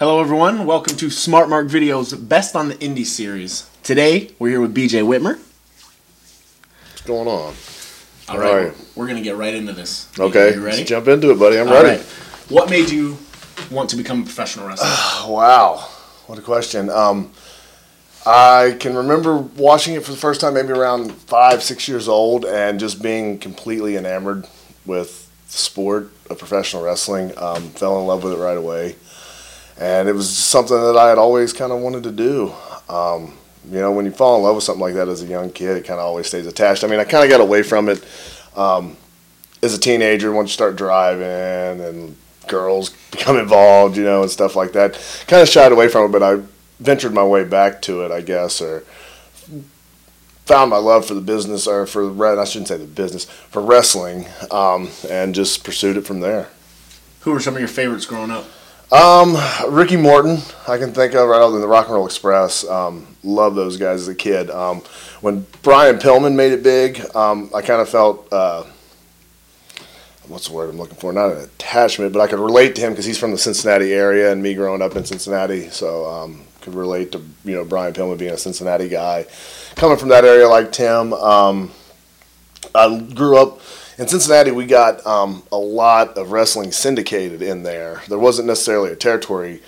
Hello, everyone. Welcome to Smart Mark Video's Best on the Indie series. Today, we're here with BJ Whitmer. What's going on? All right, we're gonna get right into this. Okay, you ready? let's jump into it, buddy. I'm All ready. right. What made you want to become a professional wrestler? Wow, what a question. Um, I can remember watching it for the first time, maybe around five, six years old, and just being completely enamored with the sport of professional wrestling. Um, fell in love with it right away, and it was something that I had always kind of wanted to do. Um, you know, when you fall in love with something like that as a young kid, it kind of always stays attached. I mean, I kind of got away from it um, as a teenager once you start driving and girls become involved, you know, and stuff like that. Kind of shied away from it, but I ventured my way back to it, I guess, or found my love for the business, or for I shouldn't say the business, for wrestling, um, and just pursued it from there. Who were some of your favorites growing up? Um, Ricky Morton, I can think of right out in the Rock and Roll Express. Um, love those guys as a kid. Um, when Brian Pillman made it big, um, I kind of felt uh, what's the word I'm looking for? Not an attachment, but I could relate to him because he's from the Cincinnati area, and me growing up in Cincinnati, so um, could relate to you know Brian Pillman being a Cincinnati guy, coming from that area like Tim. Um, I grew up in Cincinnati. We got um, a lot of wrestling syndicated in there. There wasn't necessarily a territory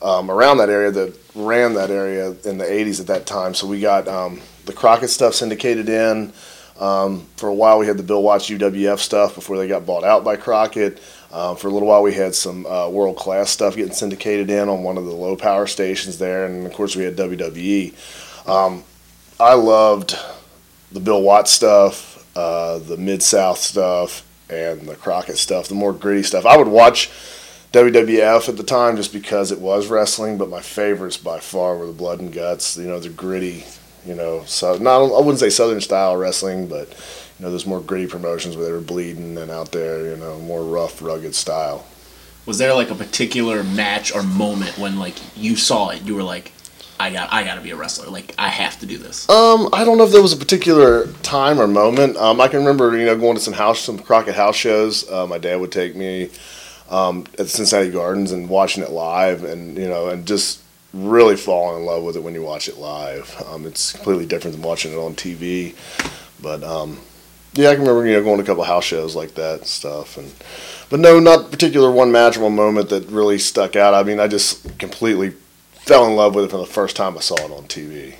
um, around that area that ran that area in the 80s at that time. So we got um, the Crockett stuff syndicated in. Um, for a while, we had the Bill Watts UWF stuff before they got bought out by Crockett. Uh, for a little while, we had some uh, world class stuff getting syndicated in on one of the low power stations there, and of course, we had WWE. Um, I loved the Bill Watts stuff, uh, the Mid South stuff, and the Crockett stuff, the more gritty stuff. I would watch WWF at the time just because it was wrestling, but my favorites by far were the Blood and Guts. You know, the gritty, you know, so not I wouldn't say Southern style wrestling, but you know, those more gritty promotions where they were bleeding and out there, you know, more rough, rugged style. Was there like a particular match or moment when like you saw it, you were like, I got, I got to be a wrestler. Like I have to do this. Um, I don't know if there was a particular time or moment. Um, I can remember, you know, going to some house, some Crockett house shows. Uh, my dad would take me um, at the Cincinnati Gardens and watching it live, and you know, and just really falling in love with it when you watch it live. Um, it's completely different than watching it on TV. But um, yeah, I can remember, you know, going to a couple house shows like that and stuff, and but no, not particular one match one moment that really stuck out. I mean, I just completely fell in love with it from the first time I saw it on TV.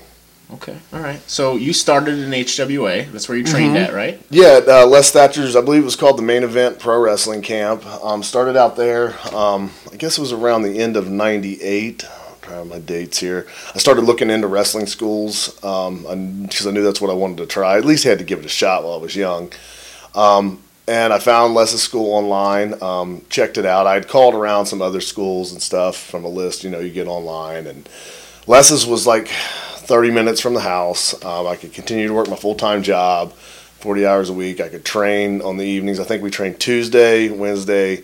Okay, all right. So you started in HWA. That's where you trained Mm-hmm. at, right? Yeah, uh, Les Thatcher's, I believe it was called the Main Event Pro Wrestling Camp. Um, started out there, um, I guess it was around the end of 98. Trying my dates here. I started looking into wrestling schools because I knew that's what I wanted to try. At least I had to give it a shot while I was young. Um, and I found Les's school online, um, checked it out. I'd called around some other schools and stuff from a list, you know, you get online. And Les's was like 30 minutes from the house. Um, I could continue to work my full time job, 40 hours a week. I could train on the evenings. I think we trained Tuesday, Wednesday,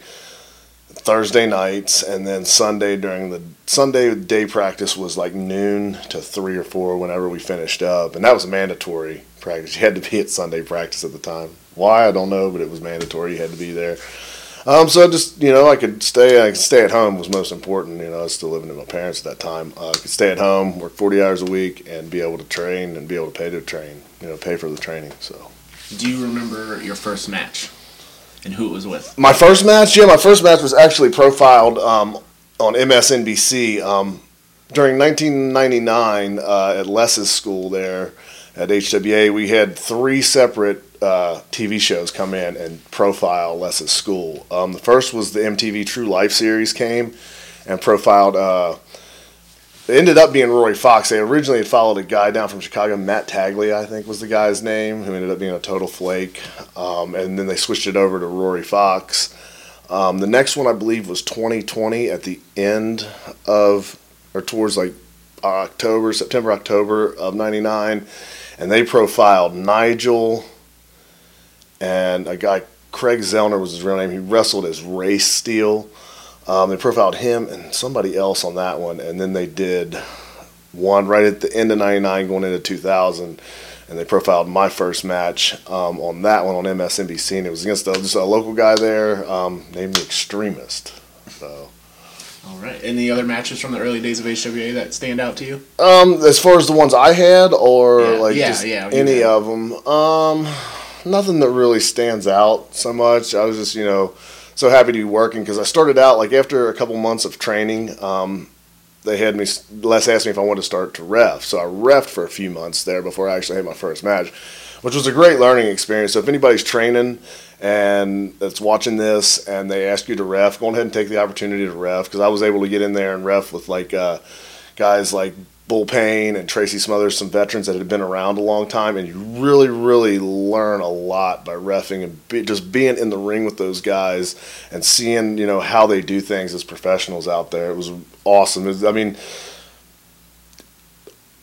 Thursday nights, and then Sunday during the Sunday day practice was like noon to three or four whenever we finished up, and that was mandatory practice. You had to be at Sunday practice at the time. Why I don't know, but it was mandatory. You had to be there. Um, so I just you know I could stay. I could stay at home was most important. You know I was still living with my parents at that time. Uh, I could stay at home, work forty hours a week, and be able to train and be able to pay to train. You know, pay for the training. So. Do you remember your first match and who it was with? My first match, yeah, my first match was actually profiled um, on MSNBC um, during 1999 uh, at Les's school there at HWA. We had three separate uh, TV shows come in and profile Les's school. Um, the first was the MTV True Life series came and profiled. Uh, it ended up being Rory Fox. They originally had followed a guy down from Chicago, Matt Tagley, I think was the guy's name, who ended up being a total flake. Um, and then they switched it over to Rory Fox. Um, the next one, I believe, was 2020 at the end of, or towards like October, September, October of 99. And they profiled Nigel and a guy, Craig Zellner was his real name. He wrestled as Ray Steele. Um, they profiled him and somebody else on that one, and then they did one right at the end of '99, going into 2000, and they profiled my first match um, on that one on MSNBC, and it was against a, just a local guy there um, named the Extremist. So All right. Any other matches from the early days of HWA that stand out to you? Um, as far as the ones I had, or Yeah, like yeah, just yeah, any of them, um, nothing that really stands out so much. I was just you know so happy to be working because I started out like after a couple months of training. Um, they had me. Les asked me if I wanted to start to ref, so I refed for a few months there before I actually had my first match, which was a great learning experience. So if anybody's training and that's watching this and they ask you to ref, go ahead and take the opportunity to ref because I was able to get in there and ref with like uh, guys like Bull Payne and Tracy Smothers, some veterans that had been around a long time, and you really, really learn a lot by refing and be, just being in the ring with those guys and seeing you know how they do things as professionals out there. It was awesome. It was- I mean,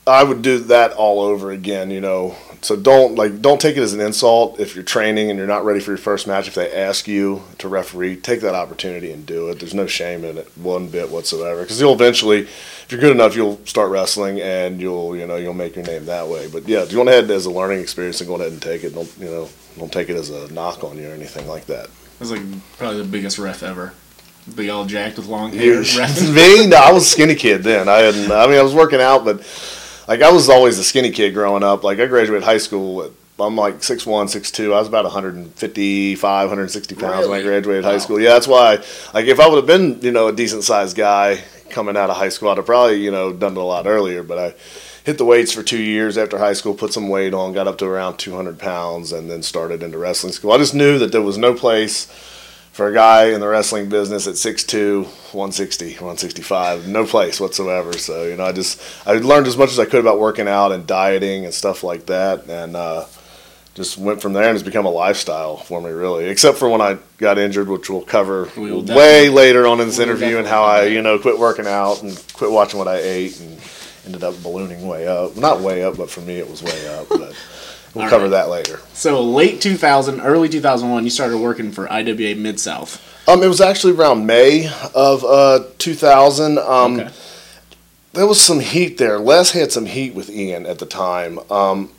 I would do that all over again, you know. So don't like don't take it as an insult if you're training and you're not ready for your first match. If they ask you to referee, take that opportunity and do it. There's no shame in it one bit whatsoever. Because you'll eventually, if you're good enough, you'll start wrestling and you'll you know you'll make your name that way. But yeah, if you want to head as a learning experience and go ahead and take it, don't you know don't take it as a knock on you or anything like that. It was like probably the biggest ref ever. be all jacked with long hair. Me? No, I was a skinny kid then. I hadn't. I mean, I was working out, but like I was always a skinny kid growing up. Like I graduated high school. At, I'm like 6'1", 6'2". I was about 155, 160 pounds when I Really? graduated high school. Yeah, that's why. Like if I would have been, you know, a decent sized guy coming out of high school, I'd have probably, you know, done it a lot earlier. But I hit the weights for two years after high school, put some weight on, got up to around 200 pounds, and then started into wrestling school. I just knew that there was no place for a guy in the wrestling business at 6'2", 160, 165, no place whatsoever. So, you know, I just, I learned as much as I could about working out and dieting and stuff like that. And, uh, just went from there and it's become a lifestyle for me, really. Except for when I got injured, which we'll cover We way later on in this interview, and how I, you know, quit working out and quit watching what I ate and ended up ballooning way up. Not way up, but for me it was way up. But we'll All cover right. that later. So late 2000, early 2001, you started working for IWA Mid South. Um, it was actually around May of uh, 2000. Um, Okay. there was some heat there. Les had some heat with Ian at the time. Um,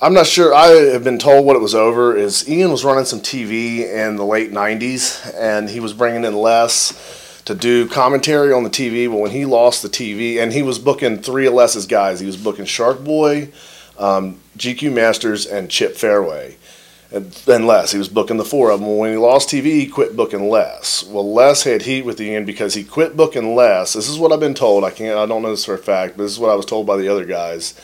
I'm not sure. I have been told what it was over. Is Ian was running some TV in the late '90s, and he was bringing in Les to do commentary on the TV. But when he lost the TV, and he was booking three of Les's guys, he was booking Shark Boy, um, GQ Masters, and Chip Fairway. And, and Les, he was booking the four of them. When he lost TV, he quit booking Les. Well, Les had heat with Ian because he quit booking Les. This is what I've been told. I can't. I don't know this for a fact, but this is what I was told by the other guys.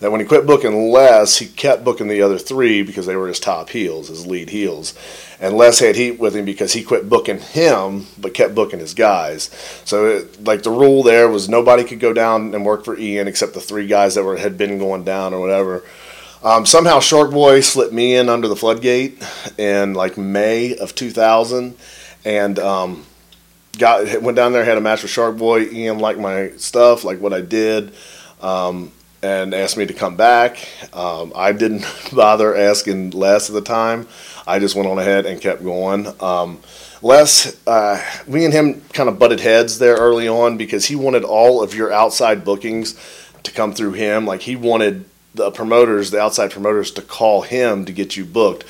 That when he quit booking Les, he kept booking the other three because they were his top heels, his lead heels. And Les had heat with him because he quit booking him, but kept booking his guys. So, it, like the rule there was nobody could go down and work for Ian except the three guys that were had been going down or whatever. Um, somehow Shark Boy slipped me in under the floodgate in like May of 2000, and um, got went down there had a match with Shark Boy. Ian liked my stuff, like what I did, um, and asked me to come back. Um, I didn't bother asking Les at the time. I just went on ahead and kept going. Um, Les, uh, me and him kind of butted heads there early on because he wanted all of your outside bookings to come through him. Like he wanted the promoters, the outside promoters, to call him to get you booked.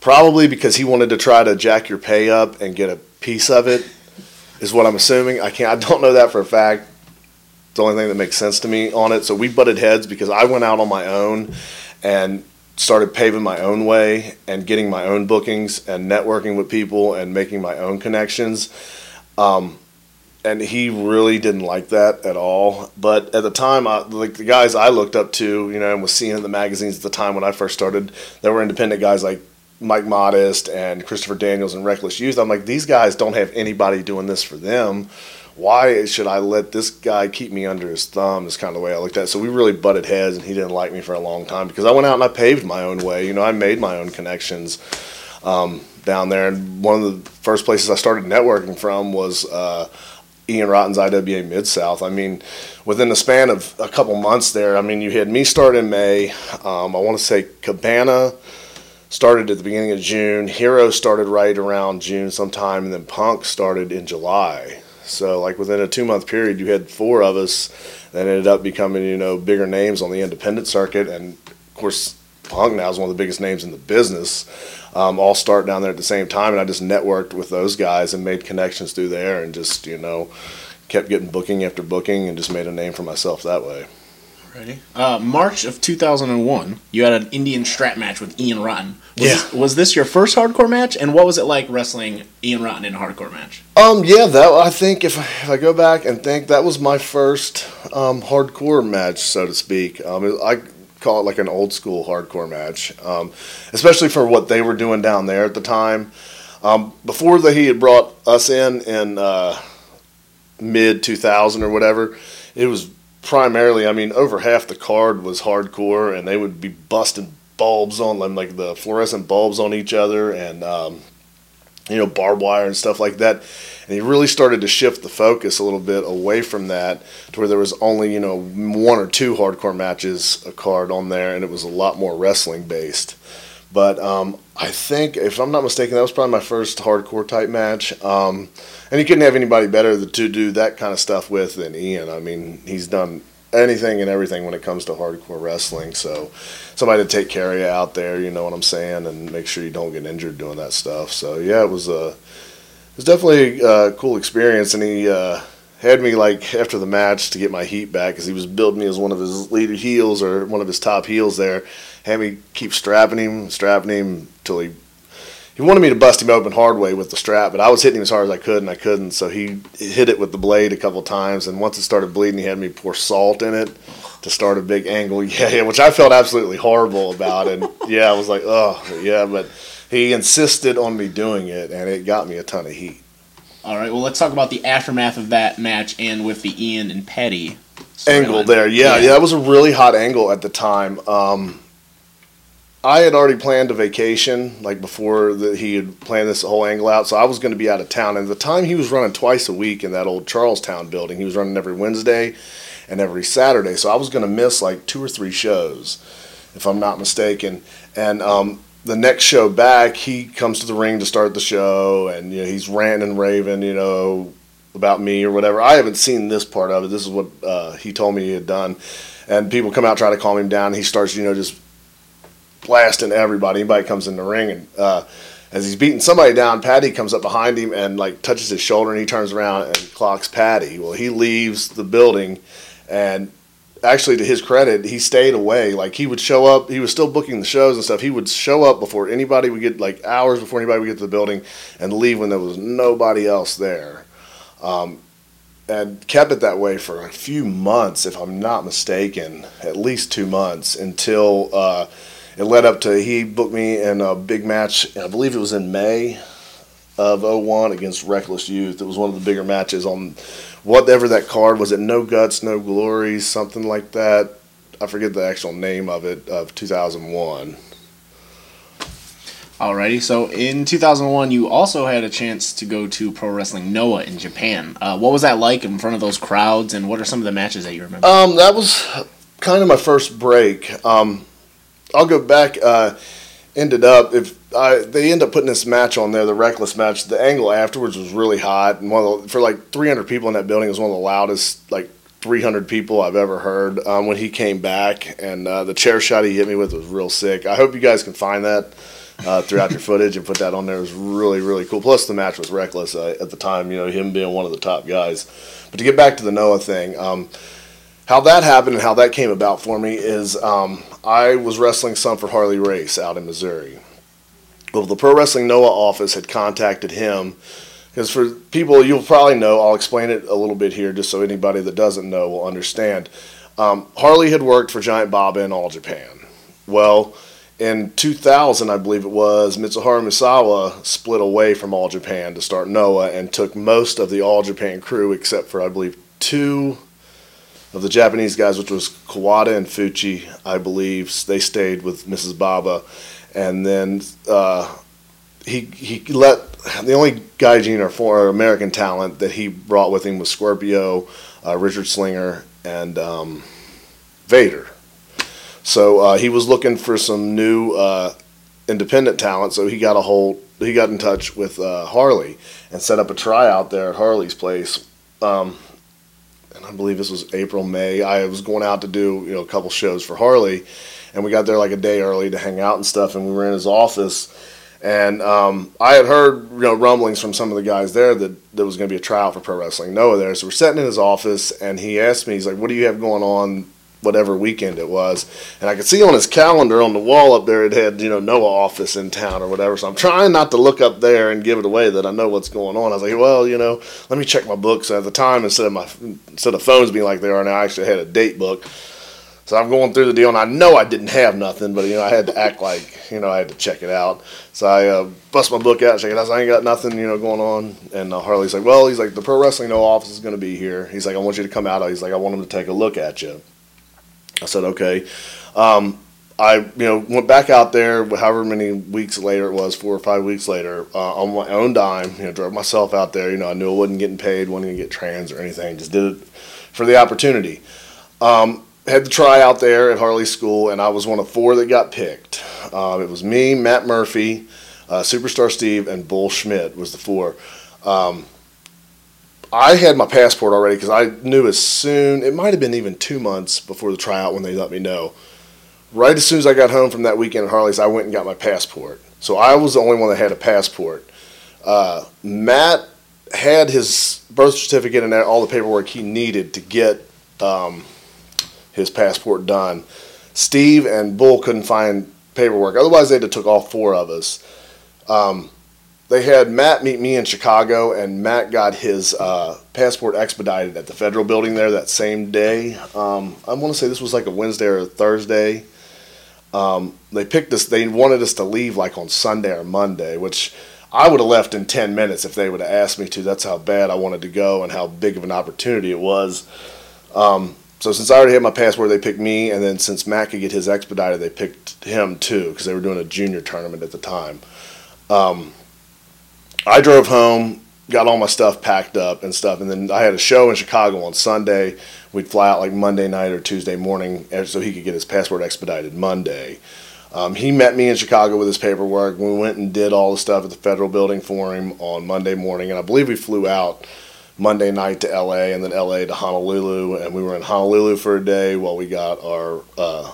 Probably because he wanted to try to jack your pay up and get a piece of it, is what I'm assuming. I can't. I don't know that for a fact. The only thing that makes sense to me on it. So we butted heads because I went out on my own and started paving my own way and getting my own bookings and networking with people and making my own connections. Um, and he really didn't like that at all. But at the time, I, like the guys I looked up to, you know, and was seeing in the magazines at the time when I first started, there were independent guys like Mike Modest and Christopher Daniels and Reckless Youth. I'm like, these guys don't have anybody doing this for them. Why should I let this guy keep me under his thumb? Is kind of the way I looked at it. So we really butted heads, and he didn't like me for a long time because I went out and I paved my own way. You know, I made my own connections um, down there. And one of the first places I started networking from was uh, Ian Rotten's IWA Mid South. I mean, within the span of a couple months there, I mean, you had me start in May. Um, I want to say Cabana started at the beginning of June. Hero started right around June sometime, and then Punk started in July. So, like within a two month period, you had four of us that ended up becoming, you know, bigger names on the independent circuit. And of course, Punk now is one of the biggest names in the business. Um, all start down there at the same time, and I just networked with those guys and made connections through there, and just you know kept getting booking after booking, and just made a name for myself that way. Ready? Uh, March of 2001, you had an Indian strap match with Ian Rotten. Was, Yeah. this, was this your first hardcore match? And what was it like wrestling Ian Rotten in a hardcore match? Um, yeah, that I think if I, if I go back and think that was my first um, hardcore match, so to speak. Um, it- I call it like an old school hardcore match, um, especially for what they were doing down there at the time. Um, before that, he had brought us in in uh, mid 2000 or whatever. It was primarily, I mean, over half the card was hardcore, and they would be busting bulbs on them, like the fluorescent bulbs on each other, and um, you know, barbed wire and stuff like that. And he really started to shift the focus a little bit away from that to where there was only, you know, one or two hardcore matches a card on there, and it was a lot more wrestling based. But um, I think, if I'm not mistaken, that was probably my first hardcore type match. Um, and you couldn't have anybody better to do that kind of stuff with than Ian. I mean, he's done anything and everything when it comes to hardcore wrestling. So somebody to take care of you out there, you know what I'm saying, and make sure you don't get injured doing that stuff. So yeah, it was a it was definitely a cool experience, and he uh, had me like after the match to get my heat back because he was building me as one of his leader heels or one of his top heels there. Had me keep strapping him, strapping him till he he wanted me to bust him open hard way with the strap, but I was hitting him as hard as I could, and I couldn't. So he hit it with the blade a couple times, and once it started bleeding, he had me pour salt in it to start a big angle. Yeah, yeah, which I felt absolutely horrible about, and yeah, I was like, oh, yeah, but he insisted on me doing it, and it got me a ton of heat. All right, well, let's talk about the aftermath of that match and with the Ian and Petty Angle storyline. there, yeah, yeah, that was a really hot angle at the time. Um, I had already planned a vacation, like before that he had planned this whole angle out. So I was going to be out of town. And the time, he was running twice a week in that old Charlestown building. He was running every Wednesday and every Saturday. So I was going to miss like two or three shows, if I'm not mistaken. And um, the next show back, he comes to the ring to start the show, and you know he's ranting and raving, you know, about me or whatever. I haven't seen this part of it. This is what uh, he told me he had done. And people come out try to calm him down. He starts, you know, just blasting everybody. Anybody comes in the ring, and uh, as he's beating somebody down, Patty comes up behind him and like touches his shoulder, and he turns around and clocks Patty. Well, he leaves the building, and actually, to his credit, he stayed away. Like he would show up, he was still booking the shows and stuff. He would show up before anybody would get like hours before anybody would get to the building, and leave when there was nobody else there. Um, and kept it that way for a few months, if I'm not mistaken, at least two months until uh, it led up to he booked me in a big match. I believe it was in May of 01 against Reckless Youth. It was one of the bigger matches on whatever that card was. It No Guts, No Glories, something like that. I forget the actual name of it of 2001. Alrighty, so in 2001, you also had a chance to go to Pro Wrestling Noah in Japan. Uh, what was that like in front of those crowds, and what are some of the matches that you remember? Um, that was kind of my first break. Um, I'll go back. Uh, ended up if I, they end up putting this match on there, the Reckless match. The angle afterwards was really hot, and one of the, for like 300 people in that building it was one of the loudest like 300 people I've ever heard. Um, when he came back, and uh, the chair shot he hit me with was real sick. I hope you guys can find that. Uh, throughout your footage and put that on there It was really really cool. Plus the match was reckless uh, at the time. You know him being one of the top guys. But to get back to the Noah thing, um, how that happened and how that came about for me is um, I was wrestling some for Harley Race out in Missouri. Well, the Pro Wrestling Noah office had contacted him because for people you'll probably know, I'll explain it a little bit here just so anybody that doesn't know will understand. Um, Harley had worked for Giant Baba in All Japan. Well, in 2000, I believe it was, Mitsuharu Misawa split away from All Japan to start Noah and took most of the All Japan crew except for, I believe, two of the Japanese guys, which was Kawada and Fuchi, I believe. They stayed with Mrs. Baba. And then uh, he, he let the only Gaijin or foreign American talent that he brought with him was Scorpio, uh, Richard Slinger, and um, Vader. So uh, he was looking for some new uh, independent talent. So he got a hold. He got in touch with uh, Harley and set up a tryout there at Harley's place. Um, I believe this was April, May. I was going out to do you know a couple shows for Harley, and we got there like a day early to hang out and stuff. And we were in his office, and um, I had heard you know rumblings from some of the guys there that there was going to be a tryout for Pro Wrestling Noah there. So we're sitting in his office, and he asked me, he's like, "What do you have going on whatever weekend it was. And I could see on his calendar on the wall up there it had, you know, Noah office in town or whatever. So I'm trying not to look up there and give it away that I know what's going on. I was like, well, you know, let me check my books. At the time, instead of my instead of phones being like they are now, I actually had a date book. So I'm going through the deal, and I know I didn't have nothing, but you know I had to act like you know I had to check it out. So I uh, bust my book out, check it out. So I ain't got nothing, you know, going on. And uh, Harley's like, "Well, he's like the pro wrestling no office is going to be here. He's like, I want you to come out. He's like, I want him to take a look at you." I said, okay. Um, I you know went back out there, however many weeks later it was, four or five weeks later, uh, on my own dime. You know, drove myself out there. You know, I knew I wasn't getting paid, wasn't gonna get trans or anything. Just did it for the opportunity. Um, had the try out there at Harley School, and I was one of four that got picked. Um, it was me, Matt Murphy, uh, Superstar Steve, and Bull Schmidt was the four. Um, I had my passport already because I knew as soon, it might have been even two months before the tryout when they let me know. Right as soon as I got home from that weekend at Harley's, I went and got my passport. So I was the only one that had a passport. Uh, Matt had his birth certificate and all the paperwork he needed to get um, his passport done. Steve and Bull couldn't find paperwork. Otherwise, they'd have took all four of us. Um, they had Matt meet me in Chicago, and Matt got his uh, passport expedited at the federal building there that same day. Um, I want to say this was like a Wednesday or a Thursday. Um, they picked us. They wanted us to leave like on Sunday or Monday, which I would have left in ten minutes if they would have asked me to. That's how bad I wanted to go and how big of an opportunity it was. Um, so since I already had my passport, they picked me, and then since Matt could get his expedited, they picked him too because they were doing a junior tournament at the time. Um, I drove home, got all my stuff packed up and stuff, and then I had a show in Chicago on Sunday. We'd fly out like Monday night or Tuesday morning, so he could get his passport expedited Monday. Um, he met me in Chicago with his paperwork. We went and did all the stuff at the federal building for him on Monday morning, and I believe we flew out Monday night to LA and then LA to Honolulu, and we were in Honolulu for a day while we got our uh,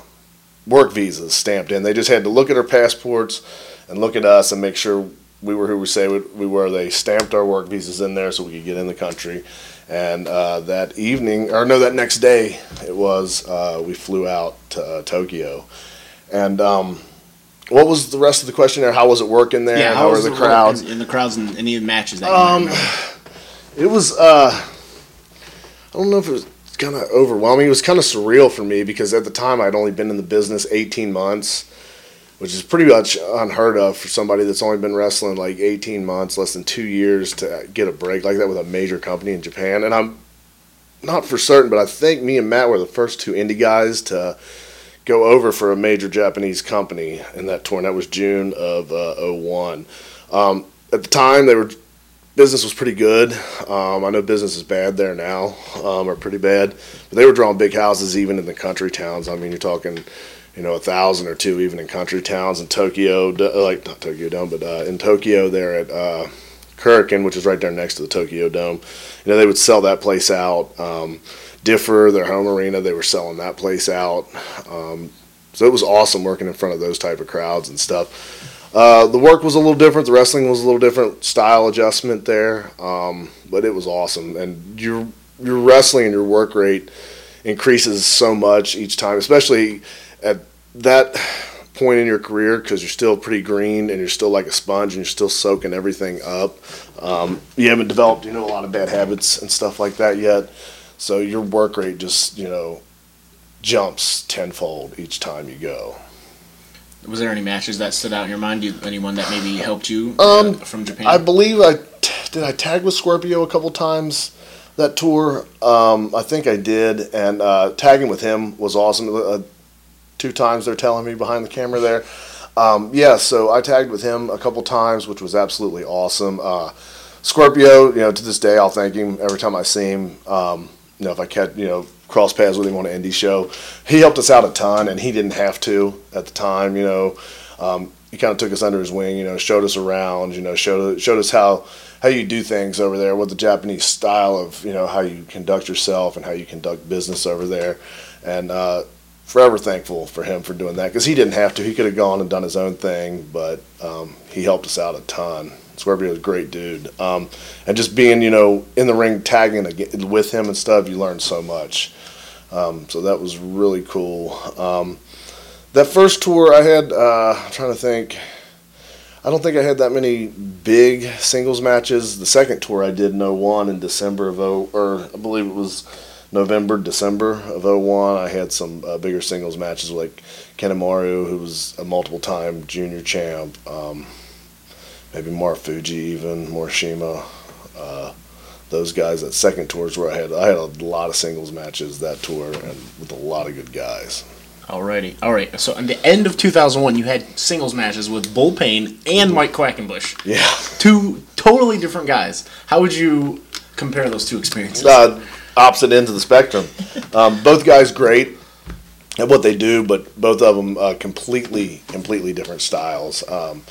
work visas stamped in. They just had to look at our passports and look at us and make sure we were who we say we were. They stamped our work visas in there so we could get in the country. And uh, that evening, or no, that next day, it was uh, we flew out to uh, Tokyo. And um, what was the rest of the question there? How was it working there? Yeah, how, how were the the crowds? in, in the crowds in any of the matches that Um. It was. Uh, I don't know if it was kind of overwhelming. It was kind of surreal for me because at the time I'd only been in the business 18 months, which is pretty much unheard of for somebody that's only been wrestling like 18 months, less than two years to get a break like that with a major company in Japan. And I'm not for certain, but I think me and Matt were the first two indie guys to go over for a major Japanese company in that tour. And that was June of uh, 01. Um, at the time, they were business was pretty good. Um, I know business is bad there now, um, or pretty bad, but they were drawing big houses even in the country towns. I mean, you're talking, you know, a thousand or two even in country towns in Tokyo, like not Tokyo Dome, but uh, in Tokyo there at uh, which is right there next to the Tokyo Dome. You know, they would sell that place out. Um, Differ, their home arena, they were selling that place out. Um, so it was awesome working in front of those type of crowds and stuff. Uh, the work was a little different. The wrestling was a little different style adjustment there, um, but it was awesome. And your your wrestling and your work rate increases so much each time, especially at that point in your career because you're still pretty green and you're still like a sponge and you're still soaking everything up. Um, you haven't developed, you know, a lot of bad habits and stuff like that yet. So your work rate just, you know, jumps tenfold each time you go. Was there any matches that stood out in your mind? You, anyone that maybe helped you uh, Um, from Japan? I believe I did. I tag with Scorpio a couple times that tour. Um, I think I did, and uh, tagging with him was awesome. Uh, two times they're telling me behind the camera there. Um, yeah, so I tagged with him a couple times, which was absolutely awesome. Uh, Scorpio, you know, to this day I'll thank him every time I see him. Um, you know, if I catch, you know, cross paths with him on an indie show, he helped us out a ton, and he didn't have to at the time. You know, um, he kind of took us under his wing. You know, showed us around. You know, showed showed us how how you do things over there, what the Japanese style of you know how you conduct yourself and how you conduct business over there, and uh, forever thankful for him for doing that because he didn't have to. He could have gone and done his own thing, but um, he helped us out a ton. Swerve was a great dude, um, and just being you know in the ring tagging with him and stuff, you learn so much. Um, so that was really cool. Um, that first tour I had, uh, I'm trying to think. I don't think I had that many big singles matches. The second tour I did in 01 in December of 0, or I believe it was November, December of 01. I had some uh, bigger singles matches with like Kanemaru, who was a multiple time junior champ. Um, maybe Marufuji even, Morishima. Uh, those guys at second tours where I had I had a lot of singles matches that tour and with a lot of good guys. Alrighty. All right. So, at the end of 2001, you had singles matches with Bull Payne and Mike Quackenbush. Yeah. Two totally different guys. How would you compare those two experiences? Uh, opposite ends of the spectrum. Um, both guys great at what they do, but both of them uh, completely, completely different styles. Um,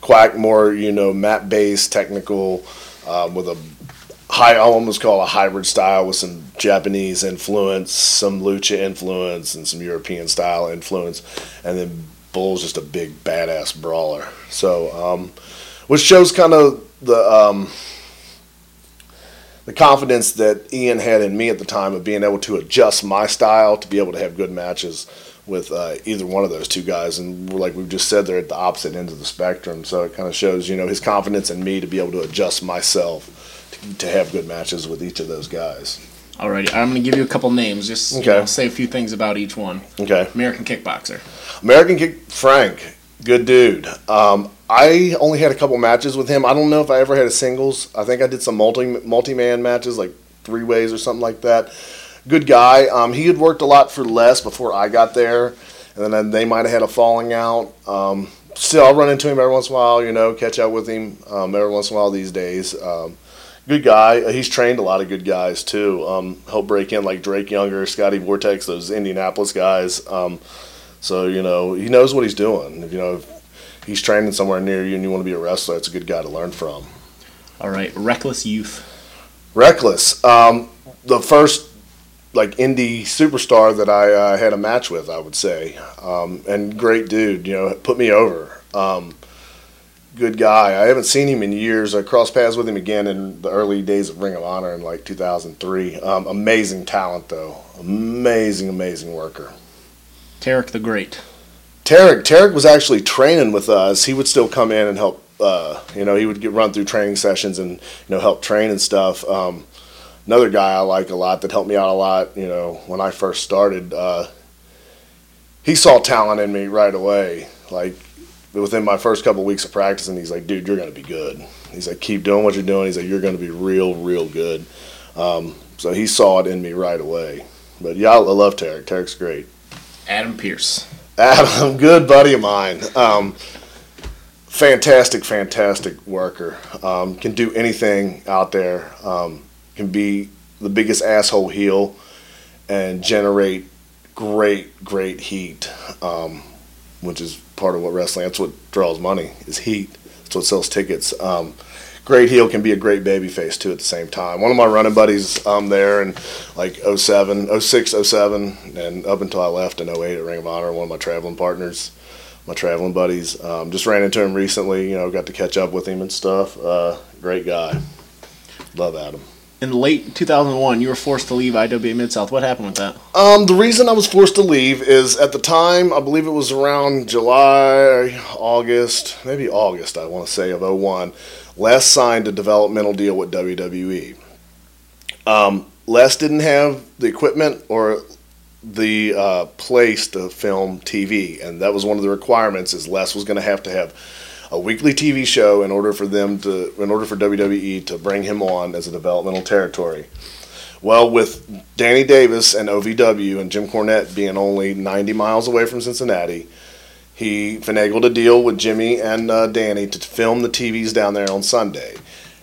Quack more, you know, mat based, technical, um, with a high, I almost call a hybrid style with some Japanese influence, some lucha influence, and some European style influence, and then Bull's just a big badass brawler. So, um, which shows kind of the um, the confidence that Ian had in me at the time of being able to adjust my style to be able to have good matches with uh, either one of those two guys. And like we've just said, they're at the opposite ends of the spectrum. So it kind of shows, you know, his confidence in me to be able to adjust myself to, to have good matches with each of those guys. Alrighty. I'm going to give you a couple names. Just you Okay. know, say a few things about each one. Okay. American Kickboxer. American Kick Frank, good dude. Um, I only had a couple matches with him. I don't know if I ever had a singles. I think I did some multi multi man matches, like three ways or something like that. Good guy. Um, he had worked a lot for Les before I got there, and then they might have had a falling out. Um, still, I'll run into him every once in a while. You know, catch up with him um, every once in a while these days. Um, good guy. Uh, He's trained a lot of good guys too. Um, helped break in like Drake Younger, Scotty Vortex, those Indianapolis guys. Um, so you know he knows what he's doing. You know, he's training somewhere near you and you want to be a wrestler, it's a good guy to learn from. All right. Reckless Youth. Reckless, um, the first like indie superstar that I uh, had a match with, I would say, um, and great dude. You know, put me over. Um, good guy. I haven't seen him in years. I crossed paths with him again in the early days of Ring of Honor in like 2003. Um, amazing talent though. Amazing, amazing worker. Tarek the Great. Tarek, Tarek was actually training with us. He would still come in and help. Uh, you know, he would get run through training sessions and you know help train and stuff. Um, another guy I like a lot that helped me out a lot. You know, when I first started, uh, he saw talent in me right away. Like within my first couple weeks of practicing, he's like, "Dude, you're gonna be good." He's like, "Keep doing what you're doing." He's like, "You're gonna be real, real good." Um, so he saw it in me right away. But yeah, I love Tarek. Tarek's great. Adam Pearce. Adam, good buddy of mine. Um, fantastic, fantastic worker. Um, can do anything out there. Um, can be the biggest asshole heel and generate great, great heat, um, which is part of what wrestling. That's what draws money is heat. That's what sells tickets. Um, great heel can be a great baby face too at the same time. One of my running buddies um, there in like 07, 06, 07, and up until I left in 08 at Ring of Honor, one of my traveling partners, my traveling buddies. Um, just ran into him recently, you know, got to catch up with him and stuff. Uh, great guy. Love Adam. In late 2001, you were forced to leave IWA Mid South. What happened with that? Um, the reason I was forced to leave is at the time, I believe it was around July, August, maybe August, I want to say, of 01. Les signed a developmental deal with WWE. Um, Les didn't have the equipment or the uh, place to film TV, and that was one of the requirements. Is Les was going to have to have a weekly TV show in order for them to, in order for WWE to bring him on as a developmental territory. Well, with Danny Davis and OVW and Jim Cornette being only 90 miles away from Cincinnati, he finagled a deal with Jimmy and uh, Danny to film the TVs down there on Sunday.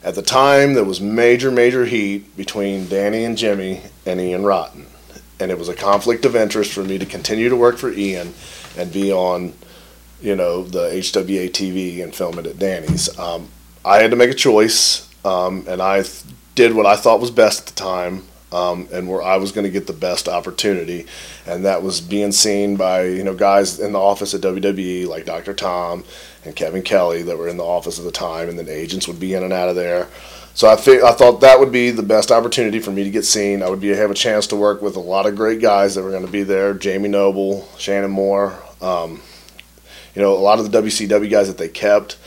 At the time, there was major, major heat between Danny and Jimmy and Ian Rotten. And it was a conflict of interest for me to continue to work for Ian and be on, you know, the HWA TV and film it at Danny's. Um, I had to make a choice. um, and I th- did what I thought was best at the time, um, and where I was going to get the best opportunity, and that was being seen by you know guys in the office at WWE like Dr. Tom and Kevin Kelly that were in the office at the time, and then agents would be in and out of there. So I, fi- I thought that would be the best opportunity for me to get seen. I would be have a chance to work with a lot of great guys that were going to be there: Jamie Noble, Shannon Moore. Um, you know, a lot of the WCW guys that they kept,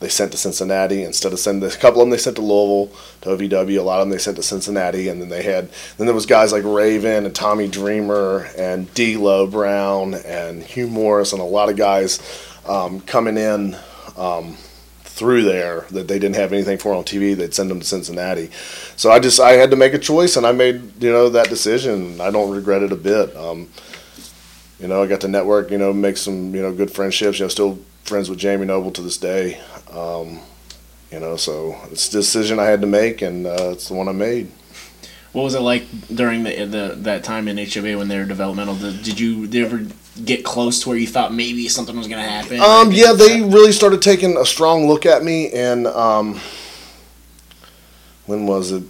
they sent to Cincinnati instead of sending a couple of them they sent to Louisville to OVW. A lot of them they sent to Cincinnati, and then they had then there was guys like Raven and Tommy Dreamer and D'Lo Brown and Hugh Morris and a lot of guys um, coming in. Um, through there that they didn't have anything for on TV, they'd send them to Cincinnati. So I just I had to make a choice, and I made you know that decision. I don't regret it a bit. Um, you know, I got to network, you know, make some you know good friendships. You know, still friends with Jamie Noble to this day. Um, you know, so it's a decision I had to make, and uh, it's the one I made. What was it like during the, the that time in HWA when they were developmental? Did, did you did you ever get close to where you thought maybe something was going to happen? Um, yeah, they really started taking a strong look at me, and um, when was it?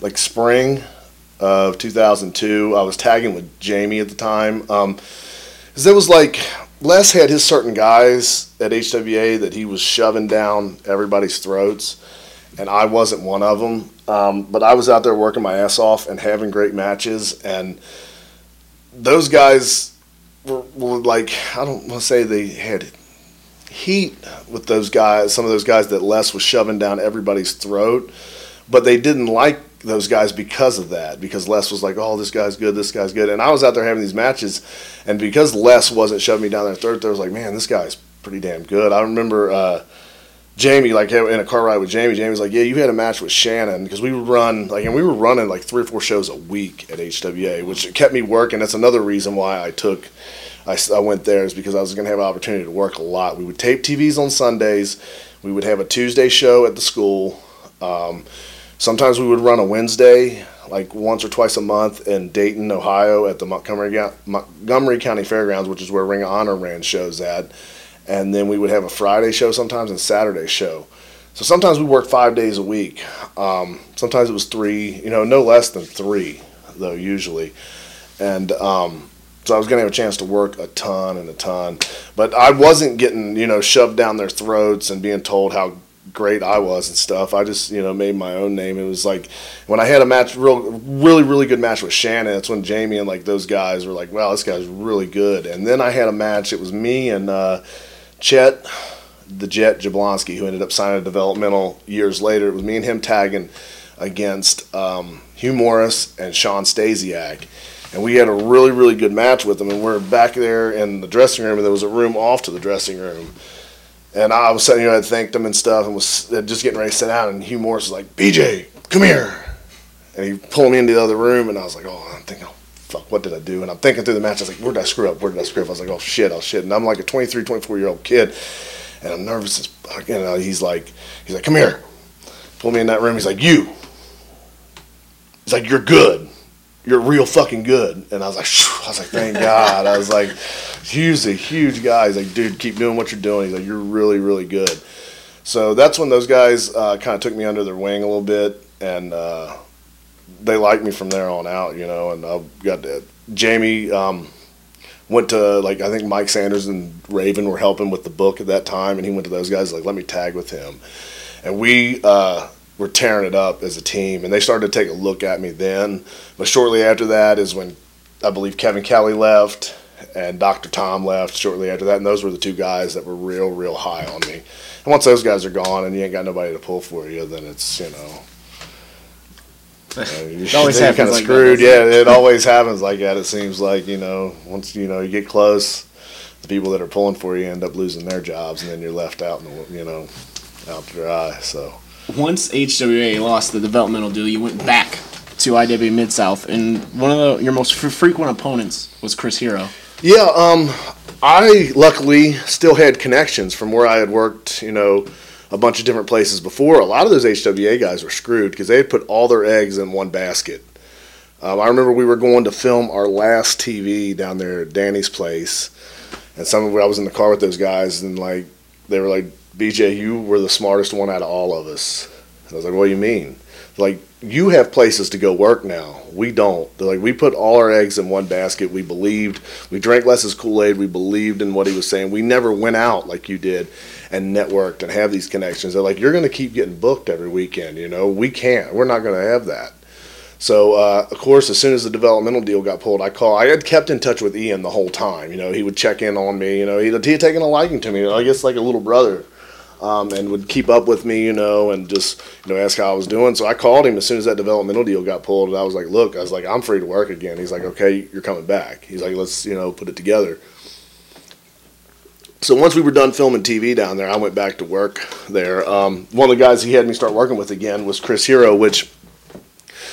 Like spring of 2002. I was tagging with Jamie at the time. Um, cause there was like Les had his certain guys at HWA that he was shoving down everybody's throats, and I wasn't one of them. Um, but I was out there working my ass off and having great matches, and those guys were, were like I don't want to say they had heat with those guys. Some of those guys that Les was shoving down everybody's throat, but they didn't like those guys because of that. Because Les was like, "Oh, this guy's good, this guy's good," and I was out there having these matches, and because Les wasn't shoving me down their throat, they was like, "Man, this guy's pretty damn good." I remember. Uh, Jamie, like in a car ride with Jamie, Jamie was like, "Yeah, you had a match with Shannon because we run like, and we were running like three or four shows a week at HWA, which kept me working. That's another reason why I took, I, I went there is because I was going to have an opportunity to work a lot. We would tape TVs on Sundays. We would have a Tuesday show at the school. Um, sometimes we would run a Wednesday, like once or twice a month in Dayton, Ohio, at the Montgomery Montgomery County Fairgrounds, which is where Ring of Honor ran shows at and then we would have a Friday show sometimes and Saturday show. So sometimes we worked five days a week. Um, sometimes it was three, you know, no less than three though usually, and um, so I was gonna have a chance to work a ton and a ton, but I wasn't getting you know shoved down their throats and being told how great I was and stuff. I just you know made my own name. It was like when I had a match, real really really good match with Shannon. That's when Jamie and like those guys were like, "Wow, this guy's really good." And then I had a match. It was me and. Uh, Chet, the Jet Jablonski, who ended up signing a developmental years later. It was me and him tagging against um, Hugh Morris and Shawn Stasiak. And we had a really, really good match with them. And we're back there in the dressing room, and there was a room off to the dressing room. And I was sitting here, I thanked him and stuff, and was just getting ready to sit down. And Hugh Morris was like, BJ, come here. And he pulled me into the other room, and I was like, oh, I'm thinking, oh, fuck, what did I do? And I'm thinking through the match. I was like, where did I screw up? Where did I screw up? I was like, oh shit, oh shit. And I'm like a 23, 24 year old kid, and I'm nervous as fuck. You know, he's like, he's like, come here. Pull me in that room. He's like, you. He's like, you're good. You're real fucking good. And I was like, I was like, thank God. I was like, he's a huge guy. He's like, dude, keep doing what you're doing. He's like, you're really, really good. So that's when those guys uh, kind of took me under their wing a little bit, and uh, they liked me from there on out, you know. And I got to, Jamie um, went to like I think Mike Sanders and Raven were helping with the book at that time, and he went to those guys like, let me tag with him, and we uh, were tearing it up as a team, and they started to take a look at me then. But shortly after that is when I believe Kevin Kelly left and Dr. Tom left shortly after that, and those were the two guys that were real, real high on me. And once those guys are gone and you ain't got nobody to pull for you, then it's you know it always happens kind of like screwed. That, yeah, it always happens like that. It seems like you know once you know you get close, the people that are pulling for you end up losing their jobs, and then you're left out in the you know out to dry. So once HWA lost the developmental deal, you went back to IW Mid South, and one of the, your most frequent opponents was Chris Hero. Yeah, um, I luckily still had connections from where I had worked. You know a bunch of different places before, a lot of those HWA guys were screwed because they had put all their eggs in one basket. Um, I remember we were going to film our last TV down there at Danny's place, and some of I was in the car with those guys, and like they were like, "BJ, you were the smartest one out of all of us." I was like, what do you mean? Like, you have places to go work now. We don't. They're like, we put all our eggs in one basket. We believed. We drank Les's Kool Aid. We believed in what he was saying. We never went out like you did and networked and have these connections. They're like, you're going to keep getting booked every weekend. You know, we can't. We're not going to have that. So, uh, of course, as soon as the developmental deal got pulled, I called. I had kept in touch with Ian the whole time. You know, he would check in on me. You know, he, he had taken a liking to me. I guess like a little brother um, and would keep up with me, you know, and just you know ask how I was doing. So I called him as soon as that developmental deal got pulled, and I was like, "Look, I was like, I'm free to work again." He's like, "Okay, you're coming back." He's like, "Let's you know put it together." So once we were done filming TV down there, I went back to work there. Um, one of the guys he had me start working with again was Chris Hero, which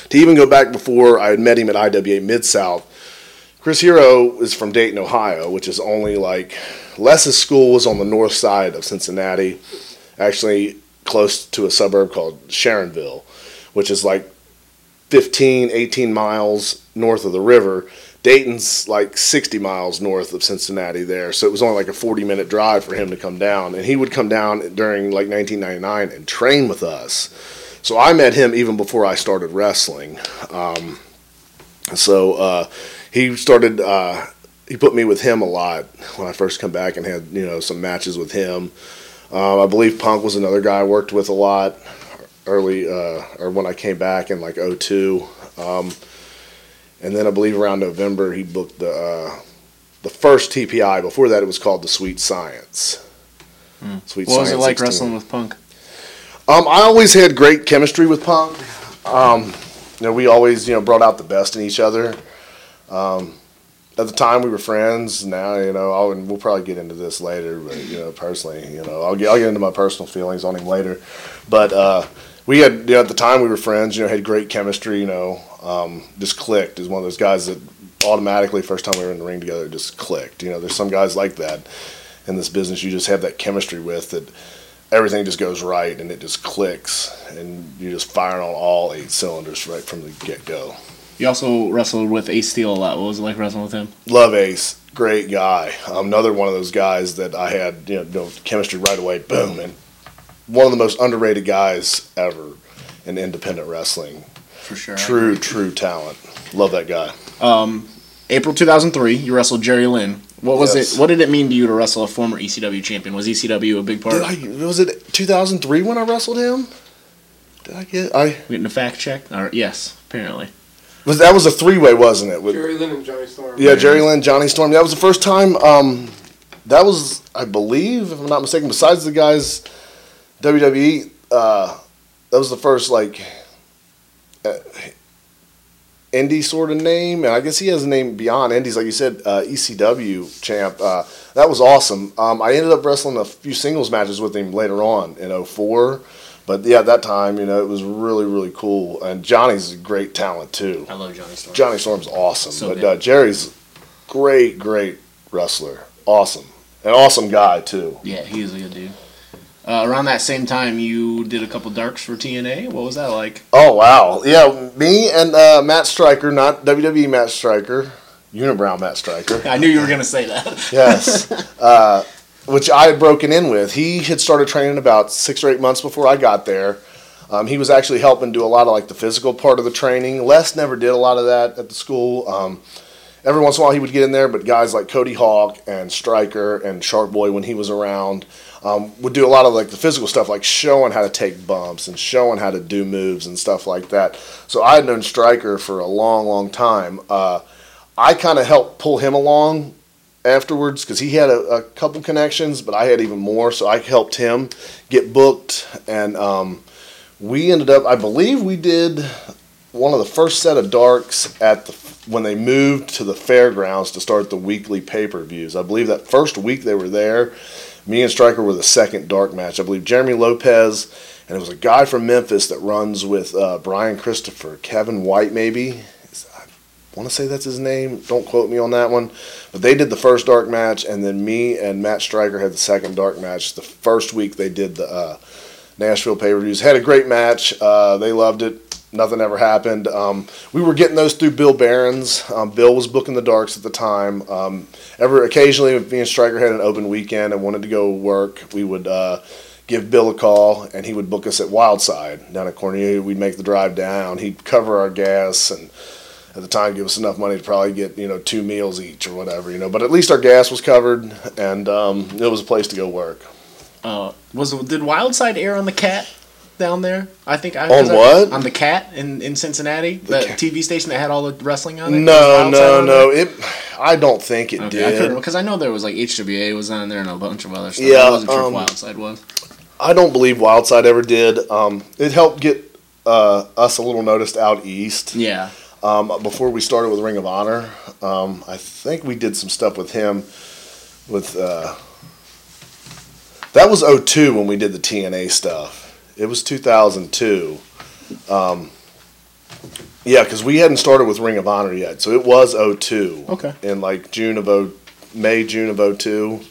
to even go back before I had met him at IWA Mid South. Chris Hero is from Dayton, Ohio, which is only like Les's school was on the north side of Cincinnati, actually close to a suburb called Sharonville, which is like 15, 18 miles north of the river. Dayton's like 60 miles north of Cincinnati there, so it was only like a 40 minute drive for him to come down. And he would come down during like 1999 and train with us. So I met him even before I started wrestling. Um, so uh, he started. Uh, he put me with him a lot when I first come back and had you know some matches with him. Um, I believe Punk was another guy I worked with a lot early uh, or when I came back in like 02. Um, and then I believe around November he booked the uh, the first TPI. Before that, it was called the Sweet Science. Hmm. Sweet what Science was it like 16. wrestling with Punk? Um, I always had great chemistry with Punk. Um, you know, we always you know brought out the best in each other. Um, at the time we were friends. Now you know, I'll, we'll probably get into this later. But you know, personally, you know, I'll get I'll get into my personal feelings on him later. But uh, we had you know, at the time we were friends. You know, had great chemistry. You know, um, just clicked. Is one of those guys that automatically first time we were in the ring together just clicked. You know, there's some guys like that in this business. You just have that chemistry with that. Everything just goes right and it just clicks, and you're just firing on all eight cylinders right from the get go. You also wrestled with Ace Steel a lot. What was it like wrestling with him? Love Ace. Great guy. Another one of those guys that I had, you know, chemistry right away. Boom. And one of the most underrated guys ever in independent wrestling. For sure. True, true talent. Love that guy. Um, April 2003, you wrestled Jerry Lynn. What was yes. it? What did it mean to you to wrestle a former ECW champion? Was ECW a big part? Did I, was it 2003 when I wrestled him? Did I get I getting a fact check? Or yes, apparently. Was that was a three way, wasn't it? With, Jerry Lynn and Johnny Storm. Yeah, Jerry Lynn, Johnny Storm. That was the first time. Um, that was, I believe, if I'm not mistaken, besides the guys WWE, uh, that was the first like uh, indie sort of name, and I guess he has a name beyond indies, like you said, uh, ECW champ. Uh, that was awesome. Um, I ended up wrestling a few singles matches with him later on in 04 but yeah, at that time, you know, it was really, really cool. And Johnny's a great talent too. I love Johnny Storm. Johnny Storm's awesome. So but uh, Jerry's great, great wrestler. Awesome. An awesome guy too. Yeah, he's a good dude. Uh, around that same time, you did a couple darks for TNA. What was that like? Oh wow, yeah, me and uh, Matt Striker, not WWE Matt Striker, Unibrow Matt Striker. I knew you were gonna say that. yes, uh, which I had broken in with. He had started training about six or eight months before I got there. Um, he was actually helping do a lot of like the physical part of the training. Les never did a lot of that at the school. Um, every once in a while he would get in there, but guys like Cody Hawk and Striker and Shark Boy when he was around um, would do a lot of like the physical stuff, like showing how to take bumps and showing how to do moves and stuff like that. So I had known Striker for a long, long time. Uh, I kind of helped pull him along afterwards because he had a, a, couple connections, but I had even more. So I helped him get booked, and um, we ended up. I believe we did one of the first set of darks at the when they moved to the fairgrounds to start the weekly pay per views. I believe that first week they were there. Me and Striker were the second dark match. I believe Jeremy Lopez and it was a guy from Memphis that runs with uh, Brian Christopher, Kevin White maybe want to say that's his name. Don't quote me on that one. But they did the first dark match, and then me and Matt Striker had the second dark match. The first week they did the uh, Nashville pay per views. Had a great match. Uh, they loved it. Nothing ever happened. Um, we were getting those through Bill Behrens. Um, Bill was booking the darks at the time. Um, ever occasionally, me and Striker had an open weekend and wanted to go work, we would. Uh, give Bill a call, and he would book us at Wildside down at Cornelia. We'd make the drive down. He'd cover our gas, and at the time, give us enough money to probably get you know two meals each or whatever. You know, but at least our gas was covered, and um, it was a place to go work. Uh, was did Wildside air on the cat down there? I think I, On 'cause I- what? on the cat in, in Cincinnati, the, Cat. TV station that had all the wrestling on it. No, no, no. It. I don't think it? Okay, did. because I know there was like HWA was on there and a bunch of other stuff. Yeah, I wasn't sure um, if Wildside was. I don't believe Wildside ever did. Um, it helped get uh, us a little noticed out east. Yeah, Um, before we started with Ring of Honor, um, I think we did some stuff with him. With uh, that was 02 when we did the TNA stuff. It was 2002. Um, yeah, because we hadn't started with Ring of Honor yet, so it was 02. Okay. In like June of 0, May June of 02,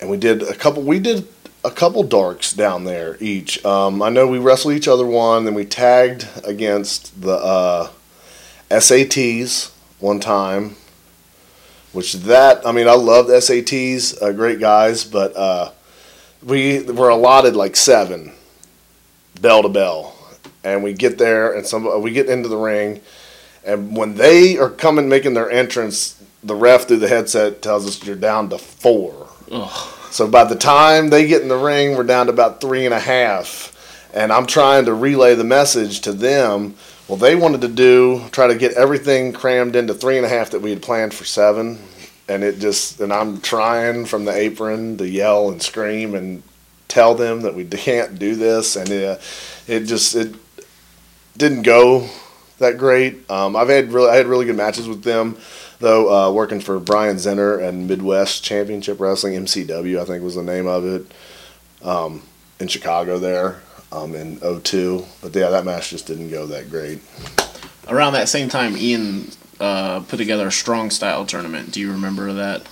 and we did a couple. We did a couple darks down there each. Um, I know we wrestled each other one, then we tagged against the uh, SATs one time. Which that I mean I loved SATs, uh, great guys, but uh, we were allotted like seven, bell to bell, and we get there and some we get into the ring, and when they are coming making their entrance, the ref through the headset tells us you're down to four. Ugh. So by the time they get in the ring, we're down to about three and a half. And I'm trying to relay the message to them. Well, they wanted to do, try to get everything crammed into three and a half that we had planned for seven. And it just, and I'm trying from the apron to yell and scream and tell them that we can't do this. And it, it just, it didn't go that great. Um, I've had really, I had really good matches with them though uh, working for Brian Zenner and Midwest Championship Wrestling MCW I think was the name of it um, in Chicago there um, in 02 but yeah that match just didn't go that great Around that same time, Ian uh, put together a strong style tournament. Do you remember that?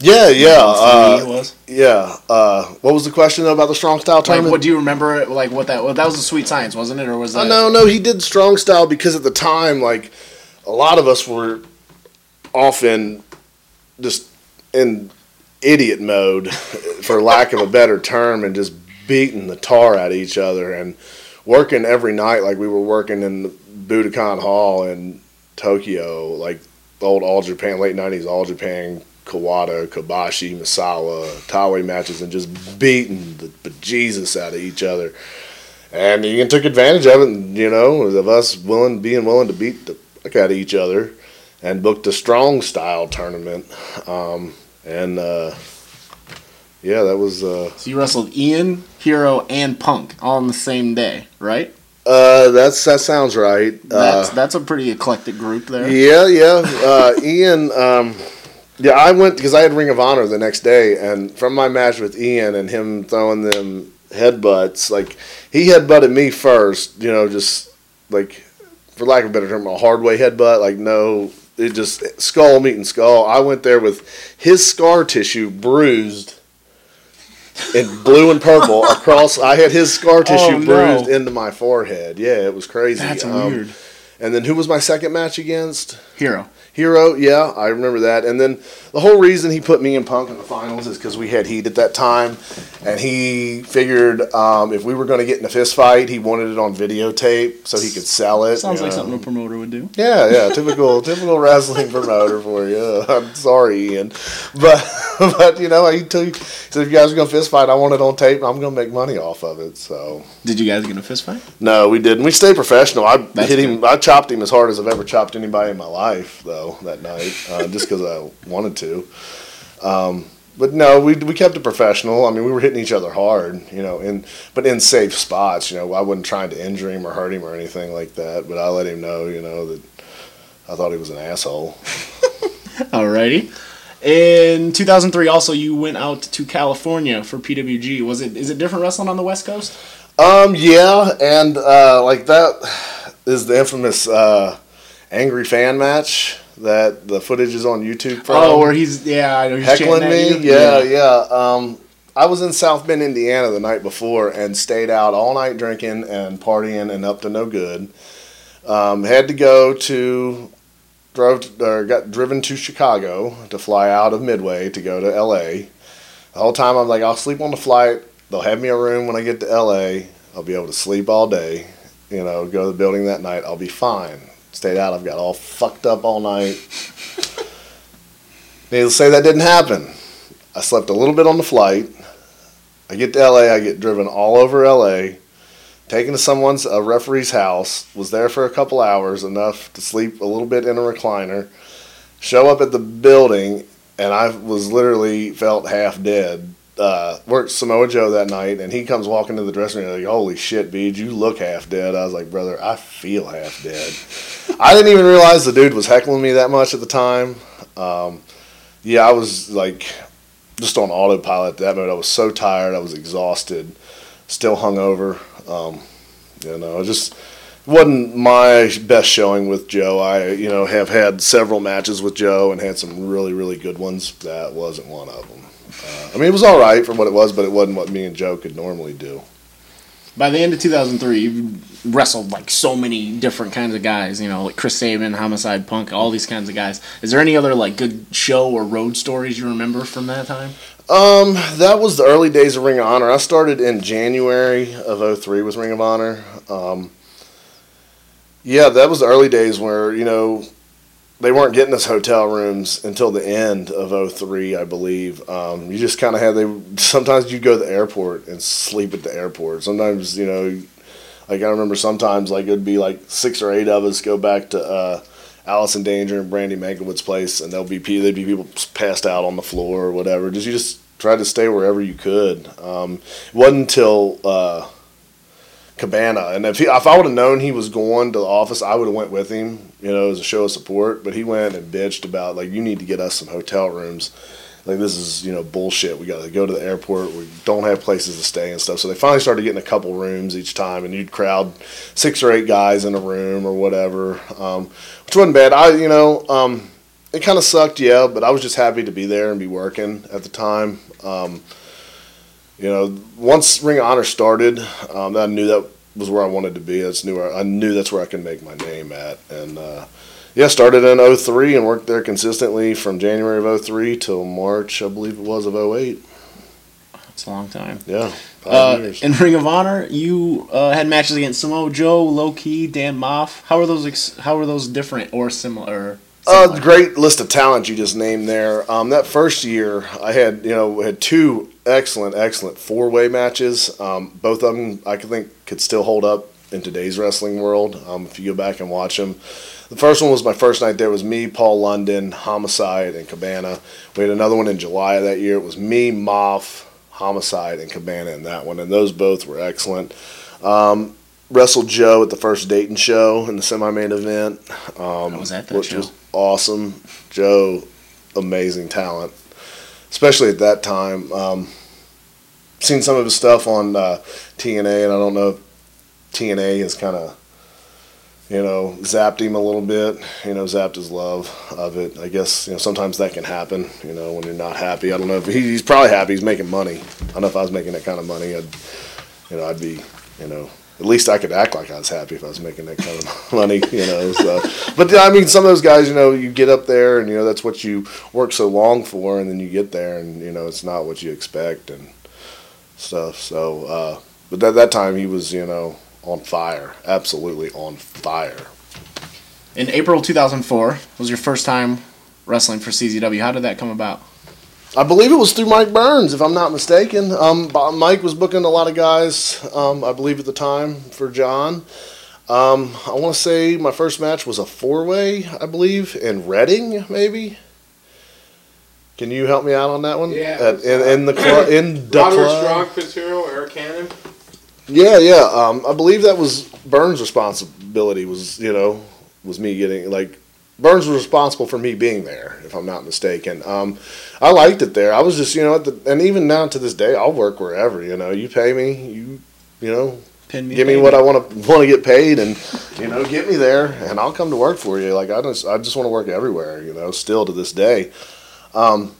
yeah yeah uh, was. yeah uh, what was the question though about the strong style Like, tournament what do you remember? it- Like, what that? Well, that was a sweet science, wasn't it, or was that? Uh, no, no, he did strong style because at the time, like a lot of us were often just in idiot mode, for lack of a better term, and just beating the tar out of each other and working every night like we were working in the Budokan Hall in Tokyo, like old All Japan, late '90s All Japan. Kawada, Kobashi, Misawa, Taue matches, and just beating the bejesus out of each other and Ian took advantage of it. And, you know, of us willing, being willing to beat the fuck out of each other, and booked a strong style tournament. Um, and uh, yeah, that was uh, So you wrestled Ian, Hero, and Punk all on the same day, right? uh, that's that sounds right. That's Uh, that's a pretty eclectic group there. yeah, yeah. Uh, Ian, um, yeah, I went because I had Ring of Honor the next day, and from my match with Ian and him throwing them headbutts, like he headbutted me first, you know, just like for lack of a better term, a hard way headbutt, like no, it just skull meeting skull. I went there with his scar tissue bruised. In blue and purple across, I had his scar tissue Oh, no. bruised into my forehead. Yeah, it was crazy. That's Um, weird. And then who was my second match against? Hero. Hero, yeah, I remember that. And then the whole reason he put me and Punk in the finals is because we had heat at that time, and he figured um, if we were going to get in a fist fight, he wanted it on videotape so he could sell it. Sounds like know. something a promoter would do. Yeah, yeah, typical, typical wrestling promoter for you. I'm sorry, Ian, but but you know, he told he said if you guys are gonna fist fight, I want it on tape. I'm gonna make money off of it. So Did you guys get in a fist fight? no, we didn't. We stayed professional. I That's hit him. I chopped him as hard as I've ever chopped anybody in my life, though that night, uh, just because I wanted to. Um, but no, we we kept it professional. I mean, we were hitting each other hard, you know, in but in safe spots. You know, I wasn't trying to injure him or hurt him or anything like that. But I let him know, you know, that I thought he was an asshole. Alrighty. In 2003, also you went out to California for PWG. Was it is it different wrestling on the West Coast? Um, yeah, and uh, like that is the infamous uh, angry fan match that the footage is on YouTube from. oh, where he's yeah, I know he's heckling me. you. Yeah, yeah. Um, I was in South Bend, Indiana, the night before, and stayed out all night drinking and partying and up to no good. Um, had to go to drove or got driven to Chicago to fly out of Midway to go to L.A. The whole time I'm like, I'll sleep on the flight. They'll have me a room when I get to LA. I'll be able to sleep all day. You know, go to the building that night. I'll be fine. Stayed out. I've got all fucked up all night. Needless to say, that didn't happen. I slept a little bit on the flight. I get to LA. I get driven all over LA, taken to someone's a referee's house. Was there for a couple hours, enough to sleep a little bit in a recliner. Show up at the building, and I was literally felt half dead. Uh, worked Samoa Joe that night, and he comes walking to the dressing room like, "Holy shit, Beej, you look half dead." I was like, "Brother, I feel half dead." I didn't even realize the dude was heckling me that much at the time. Um, yeah, I was like just on autopilot that moment. I was so tired. I was exhausted, still hungover. Um, you know, it just wasn't my best showing with Joe. I, you know, have had several matches with Joe and had some really, really good ones. That wasn't one of them. Uh, I mean, it was all right for what it was, but it wasn't what me and Joe could normally do. By the end of 2003, you wrestled like so many different kinds of guys. You know, like Chris Sabin, Homicide Punk, all these kinds of guys. Is there any other like good show or road stories you remember from that time? Um, that was the early days of Ring of Honor. I started in January of 03 with Ring of Honor. Um, yeah, that was the early days where, you know, they weren't getting us hotel rooms until the end of 03, I believe. Um, you just kind of had they. Sometimes you'd go to the airport and sleep at the airport. Sometimes you know, like I remember sometimes like it'd be like six or eight of us go back to uh, in Danger and Brandy Mankiewicz place, and there'll be there'd be people passed out on the floor or whatever. Just you just tried to stay wherever you could. Um, it wasn't until. Uh, Cabana. And if he, if I would have known he was going to the office, I would have went with him, you know, as a show of support. But he went and bitched about like, you need to get us some hotel rooms. Like this is you know bullshit. We got to go to the airport. We don't have places to stay and stuff. So they finally started getting a couple rooms each time, and you'd crowd six or eight guys in a room or whatever, um, which wasn't bad. I you know um, it kind of sucked, yeah, but I was just happy to be there and be working at the time. Um, you know, once Ring of Honor started, um, I knew that was where I wanted to be. That's knew I knew that's where I could make my name at, and uh, yeah, started in 03 and worked there consistently from January of 03 till March, I believe it was of 08. It's a long time. Yeah, uh, in Ring of Honor, you uh, had matches against Samoa Joe, Low Ki, Dan Maff. How are those? Ex- how are those different or similar? Uh, great list of talent you just named there. Um, that first year, I had you know had two excellent, excellent four way matches. Um, both of them I think could still hold up in today's wrestling world. Um, if you go back and watch them, the first one was my first night there. It was me, Paul London, Homicide, and Cabana. We had another one in July of that year. It was me, Maff, Homicide, and Cabana in that one, and those both were excellent. Um, wrestled Joe at the first Dayton show in the semi-main event. Um, was that? that which show? was awesome. Joe, amazing talent, especially at that time. Um, seen some of his stuff on uh, TNA, and I don't know if TNA has kind of, you know, zapped him a little bit. You know, zapped his love of it. I guess you know sometimes that can happen. You know, when you're not happy. I don't know if he, he's probably happy. He's making money. I don't know if I was making that kind of money. I'd, you know, I'd be, you know, at least I could act like I was happy if I was making that kind of money, you know. So, but I mean, some of those guys, you know, you get up there and you know that's what you work so long for, and then you get there and you know it's not what you expect and stuff. So, uh, but at that time he was, you know, on fire, absolutely on fire. In April 2004 was your first time wrestling for CZW. How did that come about? I believe it was through Mike Burns, if I'm not mistaken. Um, Mike was booking a lot of guys, um, I believe, at the time for John. Um, I want to say my first match was a four way, I believe, in Reading, maybe. Can you help me out on that one? Yeah. At, in, in the club, in the Roderick club. Strong, Fitzgerald, Eric Cannon. Yeah, yeah. Um, I believe that was Burns' responsibility. Was you know was me getting like Burns was responsible for me being there, if I'm not mistaken. Um, I liked it there. I was just, you know, the, and even now to this day, I'll work wherever. You know, you pay me, you, you know, Pin me, give me baby. what I want to want to get paid, and you know, get me there, and I'll come to work for you. Like I just, I just want to work everywhere. You know, still to this day. Um,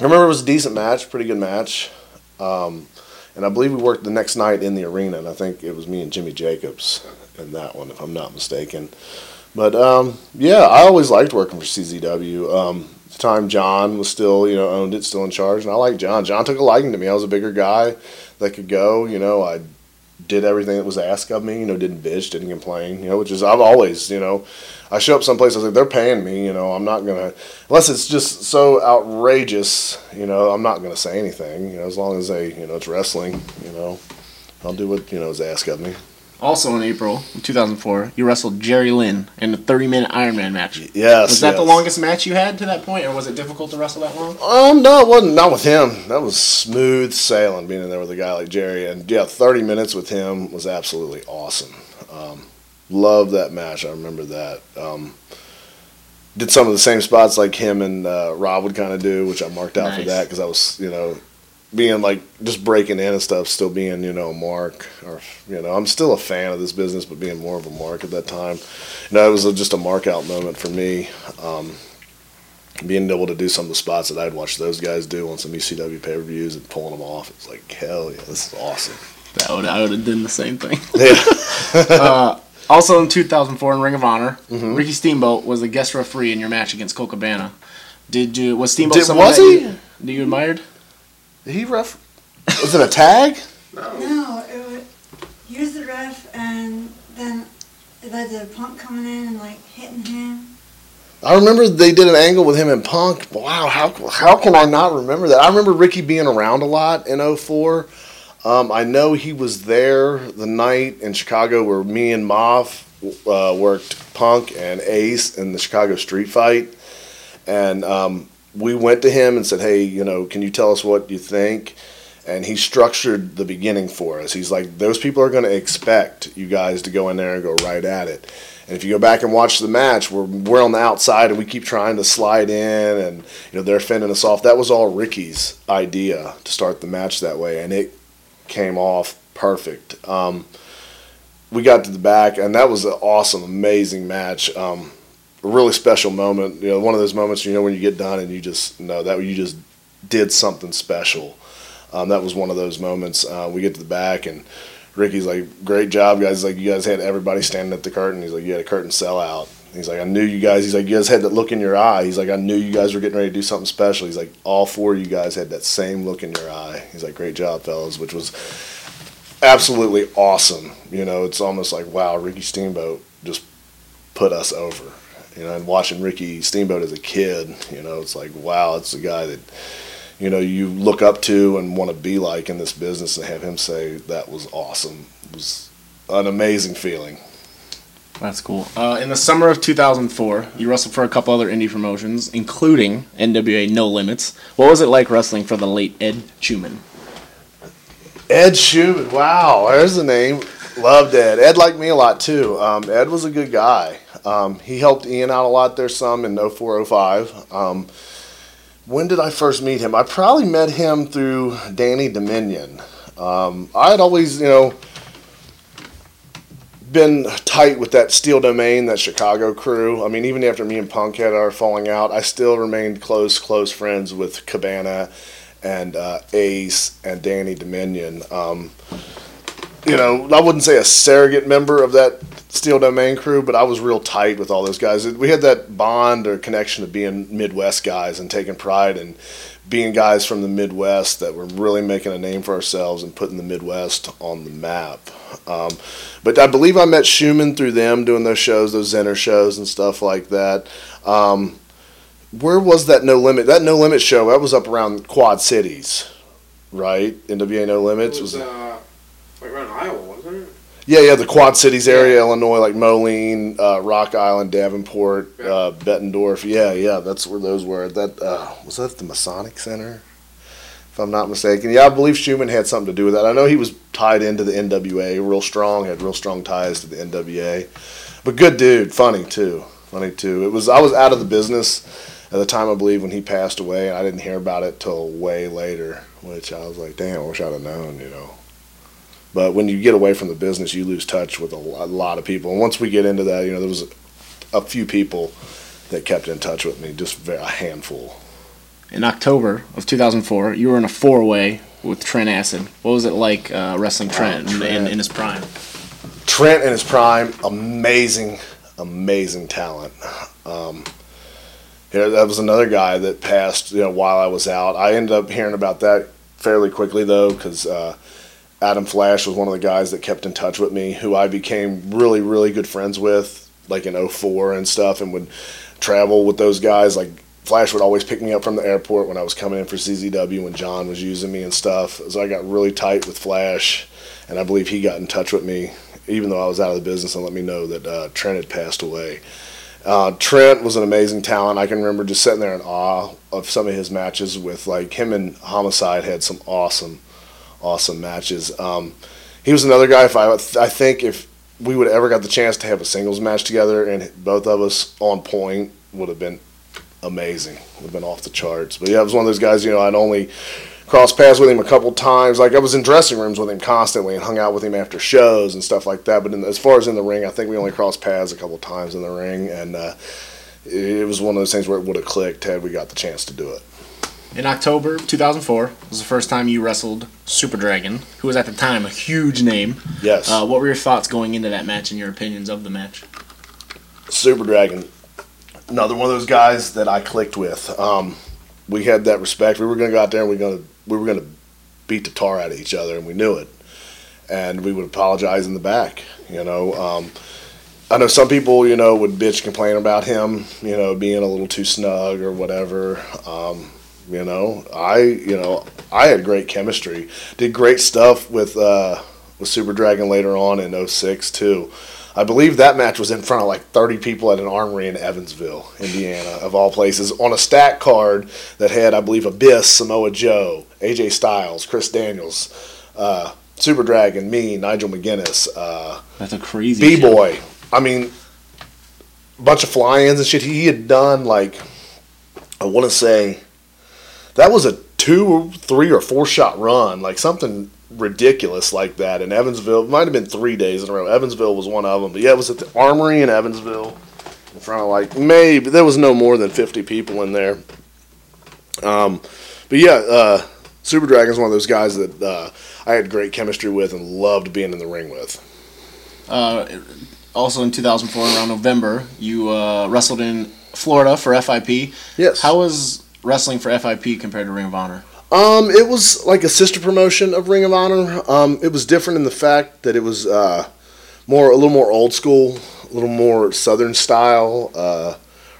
I remember it was a decent match, pretty good match. Um, and I believe we worked the next night in the arena, and I think it was me and Jimmy Jacobs in that one, if I'm not mistaken. But um, yeah, I always liked working for CZW. Um, the time John was still, you know, owned it, still in charge, and I liked John. John took a liking to me. I was a bigger guy that could go. You know, I did everything that was asked of me. You know, didn't bitch, didn't complain. You know, which is I've always, you know, I show up someplace. I was like, they're paying me. You know, I'm not gonna unless it's just so outrageous. You know, I'm not gonna say anything. You know, as long as they, you know, it's wrestling. You know, I'll do what you know is asked of me. Also in April 2004, you wrestled Jerry Lynn in a 30-minute Iron Man match. Yes. Was that the longest match you had to that point, or was it difficult to wrestle that long? Um, no, it wasn't. Not with him. That was smooth sailing being in there with a guy like Jerry. And yeah, 30 minutes with him was absolutely awesome. Um, loved that match. I remember that. Um, did some of the same spots like him and uh, Rob would kind of do, which I marked out for that because I was, you know, being like just breaking in and stuff, still being, you know, a mark. Or, you know, I'm still a fan of this business, but being more of a mark at that time. You know, it was a, just a mark out moment for me. Um, being able to do some of the spots that I'd watched those guys do on some ECW pay per views and pulling them off, it's like hell yeah, this is awesome. That would I would have done the same thing. Yeah, uh, also in 2004 in Ring of Honor, Mm-hmm. Ricky Steamboat was the guest referee in your match against Colt Cabana. Did you was Steamboat Did- was that he? You, that you admired? he ref. Was it a tag? No. No, it would, he was the ref, and then it led to Punk coming in and like hitting him. I remember they did an angle with him and Punk. Wow, how how can I not remember that? I remember Ricky being around a lot in 04. Um, I know he was there the night in Chicago where me and Maff uh, worked Punk and Ace in the Chicago street fight. And um, we went to him and said, hey, you know, can you tell us what you think? And he structured the beginning for us. He's like, those people are going to expect you guys to go in there and go right at it. And if you go back and watch the match, we're we're on the outside and we keep trying to slide in, and you know they're fending us off. That was all Ricky's idea to start the match that way, and it came off perfect. Um, we got to the back, and that was an awesome, amazing match. Um, a really special moment. You know, one of those moments you know when you get done and you just know that you just did something special. Um, that was one of those moments. Uh, we get to the back and Ricky's like, "Great job, guys!" Like, "You guys had everybody standing at the curtain." He's like, "You had a curtain sellout." He's like, "I knew you guys." He's like, "You guys had that look in your eye." He's like, "I knew you guys were getting ready to do something special." He's like, "All four of you guys had that same look in your eye." He's like, "Great job, fellas," which was absolutely awesome. You know, it's almost like, wow, Ricky Steamboat just put us over. You know, and watching Ricky Steamboat as a kid, you know, it's like, wow, it's a guy that you know you look up to and want to be like in this business, and have him say that was awesome it was an amazing feeling. That's cool. Uh, in the summer of 2004, you wrestled for a couple other indie promotions, including NWA No Limits. What was it like wrestling for the late Ed Chuman? Ed Chuman, wow, there's the name. Loved Ed. Ed liked me a lot too. Um, Ed was a good guy. Um, he helped Ian out a lot there some in 0405. Um, when did I first meet him? I probably met him through Danny Dominion. Um, I had always, you know, been tight with that Steel Domain, that Chicago crew. I mean, even after me and Punk had our falling out, I still remained close, close friends with Cabana and uh, Ace and Danny Dominion. Um, you know, I wouldn't say a surrogate member of that Steel Domain crew, but I was real tight with all those guys. We had that bond or connection of being Midwest guys and taking pride in being guys from the Midwest that were really making a name for ourselves and putting the Midwest on the map. Um, but I believe I met Chuman through them doing those shows, those Zenner shows and stuff like that. Um, where was that No Limit? That No Limit show that was up around Quad Cities, right? NWA No It Limits was was. uh, like around Iowa, it? Yeah, yeah, the Quad Cities area, Illinois, like Moline, uh, Rock Island, Davenport, Yeah. uh, Bettendorf. Yeah, yeah, that's where those were. That uh, was that the Masonic Center, if I'm not mistaken. Yeah, I believe Chuman had something to do with that. I know he was tied into the NWA, real strong, had real strong ties to the NWA. But good dude, funny too, funny too. It was I was out of the business at the time, I believe, when he passed away, and I didn't hear about it till way later. Which I was like, damn, I wish I'd have known, you know. But when you get away from the business, you lose touch with a lo- a lot of people. And once we get into that, you know, there was a few people that kept in touch with me, just a handful. In October of 2004, you were in a four-way with Trent Acid. What was it like uh, wrestling Trent, in- In, Trent. in his prime? Trent in his prime, amazing, amazing talent. Um, Yeah, that was another guy that passed. You know, while I was out, I ended up hearing about that fairly quickly though, because uh, Adam Flash was one of the guys that kept in touch with me, who I became really, really good friends with, like in 04 and stuff, and would travel with those guys. Like Flash would always pick me up from the airport when I was coming in for CZW when John was using me and stuff. So I got really tight with Flash, and I believe he got in touch with me, even though I was out of the business, and let me know that uh, Trent had passed away. Uh, Trent was an amazing talent. I can remember just sitting there in awe of some of his matches with like him and Homicide had some awesome, awesome matches. Um, he was another guy. If I I think if we would ever got the chance to have a singles match together and both of us on point would have been amazing. Would have been off the charts. But yeah, it was one of those guys. You know, I'd only crossed paths with him a couple times. Like I was in dressing rooms with him constantly and hung out with him after shows and stuff like that. But in, as far as in the ring, I think we only crossed paths a couple times in the ring, and uh, it was one of those things where it would have clicked had we got the chance to do it. In October 2004 was the first time you wrestled Super Dragon, who was at the time a huge name. Yes, Uh, what were your thoughts going into that match and your opinions of the match? Super Dragon, another one of those guys that I clicked with. Um, we had that respect. We were going to go out there and we going to we were going to beat the tar out of each other, and we knew it. And we would apologize in the back. You know, um, I know some people, you know, would bitch, complain about him, you know, being a little too snug or whatever. Um, you know, I, you know, I had great chemistry. Did great stuff with uh, with Super Dragon later on in 06 too. I believe that match was in front of like 30 people at an armory in Evansville, Indiana, of all places, on a stack card that had, I believe, Abyss, Samoa Joe, AJ Styles, Chris Daniels, uh, Super Dragon, me, Nigel McGuinness, uh, That's a crazy B Boy. I mean, a bunch of fly-ins and shit. He had done like, I want to say, that was a two, or three, or four shot run, like something ridiculous like that in Evansville. It might have been three days in a row. Evansville was one of them, but yeah, it was at the Armory in Evansville, in front of like maybe there was no more than fifty people in there. Um, but yeah, uh, Super Dragon's one of those guys that uh, I had great chemistry with and loved being in the ring with. Uh, also in 2004, around November, you uh, wrestled in Florida for FIP. Yes. How was wrestling for FIP compared to Ring of Honor? Um, it was like a sister promotion of Ring of Honor. Um, it was different in the fact that it was uh, more a little more old school, a little more Southern style uh,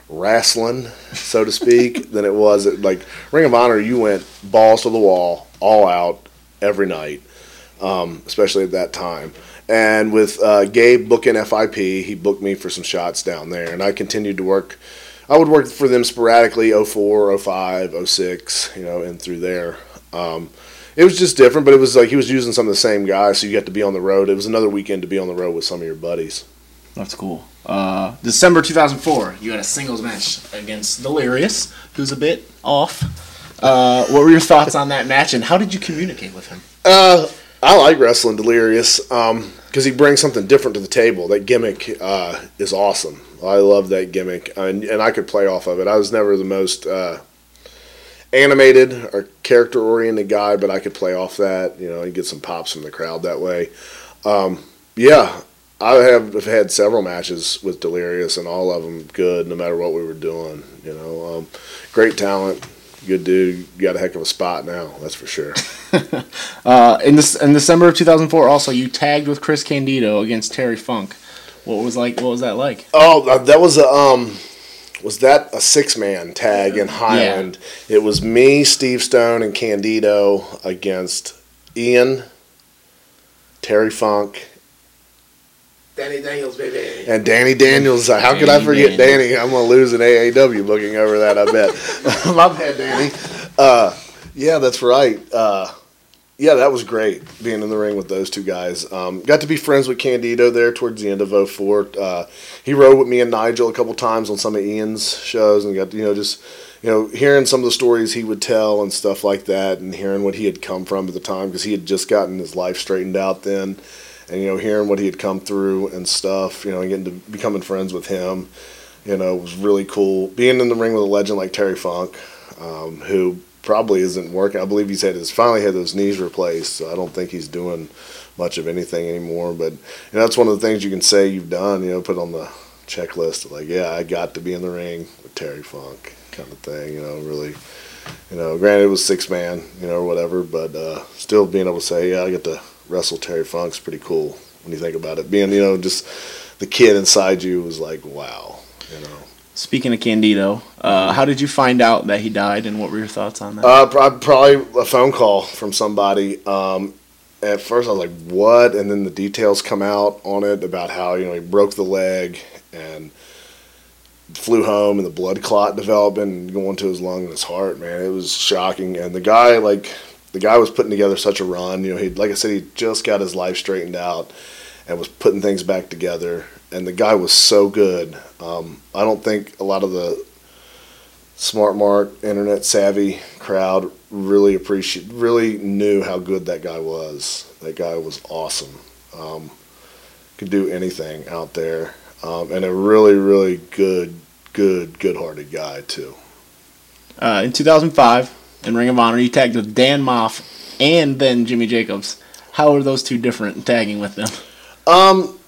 wrestling, so to speak, than it was at like Ring of Honor. You went balls to the wall, all out every night, um, especially at that time. And with uh, Gabe booking FIP, he booked me for some shots down there, and I continued to work. I would work for them sporadically 04, 05, 06, you know, and through there. Um, it was just different, but it was like he was using some of the same guys, so you got to be on the road. It was another weekend to be on the road with some of your buddies. That's cool. Uh, December 2004, you had a singles match against Delirious, who's a bit off. Uh, what were your thoughts on that match, and how did you communicate with him? Uh, I like wrestling Delirious because he brings something different to the table. That gimmick uh, is awesome. I love that gimmick, and, and I could play off of it. I was never the most uh, animated or character oriented guy, but I could play off that. You know, and get some pops from the crowd that way. Um, yeah, I have have had several matches with Delirious, and all of them good, no matter what we were doing. You know, um, great talent, good dude. Got a heck of a spot now, that's for sure. Uh, in this in December of 2004, also you tagged with Chris Candido against Terry Funk. What was like? What was that like? Oh, uh, that was a um, was that a six man tag in Highland? It was me, Steve Stone, and Candido against Ian, Terry Funk, Danny Daniels, baby. and Danny Daniels. How could I forget Daniels. Danny? I'm gonna lose an AAW booking over that. I bet. My bad, Danny. Uh, yeah, that's right. Uh, yeah, that was great being in the ring with those two guys. Um, got to be friends with Candido there towards the end of 04. Uh, he rode with me and Nigel a couple times on some of Ian's shows and got, you know, just, you know, hearing some of the stories he would tell and stuff like that and hearing what he had come from at the time because he had just gotten his life straightened out then. And, you know, hearing what he had come through and stuff, you know, and getting to becoming friends with him, you know, was really cool. Being in the ring with a legend like Terry Funk, um, who probably isn't working. I believe he's had his finally had those knees replaced, so I don't think he's doing much of anything anymore. But you know, that's one of the things you can say you've done. You know, put on the checklist like, yeah, I got to be in the ring with Terry Funk, kind of thing. You know, really. You know, granted it was six man, you know, or whatever, but uh, still being able to say, yeah, I get to wrestle Terry Funk's pretty cool when you think about it. Being, you know, just the kid inside you was like, wow, you know. Speaking of Candido, uh, how did you find out that he died, and what were your thoughts on that? Uh, probably a phone call from somebody. Um, at first, I was like, "What?" And then the details come out on it about how you know he broke the leg and flew home, and the blood clot developed and going to his lung and his heart. Man, it was shocking. And the guy, like, the guy was putting together such a run. You know, he, like I said, he just got his life straightened out and was putting things back together. And the guy was so good. Um, I don't think a lot of the smart mark internet savvy crowd really appreciate really knew how good that guy was that guy was awesome um, could do anything out there um, and a really really good good good hearted guy too Uh, in 2005, in Ring of Honor, you tagged with Dan Maff and then Jimmy Jacobs. How are those two different tagging with them? um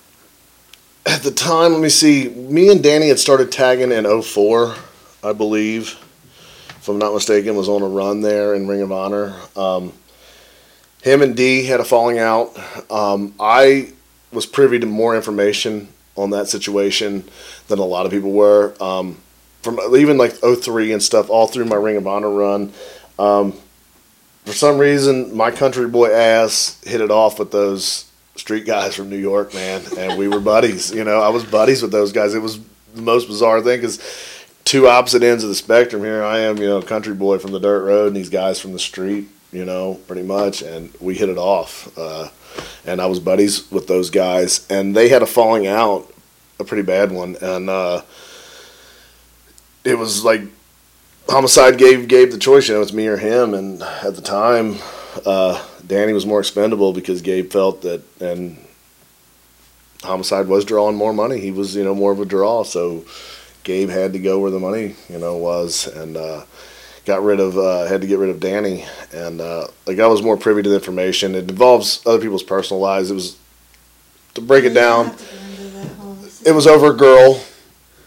at the time let me see. Me and danny had started tagging in 04 i believe if i'm not mistaken was on a run there in ring of honor. Um, him and d had a falling out. Um, i was privy to more information on that situation than a lot of people were. Um, from even like 03 and stuff all through my ring of honor run um, for some reason my country boy ass hit it off with those street guys from New York, man, and we were buddies. You know, I was buddies with those guys. It was the most bizarre thing because two opposite ends of the spectrum. Here I am, you know, country boy from the dirt road, and these guys from the street. You know, pretty much, and we hit it off. Uh, and I was buddies with those guys, and they had a falling out, a pretty bad one, and uh, it was like homicide gave gave the choice. You know, it's me or him, and at the time. Uh, Danny was more expendable because Gabe felt that, and Homicide was drawing more money. He was, you know, more of a draw, so Gabe had to go where the money, you know, was, and uh, got rid of, uh, had to get rid of Danny, and uh, like I was more privy to the information. It involves other people's personal lives. It was to break it down. have to go into that whole It was over a girl.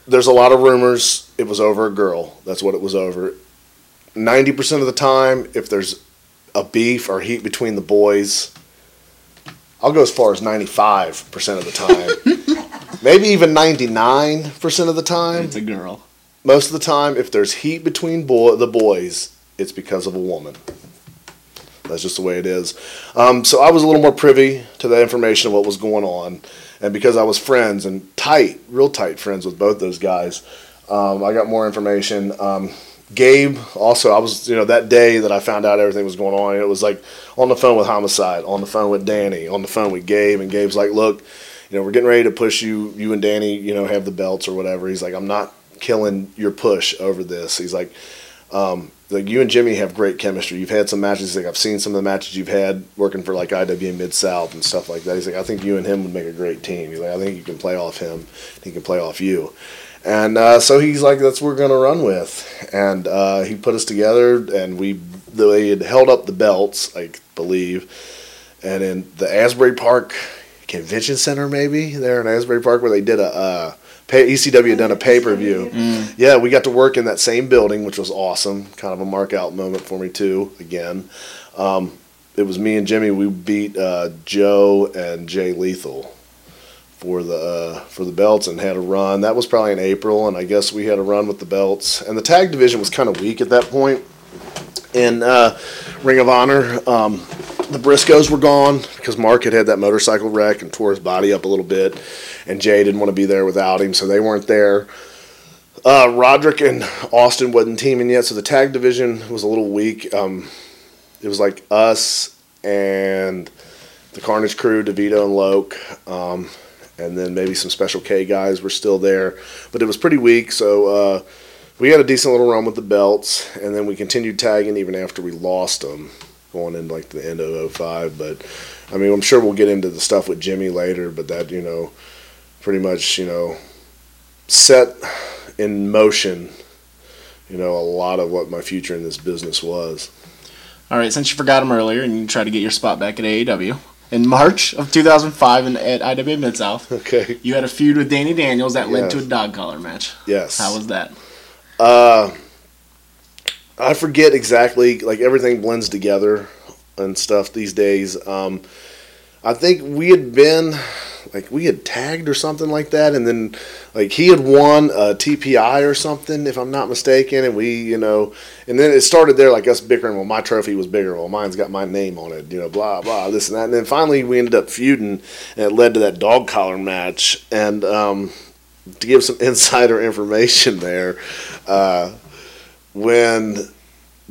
There's a lot of rumors. It was over a girl. That's what it was over. Ninety percent of the time, if there's a beef or heat between the boys, I'll go as far as ninety-five percent of the time. Maybe even ninety-nine percent of the time. It's a girl. Most of the time, if there's heat between boy, the boys, it's because of a woman. That's just the way it is. Um, so I was a little more privy to the information of what was going on, and because I was friends and tight, real tight friends with both those guys, um, I got more information. Um, Gabe also, I was you know that day that I found out everything was going on. It was like on the phone with Homicide, on the phone with Danny, on the phone with Gabe, and Gabe's like, "Look, you know, we're getting ready to push you. You and Danny, you know, have the belts or whatever." He's like, "I'm not killing your push over this." He's like, um, "Like you and Jimmy have great chemistry. You've had some matches. He's like I've seen some of the matches you've had working for like IWA Mid South and stuff like that." He's like, "I think you and him would make a great team." He's like, "I think you can play off him. He can play off you." And uh, so he's like, "That's what we're gonna run with." And uh, he put us together, and we they had held up the belts, I believe, and in the Asbury Park Convention Center, maybe there in Asbury Park, where they did a uh, pay, ECW had done a pay per view. Yeah, we got to work in that same building, which was awesome. Kind of a mark out moment for me too. Again, um, it was me and Jimmy. We beat uh, Joe and Jay Lethal for the uh, for the belts and had a run. That was probably in April, and I guess we had a run with the belts. And the tag division was kind of weak at that point. In uh, Ring of Honor, um, the Briscoes were gone because Mark had had that motorcycle wreck and tore his body up a little bit, and Jay didn't want to be there without him, so they weren't there. Uh, Roderick and Austin wasn't teaming yet, so the tag division was a little weak. Um, it was like us and the Carnage Crew, DeVito and Loc, um, and then maybe some Special K guys were still there, but it was pretty weak. So uh, we had a decent little run with the belts, and then we continued tagging even after we lost them, going into like the end of 05. But I mean, I'm sure we'll get into the stuff with Jimmy later, but that you know, pretty much you know, set in motion, you know, a lot of what my future in this business was. All right, since you forgot him earlier and you tried to get your spot back at AAW, In March of 2005 in, at IWA Mid South, Okay. you had a feud with Danny Daniels that led to a dog collar match. Yes. How was that? Uh, I forget exactly. Like everything blends together and stuff these days. Um, I think we had been like we had tagged or something like that, and then like he had won a TPI or something, if I'm not mistaken, and we, you know, and then it started there like us bickering. Well, my trophy was bigger. Well, mine's got my name on it. You know, blah blah this and that, and then finally we ended up feuding, and it led to that dog collar match, and. um to give some insider information there, uh, when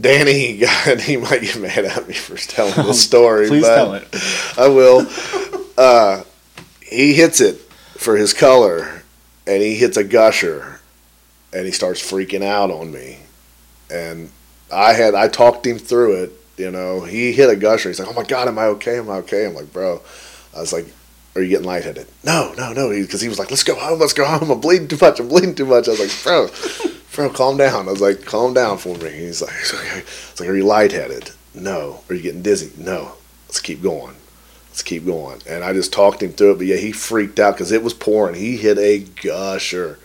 Danny got, he might get mad at me for telling this story, Please but tell it. I will. Uh, he hits it for his color, and he hits a gusher, and he starts freaking out on me, and I had I talked him through it. You know, he hit a gusher. He's like, "Oh my god, am I okay? Am I okay?" I'm like, "Bro," I was like, "Are you getting lightheaded?" No, no, no. Because he, was like, "Let's go home. Let's go home. I'm bleeding too much. I'm bleeding too much." I was like, "Bro, bro, calm down." I was like, "Calm down for me." He's like, he's like, "It's like, are you lightheaded? No. Are you getting dizzy? No. Let's keep going." let's keep going. And I just talked him through it, but yeah, he freaked out because it was pouring. He hit a gusher,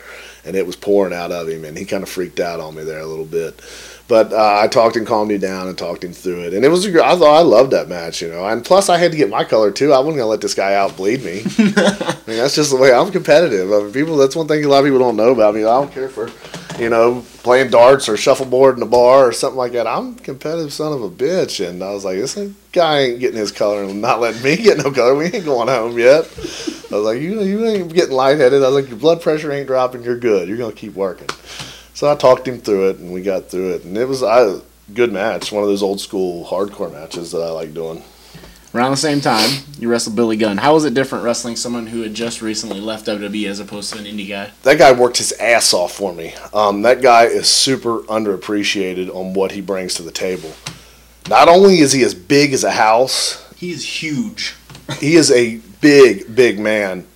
and it was pouring out of him, and he kind of freaked out on me there a little bit. But uh, I talked and calmed him down and talked him through it, and it was. A, I thought I loved that match, you know. And plus, I had to get my color too. I wasn't gonna let this guy outbleed me. I mean, that's just the way I'm competitive. I mean, people. That's one thing a lot of people don't know about me. I don't care for, you know, playing darts or shuffleboard in a bar or something like that. I'm a competitive son of a bitch, and I was like, this guy ain't getting his color and not letting me get no color. We ain't going home yet. I was like, you you ain't getting lightheaded. I was like, your blood pressure ain't dropping. You're good. You're gonna keep working. So I talked him through it, and we got through it, and it was a good match. One of those old school hardcore matches that I like doing. Around the same time, you wrestled Billy Gunn. How was it different wrestling someone who had just recently left WWE as opposed to an indie guy? that guy worked his ass off for me. Um, that guy is super underappreciated on what he brings to the table. Not only is he as big as a house, He is huge. he is a big, big man.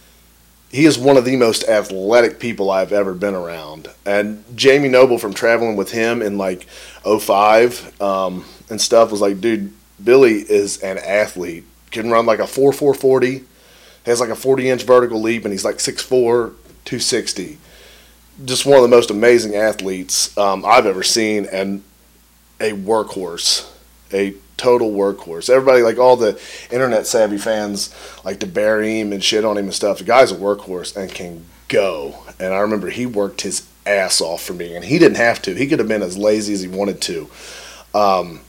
He is one of the most athletic people I've ever been around. And Jamie Noble from traveling with him in like 05 um, and stuff was like, dude, Billy is an athlete. Can run like a 4 4 40, has like a 40 inch vertical leap, and he's like 6'4, 260. Just one of the most amazing athletes um, I've ever seen, and a workhorse, a total workhorse. Everybody, like all the internet savvy fans, like to bury him and shit on him and stuff. The guy's a workhorse and can go. And I remember he worked his ass off for me, and he didn't have to. He could have been as lazy as he wanted to. Um,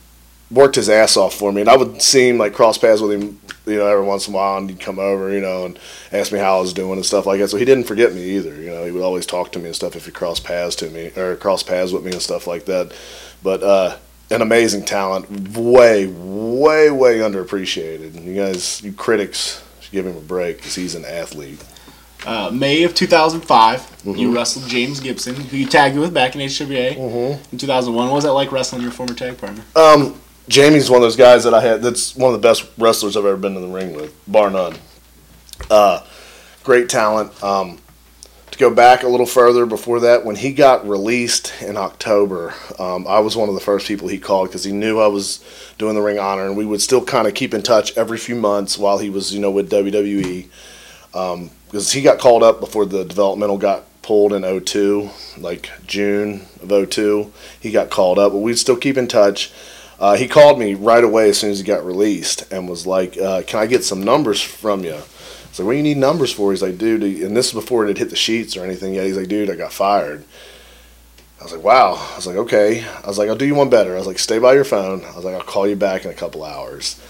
worked his ass off for me, and I would see him like cross paths with him, you know, every once in a while, and he'd come over, you know, and ask me how I was doing and stuff like that. So he didn't forget me either. You know, he would always talk to me and stuff if he crossed paths to me or crossed paths with me and stuff like that. But uh, an amazing talent, way, way, way underappreciated. You guys, you critics, should give him a break because he's an athlete. Uh, May of 2005, Mm-hmm. you wrestled James Gibson, who you tagged with back in HWA Mm-hmm. in 2001. What was that like wrestling your former tag partner? Um, Jamie's one of those guys that I had. That's one of the best wrestlers I've ever been in the ring with, bar none. Uh, great talent. Um, go back a little further before that, when he got released in October, um, I was one of the first people he called because he knew I was doing the Ring Honor, and we would still kind of keep in touch every few months while he was, you know, with WWE. Because he got called up before the developmental got pulled in 02, like June of 02. He got called up, but we'd still keep in touch. Uh, he called me right away as soon as he got released and was like, uh, "Can I get some numbers from you?" So, what do you need numbers for? He's like, "Dude," and this is before it had hit the sheets or anything yet. He's like, "Dude, I got fired." I was like, "Wow." I was like, "Okay." I was like, "I'll do you one better." I was like, "Stay by your phone." I was like, "I'll call you back in a couple hours."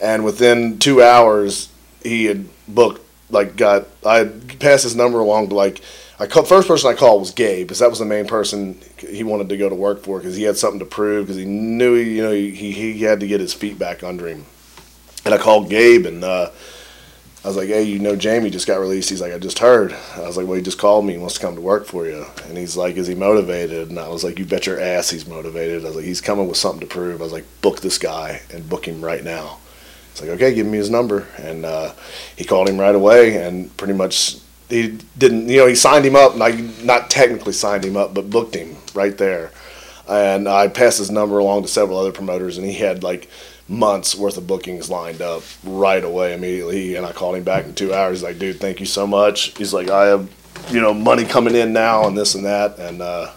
And within two hours, he had booked like got I passed his number along to like I called, first person I called was Gabe because that was the main person he wanted to go to work for because he had something to prove because he knew he, you know he, he had to get his feet back under him. And I called Gabe and uh, I was like, hey, you know Jamie just got released. He's like, I just heard. I was like, well, he just called me. He wants to come to work for you. And he's like, is he motivated? And I was like, you bet your ass he's motivated. I was like, he's coming with something to prove. I was like, book this guy and book him right now. It's like, okay, give me his number. And uh, he called him right away and pretty much he didn't, you know, he signed him up. Not, not technically signed him up, but booked him right there. And I passed his number along to several other promoters, and he had like months worth of bookings lined up right away immediately. And I called him back in two hours. He's like, dude, thank you so much. He's like, I have, you know, money coming in now and this and that. And, uh,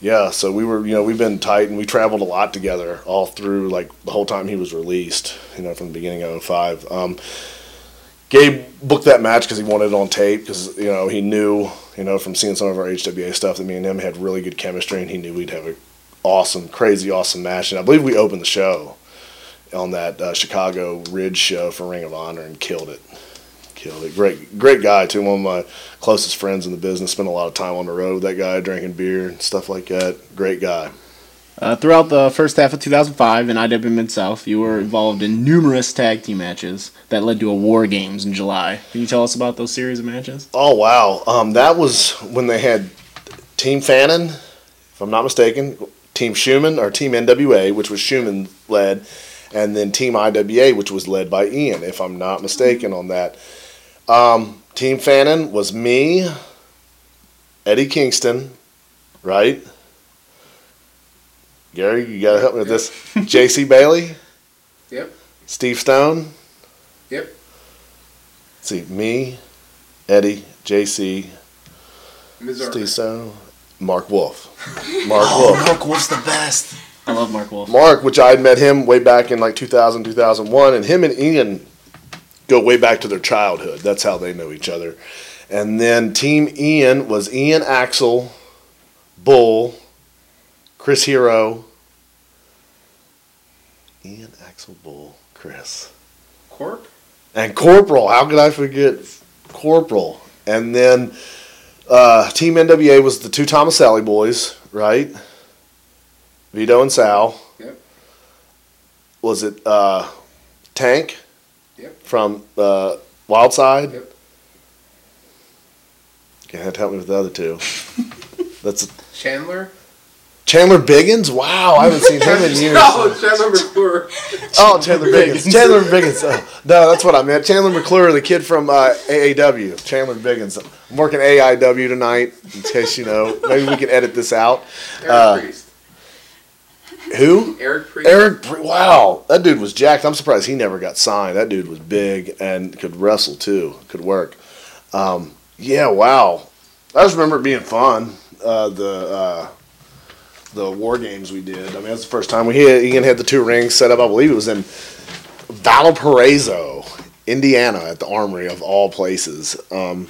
yeah, so we were, you know, we've been tight and we traveled a lot together all through like the whole time he was released, you know, from the beginning of 05. Um, Gabe booked that match because he wanted it on tape because, you know, he knew, you know, from seeing some of our HWA stuff that me and him had really good chemistry and he knew we'd have a awesome, crazy, awesome match. And I believe we opened the show on that uh, Chicago Ridge show for Ring of Honor and killed it. Killed it. Great, great guy too. One of my closest friends in the business. Spent a lot of time on the road with that guy, drinking beer and stuff like that. Great guy. Uh, throughout the first half of 2005 in IW Mid South, you were involved in numerous tag team matches that led to a War Games in July. Can you tell us about those series of matches? Oh wow, um, that was when they had Team Fannin, if I'm not mistaken, Team Schumann or Team NWA, which was Schumann led, and then Team IWA, which was led by Ian, if I'm not mistaken on that. Um, Team Fannin was me, Eddie Kingston, right? Gary, you gotta help me with this. J.C. Bailey, Yep. Steve Stone. Yep. Let's see, me, Eddie, J.C., Steve Stone, Mark Wolf. Mark Wolf. Mark Wolf's the best. I love Mark Wolf. Mark, which I had met him way back in like 2000, 2001, and him and Ian go way back to their childhood. That's how they know each other. And then Team Ian was Ian Axl, Bull, Chris Hero. Ian Axl Bull, Chris. Corp. And Corporal, how could I forget Corporal? And then uh, Team NWA was the two Thomaselli boys, right? Vito and Sal. Yep. Was it uh, Tank? Yep. From uh, Wildside? Yep. You had to help me with the other two. That's Chandler. Chandler Biggins. Wow, I haven't seen him in years. No, Chandler McClure. Oh, Chandler Biggins. Chandler Biggins. Uh, no, that's what I meant. Chandler McClure, the kid from uh, AAW. Chandler Biggins. I'm working AIW tonight, in case you know. Maybe we can edit this out. Uh. Who? Eric Priest. Eric. Pri- Wow, that dude was jacked. I'm surprised he never got signed. That dude was big and could wrestle too. Could work. Um, yeah. Wow. I just remember it being fun. Uh, the uh, the war games we did. I mean, that's the first time we had Ian had the two rings set up. I believe it was in Valparaiso, Indiana, at the Armory of all places. Um,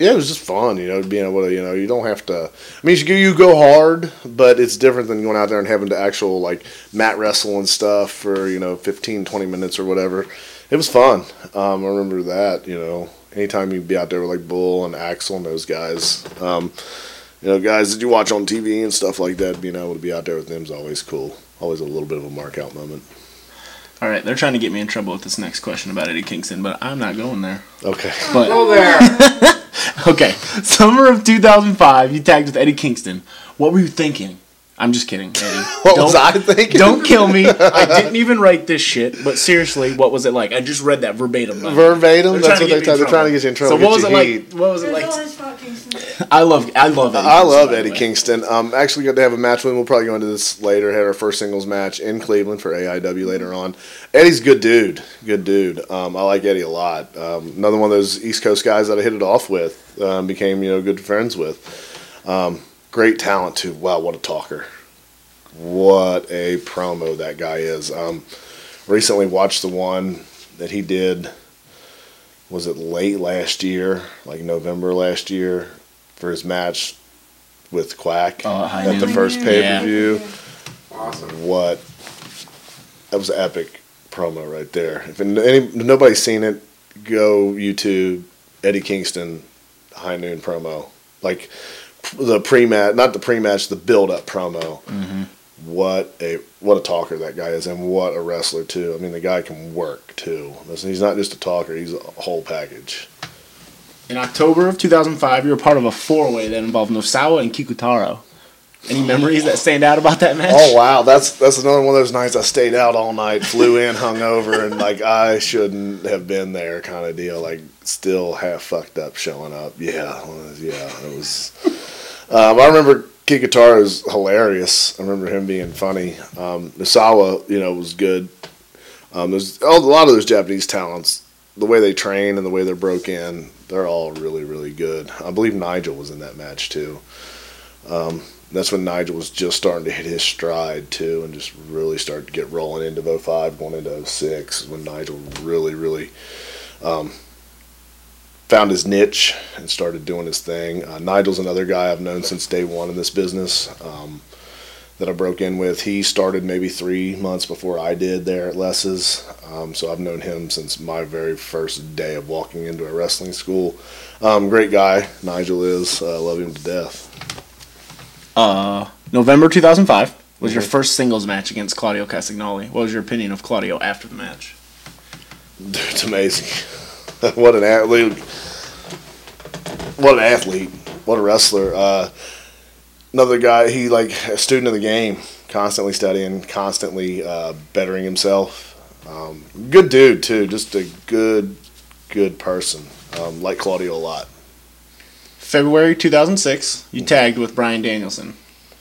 yeah, it was just fun, you know, being able to, you know, you don't have to. I mean, you go hard, but it's different than going out there and having to actual like mat wrestle and stuff for you know 15, 20 minutes or whatever. It was fun. Um, I remember that, you know, anytime you'd be out there with like Bull and Axl and those guys. Um, you know, guys that you watch on TV and stuff like that, being able to be out there with them is always cool. Always a little bit of a mark out moment. All right, they're trying to get me in trouble with this next question about Eddie Kingston, but I'm not going there. Okay. But Go there. okay, summer of 2005, you tagged with Eddie Kingston. What were you thinking? I'm just kidding, Eddie. What Don't- was I thinking? Don't kill me. I didn't even write this shit. But seriously, what was it like? I just read that verbatim. by. Verbatim? They're That's what get they're, trying- they're trying to get you in trouble. So what was it you like? What was it like? I love. I love. Eddie I Kingston, love by Eddie. Kingston. Um, actually got to have a match with him. We'll probably go into this later. Had our first singles match in Cleveland for AIW later on. Eddie's a good dude. Good dude. Um, I like Eddie a lot. Um, another one of those East Coast guys that I hit it off with. Um, became you know good friends with. Um, great talent too. Wow, what a talker. What a promo that guy is. Um, recently watched the one that he did. Was it late last year, like November last year, for his match with Quack Oh, at the first pay per view? Awesome. What? That was an epic promo right there. If any, if nobody's seen it, go YouTube Eddie Kingston high noon promo. Like the pre match, not the pre match, the build up promo. Mm-hmm. What a what a talker that guy is, and what a wrestler too. I mean, the guy can work too. Listen, He's not just a talker; he's a whole package. In October of 2005, you were part of a four-way that involved Nosawa and Kikutaro. Any memories that stand out about that match? Oh wow, that's that's another one of those nights I stayed out all night, flew in, hung over, and like I shouldn't have been there, kind of deal. Like still half fucked up showing up. Yeah, yeah, it was. Um, I remember Kikutaro was hilarious. I remember him being funny. Um, Nosawa, you know, was good. Um, there's a lot of those Japanese talents. The way they train and the way they're broke in, they're all really, really good. I believe Nigel was in that match too. Um, that's when Nigel was just starting to hit his stride too, and just really started to get rolling into 05, going into 06. When Nigel really, really um, found his niche and started doing his thing. Uh, Nigel's another guy I've known since day one in this business um, that I broke in with. He started maybe three months before I did there at Les's, um, so I've known him since my very first day of walking into a wrestling school. Um, great guy, Nigel is. Uh, love him to death. Uh, November 2005 was your first singles match against Claudio Castagnoli. What was your opinion of Claudio after the match? Dude, it's amazing. what an athlete! What an athlete! What a wrestler! Uh, another guy. He like a student of the game, constantly studying, constantly uh, bettering himself. Um, good dude too. Just a good, good person. Um, like Claudio a lot. February 2006, you tagged with Bryan Danielson.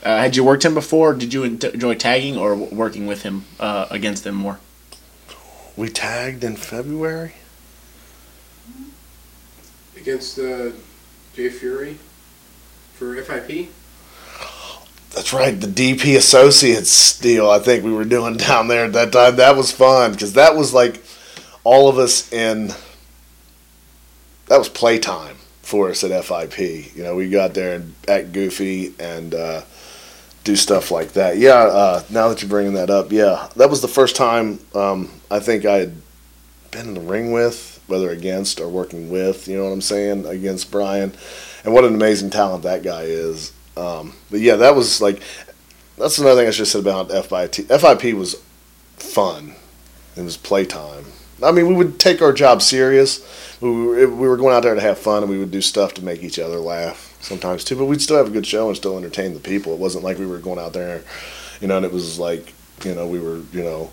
Uh, had you worked him before? Did you enjoy tagging or working with him uh, against him more? We tagged in February. Against uh, Jay Fury for FIP. That's right, the DP Associates deal. I think we were doing down there at that time. That was fun because that was like all of us in. That was playtime for us at FIP. You know, we got there and act goofy and uh, do stuff like that. Yeah, uh, now that you're bringing that up, yeah, that was the first time um, I think I had been in the ring with, whether against or working with. You know what I'm saying? Against Bryan, and what an amazing talent that guy is. Um, but yeah, that was like that's another thing I should have said about FIP. FIP was fun. It was playtime. I mean, we would take our job serious. We were, we were going out there to have fun, and we would do stuff to make each other laugh sometimes too. But we'd still have a good show and still entertain the people. It wasn't like we were going out there, you know, and it was like you know we were you know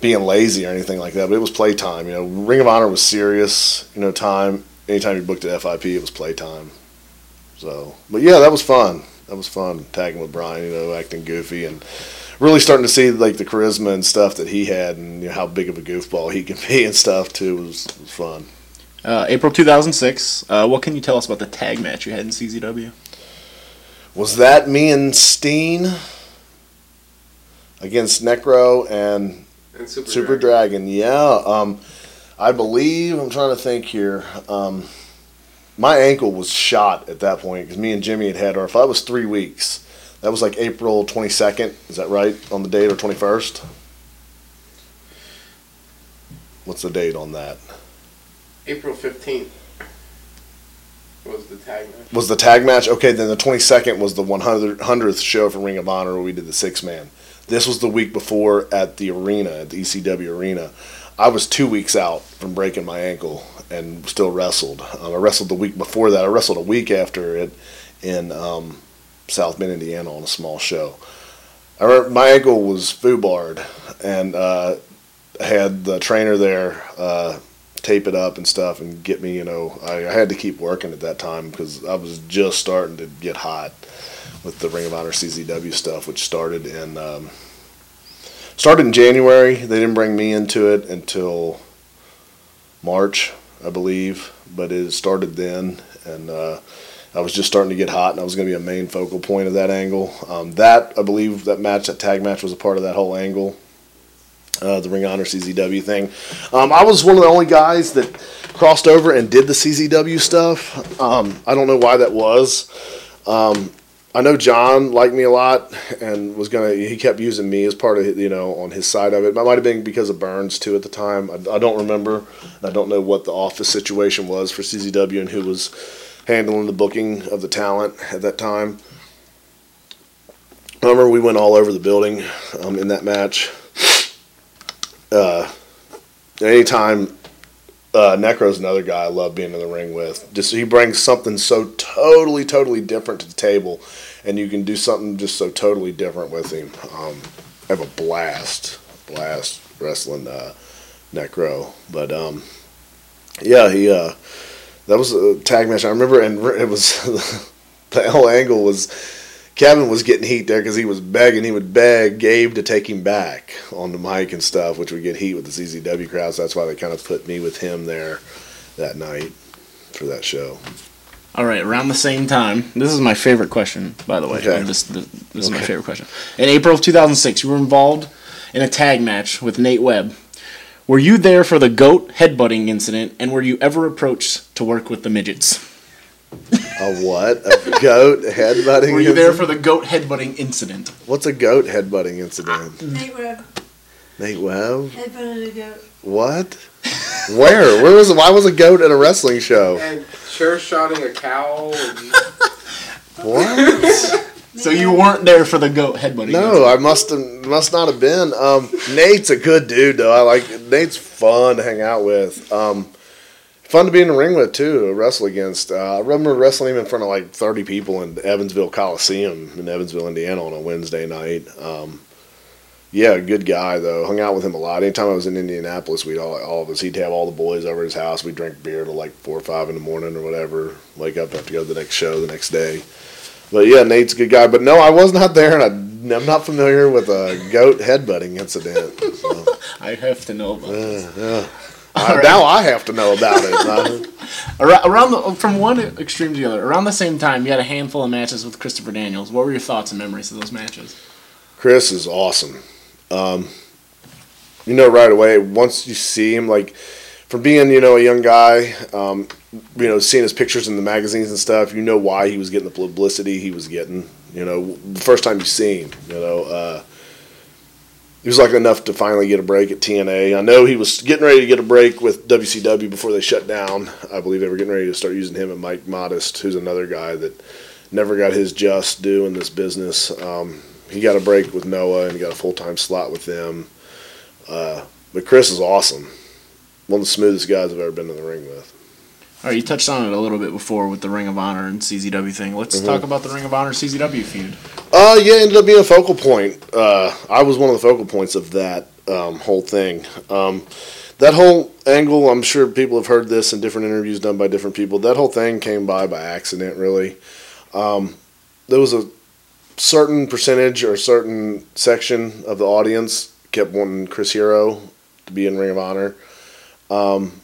being lazy or anything like that. But it was playtime. You know, Ring of Honor was serious. You know, time. Anytime you booked at FIP, it was playtime. So, but yeah, that was fun. That was fun tagging with Bryan. You know, acting goofy and really starting to see like the charisma and stuff that he had, and you know, how big of a goofball he can be and stuff too. Was was fun. Uh, April 2006. Uh, what can you tell us about the tag match you had in CZW? Was that me and Steen against Necro and And Super, Super Dragon. Dragon? Yeah. Um, I believe I'm trying to think here. Um, my ankle was shot at that point because me and Jimmy had had our. If that was three weeks. That was like April 22nd. Is that right on the date or 21st? What's the date on that? April 15th was the tag match. Was the tag match okay? Then the 22nd was the 100th show for Ring of Honor where we did the six man. This was the week before at the arena at the ECW arena. I was two weeks out from breaking my ankle and still wrestled. Um, I wrestled the week before that. I wrestled a week after it in um, South Bend, Indiana, on a small show. I remember my ankle was foobarred, and uh, had the trainer there uh, tape it up and stuff and get me. You know, I, I had to keep working at that time because I was just starting to get hot with the Ring of Honor CZW stuff, which started in um, started in January. They didn't bring me into it until March, I believe, but it started then, and uh, I was just starting to get hot, and I was going to be a main focal point of that angle. Um, that I believe that match, that tag match, was a part of that whole angle. Uh, the Ring Honor CZW thing. Um, I was one of the only guys that crossed over and did the CZW stuff. Um, I don't know why that was. Um, I know John liked me a lot and was gonna. He kept using me as part of you know on his side of it. That might have been because of Burns too at the time. I, I don't remember. I don't know what the office situation was for CZW and who was handling the booking of the talent at that time. I remember we went all over the building um, in that match. Uh, anytime uh, Necro's another guy I love being in the ring with. Just he brings something so totally, totally different to the table, and you can do something just so totally different with him. Um, I have a blast, blast wrestling uh, Necro. But um, yeah, he uh, that was a tag match. I remember, and it was the whole angle was Kevin was getting heat there because he was begging. He would beg Gabe to take him back on the mic and stuff, which would get heat with the CZW crowd. So that's why they kind of put me with him there that night for that show. All right, around the same time. This is my favorite question, by the way. Okay. This, this, this is my favorite question. In April of 2006, you were involved in a tag match with Nate Webb. Were you there for the goat headbutting incident, and were you ever approached to work with the midgets? A what? A goat headbutting? Were you there incident? for the goat headbutting incident? What's a goat headbutting incident? Nate Webb, Nate Webb? headbutted a goat. What? Where? Where was? Why was a goat at a wrestling show? And sure shotting a cow. And What? So you weren't there for the goat headbutting No, incident? I must have must not have been. Um, Nate's a good dude though. I like Nate's fun to hang out with. Um, fun to be in the ring with too. To wrestle against. Uh, I remember wrestling him in front of like thirty people in Evansville Coliseum in Evansville, Indiana, on a Wednesday night. Um, yeah, good guy though. Hung out with him a lot. Anytime I was in Indianapolis, we'd all, all of us. He'd have all the boys over his house. We'd drink beer till like four or five in the morning or whatever. Wake up, have to go to the next show the next day. But yeah, Nate's a good guy. But no, I was not there, and I, I'm not familiar with a goat headbutting incident. So, I have to know about this. uh, I- Now I have to know about it. Uh, Around the, from one extreme to the other, around the same time, you had a handful of matches with Christopher Daniels. What were your thoughts and memories of those matches? Chris is awesome. Um, you know right away once you see him, like from being you know a young guy, um, you know seeing his pictures in the magazines and stuff, you know why he was getting the publicity he was getting. You know, the first time you see him, you know. Uh, he was like enough to finally get a break at TNA. I know he was getting ready to get a break with WCW before they shut down. I believe they were getting ready to start using him and Mike Modest, who's another guy that never got his just due in this business. Um, he got a break with Noah and he got a full time slot with them. Uh, but Chris is awesome. One of the smoothest guys I've ever been in the ring with. All right, you touched on it a little bit before with the Ring of Honor and CZW thing. Let's talk about the Ring of Honor CZW feud. Uh, yeah, ended up being a focal point. Uh, I was one of the focal points of that um, whole thing. Um, that whole angle, I'm sure people have heard this in different interviews done by different people. That whole thing came by by accident, really. Um, there was a certain percentage or certain section of the audience kept wanting Chris Hero to be in Ring of Honor. Um,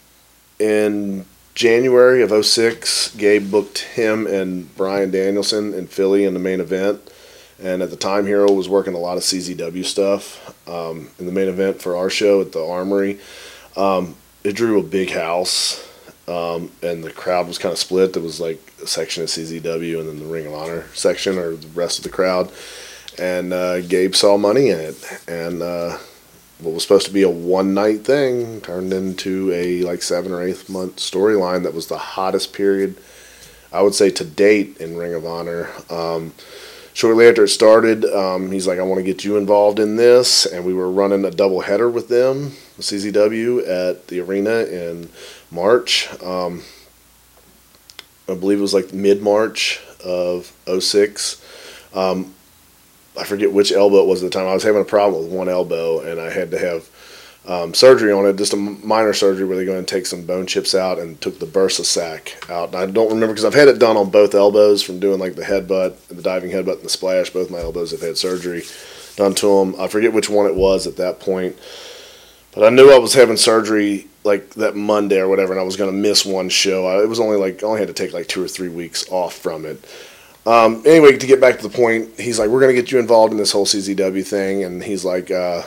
in January of 06, Gabe booked him and Bryan Danielson in Philly in the main event. And at the time, Hero was working a lot of CZW stuff um, in the main event for our show at the Armory. Um, it drew a big house, um, and the crowd was kind of split. There was like a section of CZW and then the Ring of Honor section, or the rest of the crowd. And uh, Gabe saw money in it, and uh, what was supposed to be a one night thing turned into a like seven or eight month storyline that was the hottest period, I would say, to date in Ring of Honor. Um, shortly after it started, um, he's like, I want to get you involved in this. And we were running a double header with them, CZW, at the arena in March. Um, I believe it was like mid March of 06. Um, I forget which elbow it was at the time. I was having a problem with one elbow, and I had to have um, surgery on it, just a minor surgery where they go and take some bone chips out and took the bursa sac out. And I don't remember because I've had it done on both elbows from doing like the headbutt, the diving headbutt, and the splash. Both my elbows have had surgery done to them. I forget which one it was at that point, but I knew I was having surgery like that Monday or whatever, and I was going to miss one show. I, it was only like I only had to take like two or three weeks off from it. Um, anyway, to get back to the point, he's like, "We're going to get you involved in this whole CZW thing," and he's like, uh,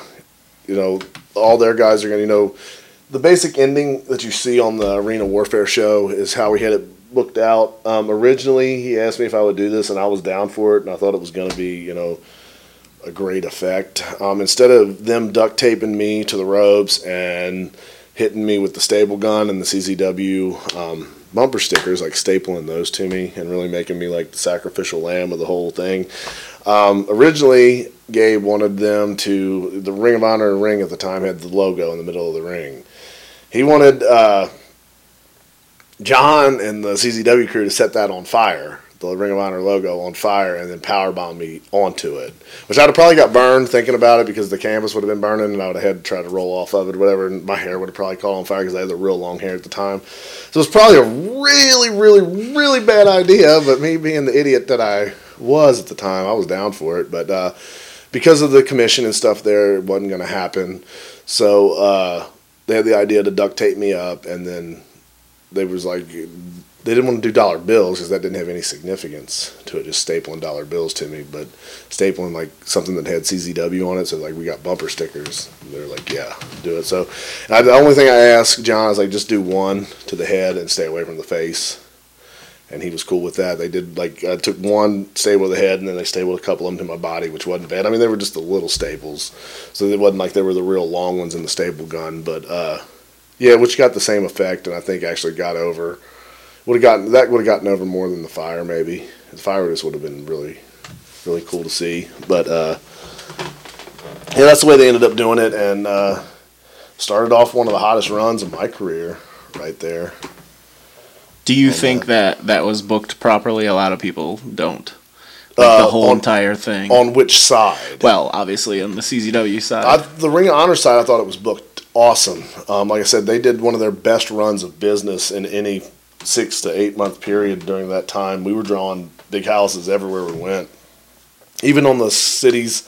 "You know, all their guys are going to, you know, the basic ending that you see on the Arena Warfare show is how we had it booked out. Um, originally, he asked me if I would do this, and I was down for it, and I thought it was going to be, you know, a great effect. Um, instead of them duct taping me to the ropes and hitting me with the stable gun and the CZW um, bumper stickers, like stapling those to me and really making me like the sacrificial lamb of the whole thing. Um, originally, Gabe wanted them to, the Ring of Honor ring at the time had the logo in the middle of the ring. He wanted uh, John and the CZW crew to set that on fire, the Ring of Honor logo on fire and then power bomb me onto it, which I'd have probably got burned thinking about it because the canvas would have been burning and I would have had to try to roll off of it, or whatever, and my hair would have probably caught on fire because I had the real long hair at the time. So it was probably a really, really, really bad idea. But me being the idiot that I was at the time, I was down for it. But uh, because of the commission and stuff, there it wasn't going to happen. So uh, they had the idea to duct tape me up, and then they was like they didn't want to do dollar bills because that didn't have any significance to it, just stapling dollar bills to me. But stapling like something that had CZW on it, so like we got bumper stickers. They're like, yeah, do it. So I, the only thing I asked John is like, just do one to the head and stay away from the face. And he was cool with that. They did like I took one staple to the head, and then they stapled a couple of them to my body, which wasn't bad. I mean, they were just the little staples, so it wasn't like they were the real long ones in the staple gun. But uh, yeah, which got the same effect, and I think actually got over would have gotten that would have gotten over more than the fire maybe. The fire just would have been really, really cool to see. But uh, yeah, that's the way they ended up doing it, and uh, started off one of the hottest runs of my career right there. Do you And, think uh, that that was booked properly? A lot of people don't. Like Uh, the whole on- entire thing. On which side? well, obviously on the CZW side. I, the Ring of Honor side, I thought it was booked awesome. Um, like I said, they did one of their best runs of business in any six to eight month period during that time. We were drawing big houses everywhere we went, even on the cities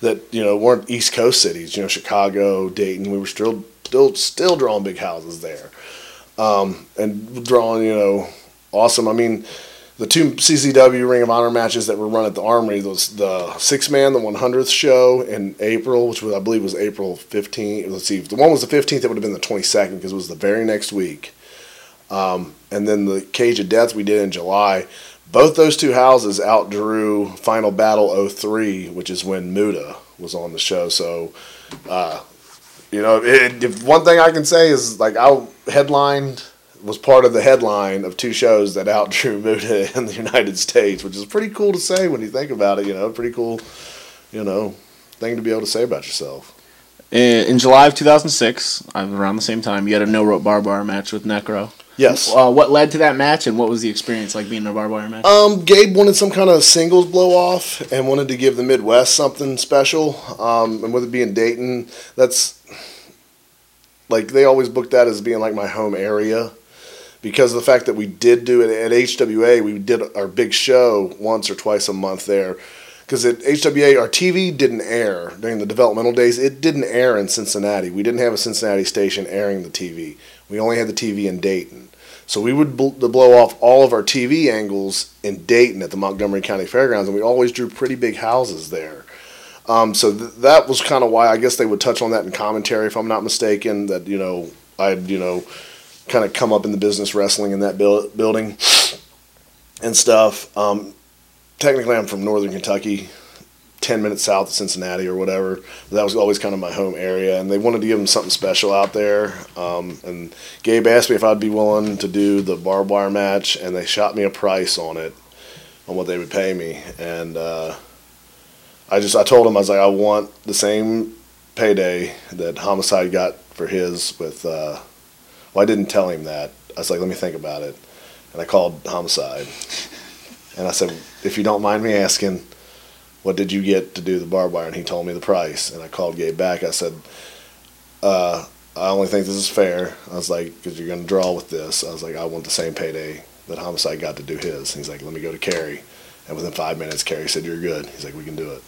that you know weren't East Coast cities. You know, Chicago, Dayton. We were still still still drawing big houses there, um, and drawing you know awesome. I mean the two CZW Ring of Honor matches that were run at the Armory, those the six man, the one hundredth show in April, which was I believe was April fifteenth. Let's see, the one was the fifteenth, it would have been the twenty second because it was the very next week. Um, and then the Cage of Death we did in July. Both those two houses outdrew Final Battle 03, which is when Muda was on the show. So, uh, you know, it, if one thing I can say is like I headlined was part of the headline of two shows that outdrew Muda in the United States, which is pretty cool to say when you think about it. You know, pretty cool, you know, thing to be able to say about yourself. in, in July of 2006, uh, around the same time, you had a no rope barbed wire match with Necro. Yes. Uh, what led to that match, and what was the experience like being in a barbed wire match? Um, Gabe wanted some kind of singles blow off and wanted to give the Midwest something special. Um, and with it being Dayton, that's like they always booked that as being like my home area because of the fact that we did do it at HWA. We did our big show once or twice a month there. Because at HWA, our TV didn't air during the developmental days. It didn't air in Cincinnati. We didn't have a Cincinnati station airing the TV. We only had the TV in Dayton. So we would bl- blow off all of our TV angles in Dayton at the Montgomery County Fairgrounds, and we always drew pretty big houses there. Um, so th- that was kind of why I guess they would touch on that in commentary, if I'm not mistaken. That you know I'd you know kind of come up in the business wrestling in that buil- building and stuff. Um, technically, I'm from Northern Kentucky, ten minutes south of Cincinnati or whatever. That was always kind of my home area, and they wanted to give them something special out there. Um, and Gabe asked me if I'd be willing to do the barbed wire match, and they shot me a price on it, on what they would pay me, and uh, I just I told him I was like I want the same payday that Homicide got for his with. Uh, well, I didn't tell him that. I was like, let me think about it, and I called Homicide, and I said, if you don't mind me asking what did you get to do the barbed wire? And he told me the price. And I called Gabe back. I said, uh, I only think this is fair. I was like, because you're going to draw with this. I was like, I want the same payday that Homicide got to do his. And he's like, let me go to Cary. And within five minutes, Cary said, you're good. He's like, we can do it.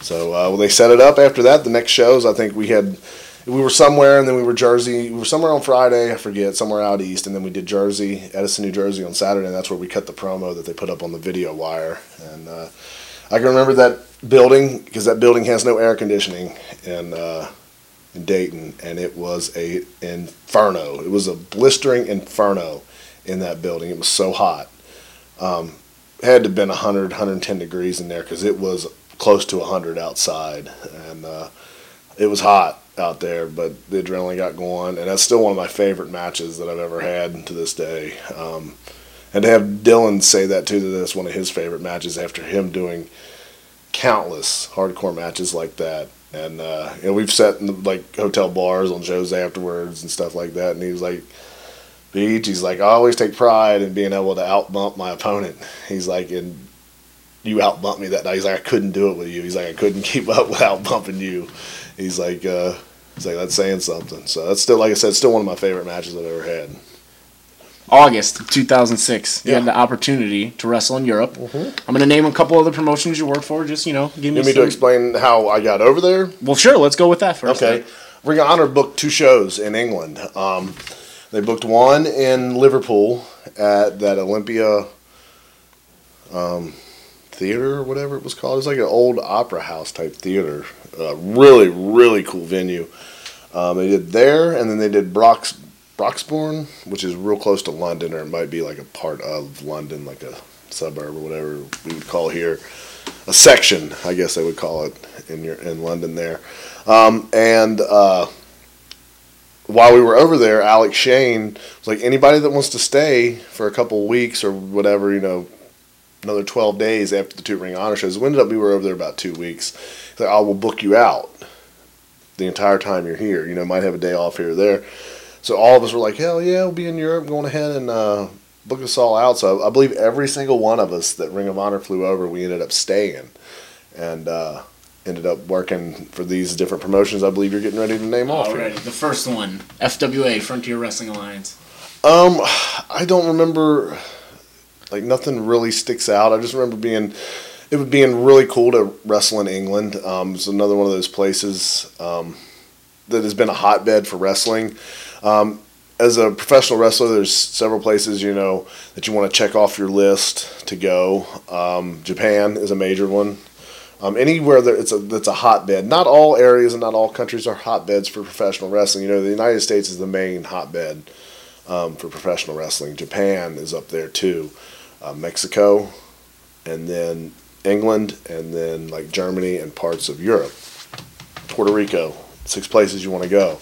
So uh, well, they set it up after that. The next shows, I think we had, we were somewhere and then we were Jersey. We were somewhere on Friday, I forget, somewhere out east. And then we did Jersey, Edison, New Jersey on Saturday. And that's where we cut the promo that they put up on the video wire. And, uh, I can remember that building because that building has no air conditioning in uh, in Dayton, and it was a inferno. It was a blistering inferno in that building. It was so hot. Um, it had to have been 100, 110 degrees in there because it was close to 100 outside, and uh, it was hot out there. But the adrenaline got going, and that's still one of my favorite matches that I've ever had to this day. Um, and to have Dylan say that too, that that's one of his favorite matches after him doing countless hardcore matches like that. And uh, you know, we've sat in the, like hotel bars on shows afterwards and stuff like that. And he was like, Beach, he's like, I always take pride in being able to out bump my opponent. He's like, and you out bumped me that night. He's like, I couldn't do it with you. He's like, I couldn't keep up without bumping you. He's like, uh, he's like, that's saying something. So that's still, like I said, still one of my favorite matches I've ever had. August 2006. You Yeah. had the opportunity to wrestle in Europe. I'm going to name a couple of other promotions you worked for. Just, you know, give me You to explain how I got over there? well, sure. Let's go with that first. Okay. Ring of Honor booked two shows in England. Um, they booked one in Liverpool at that Olympia um, theater or whatever it was called. It's like an old opera house type theater. Uh, really, really cool venue. Um, they did there, and then they did Brox, Broxbourne, which is real close to London, or it might be like a part of London, like a suburb or whatever we would call here. A section, I guess they would call it in your in London there. Um, and uh, while we were over there, Alex Shane was like, anybody that wants to stay for a couple weeks or whatever, you know, another 12 days after the two Ring Honor shows. We ended up, we were over there about two weeks. He's like, I will book you out the entire time you're here. You know, might have a day off here or there. So all of us were like, hell yeah, we'll be in Europe, going ahead and uh, book us all out. So I believe every single one of us that Ring of Honor flew over, we ended up staying. And, uh, ended up working for these different promotions. I believe you're getting ready to name off. here. The first one FWA, Frontier Wrestling Alliance. Um, I don't remember. Like nothing really sticks out. I just remember being, it would being really cool to wrestle in England. Um, it's another one of those places um, that has been a hotbed for wrestling. Um, as a professional wrestler, there's several places you know that you want to check off your list to go. Um, Japan is a major one. Um, anywhere that it's a that's a hotbed. Not all areas and not all countries are hotbeds for professional wrestling. You know, the United States is the main hotbed um, for professional wrestling. Japan is up there too. Uh, Mexico, and then England, and then like Germany and parts of Europe. Puerto Rico, six places you want to go.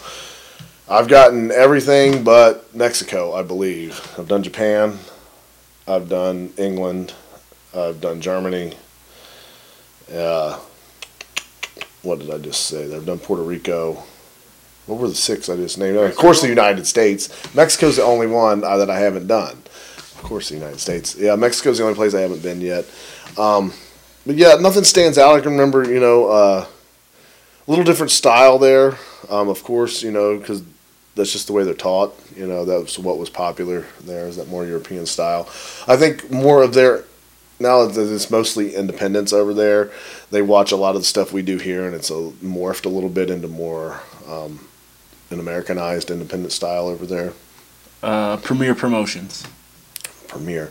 I've gotten everything but Mexico, I believe. I've done Japan, I've done England, I've done Germany. Uh, what did I just say? I've done Puerto Rico. What were the six I just named? Of course, the United States. Mexico's the only one uh, that I haven't done. Of course, the United States. Yeah, Mexico's the only place I haven't been yet. Um, but yeah, nothing stands out. I can remember, you know, uh, a little different style there. Um, of course, you know, because that's just the way they're taught. You know, that's what was popular there. Is that more European style? I think more of their now that it's mostly independents over there. They watch a lot of the stuff we do here, and it's a, morphed a little bit into more um, an Americanized independent style over there. Uh, Premier Promotions. Premiere.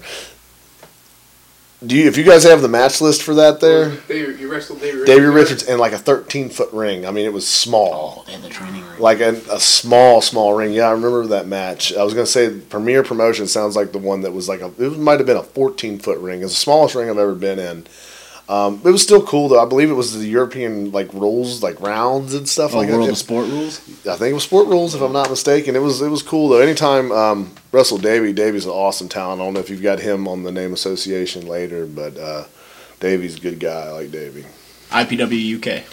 Do you, if you guys have the match list for that there? David, you wrestled David Richards. Davey? Richards in like a 13 foot ring. I mean, it was small. Oh, they the training ring. Like a, a small, small ring. Yeah, I remember that match. I was gonna say Premier Promotion sounds like the one that was like a. It might have been a 14 foot ring. It's the smallest ring I've ever been in. Um, it was still cool though. I believe it was the European like rules, like rounds and stuff Oh, like World that. of Sport rules. I think it was Sport Rules, if I'm not mistaken. It was it was cool though. Anytime um, Russell Davey, Davey's an awesome talent. I don't know if you've got him on the name association later, but uh, Davey's a good guy. I like Davey. IPW UK.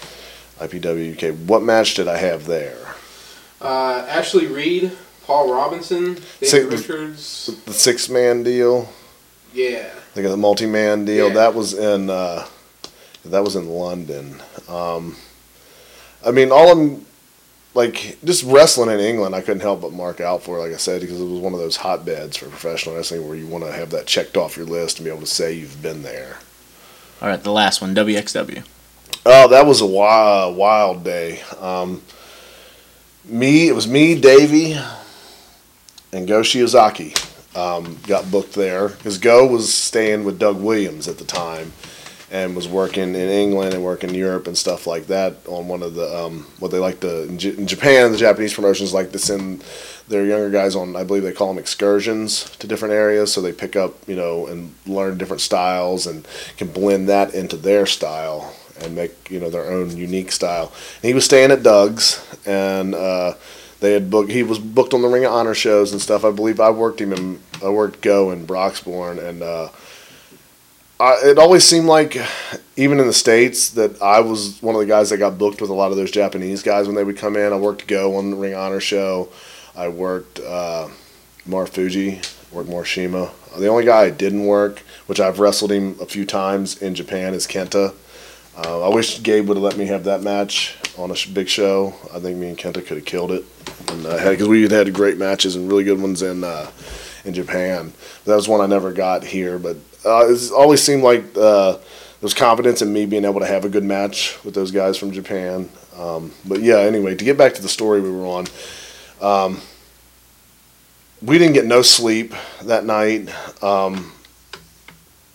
IPW UK. What match did I have there? Uh, Ashley Reed, Paul Robinson, David Say- Richards. The six man deal. Yeah. Like the multi man deal. Yeah. That was in uh, that was in London. Um, I mean, all I'm like just wrestling in England. I couldn't help but mark out for, like I said, because it was one of those hotbeds for professional wrestling where you want to have that checked off your list and be able to say you've been there. All right, the last one, WXW. Oh, that was a wild, wild day. Um, me, it was me, Davey, and Go Shiozaki um, got booked there because Go was staying with Doug Williams at the time and was working in England and working in Europe and stuff like that on one of the um, what they like to in, Japan. The Japanese promotions like to send their younger guys on. I believe they call them excursions to different areas, so they pick up you know and learn different styles and can blend that into their style and make you know their own unique style. And he was staying at Doug's and. Uh, they had booked. He was booked on the Ring of Honor shows and stuff. I believe I worked him in. I worked Go in Broxbourne, and uh, I, it always seemed like, even in the states, that I was one of the guys that got booked with a lot of those Japanese guys when they would come in. I worked Go on the Ring of Honor show. I worked uh, Marufuji, worked Morishima. The only guy I didn't work, which I've wrestled him a few times in Japan, is Kenta. Uh, I wish Gabe would have let me have that match on a sh- big show. I think me and Kenta could have killed it, and because we had great matches and really good ones in uh, in Japan. That was one I never got here, but uh, it's always seemed like uh, there was confidence in me being able to have a good match with those guys from Japan. Um, but yeah, anyway, to get back to the story we were on, um, we didn't get no sleep that night. Um,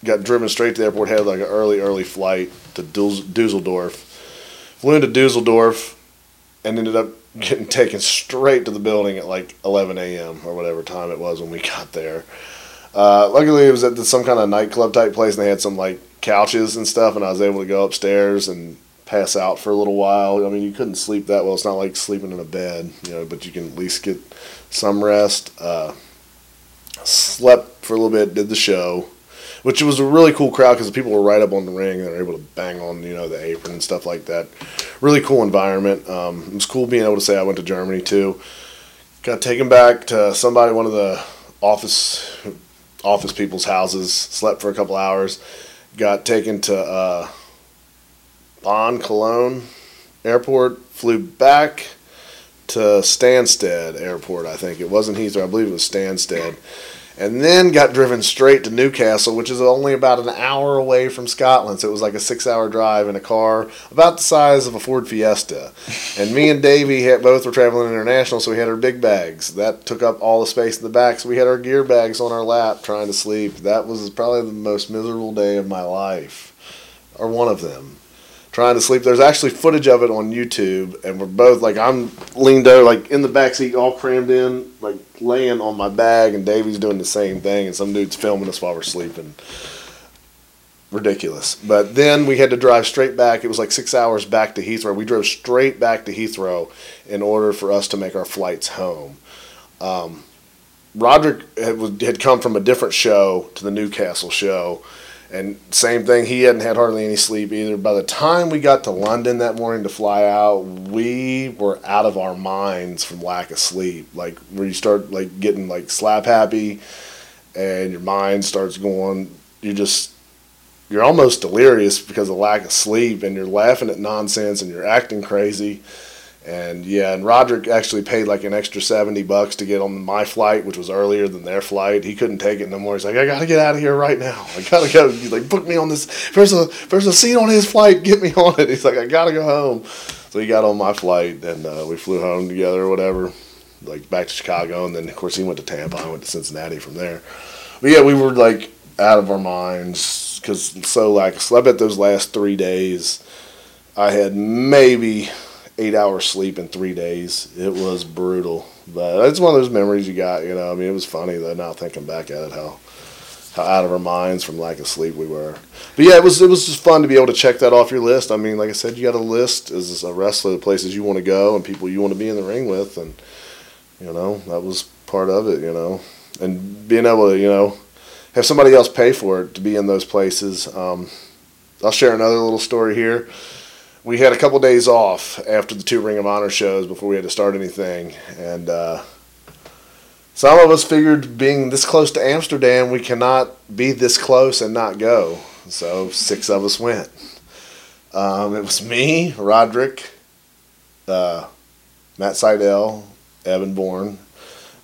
got driven straight to the airport, had like an early, early flight to Dusseldorf. Flew into Dusseldorf and ended up getting taken straight to the building at like 11 a.m. or whatever time it was when we got there. Uh, luckily, it was at some kind of nightclub type place, and they had some like couches and stuff, and I was able to go upstairs and pass out for a little while. I mean, you couldn't sleep that well. It's not like sleeping in a bed, you know, but you can at least get some rest. Uh, slept for a little bit, did the show, which was a really cool crowd because the people were right up on the ring and they were able to bang on, you know, the apron and stuff like that. Really cool environment. Um, it was cool being able to say I went to Germany too. Got taken back to somebody, one of the office office people's houses. Slept for a couple hours. Got taken to uh, Bonn, Cologne airport. Flew back to Stansted Airport, I think. It wasn't Heathrow, I believe it was Stansted. And then got driven straight to Newcastle, which is only about an hour away from Scotland. So it was like a six hour drive in a car about the size of a Ford Fiesta. And me and Davey had, both were traveling international, so we had our big bags. That took up all the space in the back. So we had our gear bags on our lap trying to sleep. That was probably the most miserable day of my life, or one of them trying to sleep. There's actually footage of it on YouTube, and we're both like I'm leaned over, like in the back seat, all crammed in, like laying on my bag, and Davey's doing the same thing, and some dude's filming us while we're sleeping. Ridiculous. But then we had to drive straight back. It was like six hours back to Heathrow. We drove straight back to Heathrow in order for us to make our flights home. Um, Roderick had, had come from a different show to the Newcastle show. And same thing, he hadn't had hardly any sleep either. By the time we got to London that morning to fly out, we were out of our minds from lack of sleep. Like where you start like getting like slap happy, and your mind starts going. You just you're almost delirious because of lack of sleep, and you're laughing at nonsense, and you're acting crazy. And yeah, and Roderick actually paid like an extra seventy bucks to get on my flight, which was earlier than their flight. He couldn't take it no more. He's like, I gotta get out of here right now. I gotta go. He's like, book me on this. There's a there's a seat on his flight. Get me on it. He's like, I gotta go home. So he got on my flight, and uh, we flew home together or whatever, like back to Chicago, and then of course he went to Tampa. I went to Cincinnati from there. But yeah, we were like out of our minds because so like so I bet those last three days, I had maybe eight hours sleep in three days. It was brutal, but it's one of those memories you got. You know, I mean, it was funny though. Now thinking back at it, how how out of our minds from lack of sleep we were. But yeah, it was it was just fun to be able to check that off your list. I mean, like I said, you got a list as a wrestler, the places you want to go and people you want to be in the ring with, and you know that was part of it. You know, and being able to you know have somebody else pay for it to be in those places. Um, I'll share another little story here we had a couple days off after the two Ring of Honor shows before we had to start anything, and uh, some of us figured being this close to Amsterdam, we cannot be this close and not go. So six of us went. Um, it was me, Roderick, uh, Matt Sydal, Evan Bourne,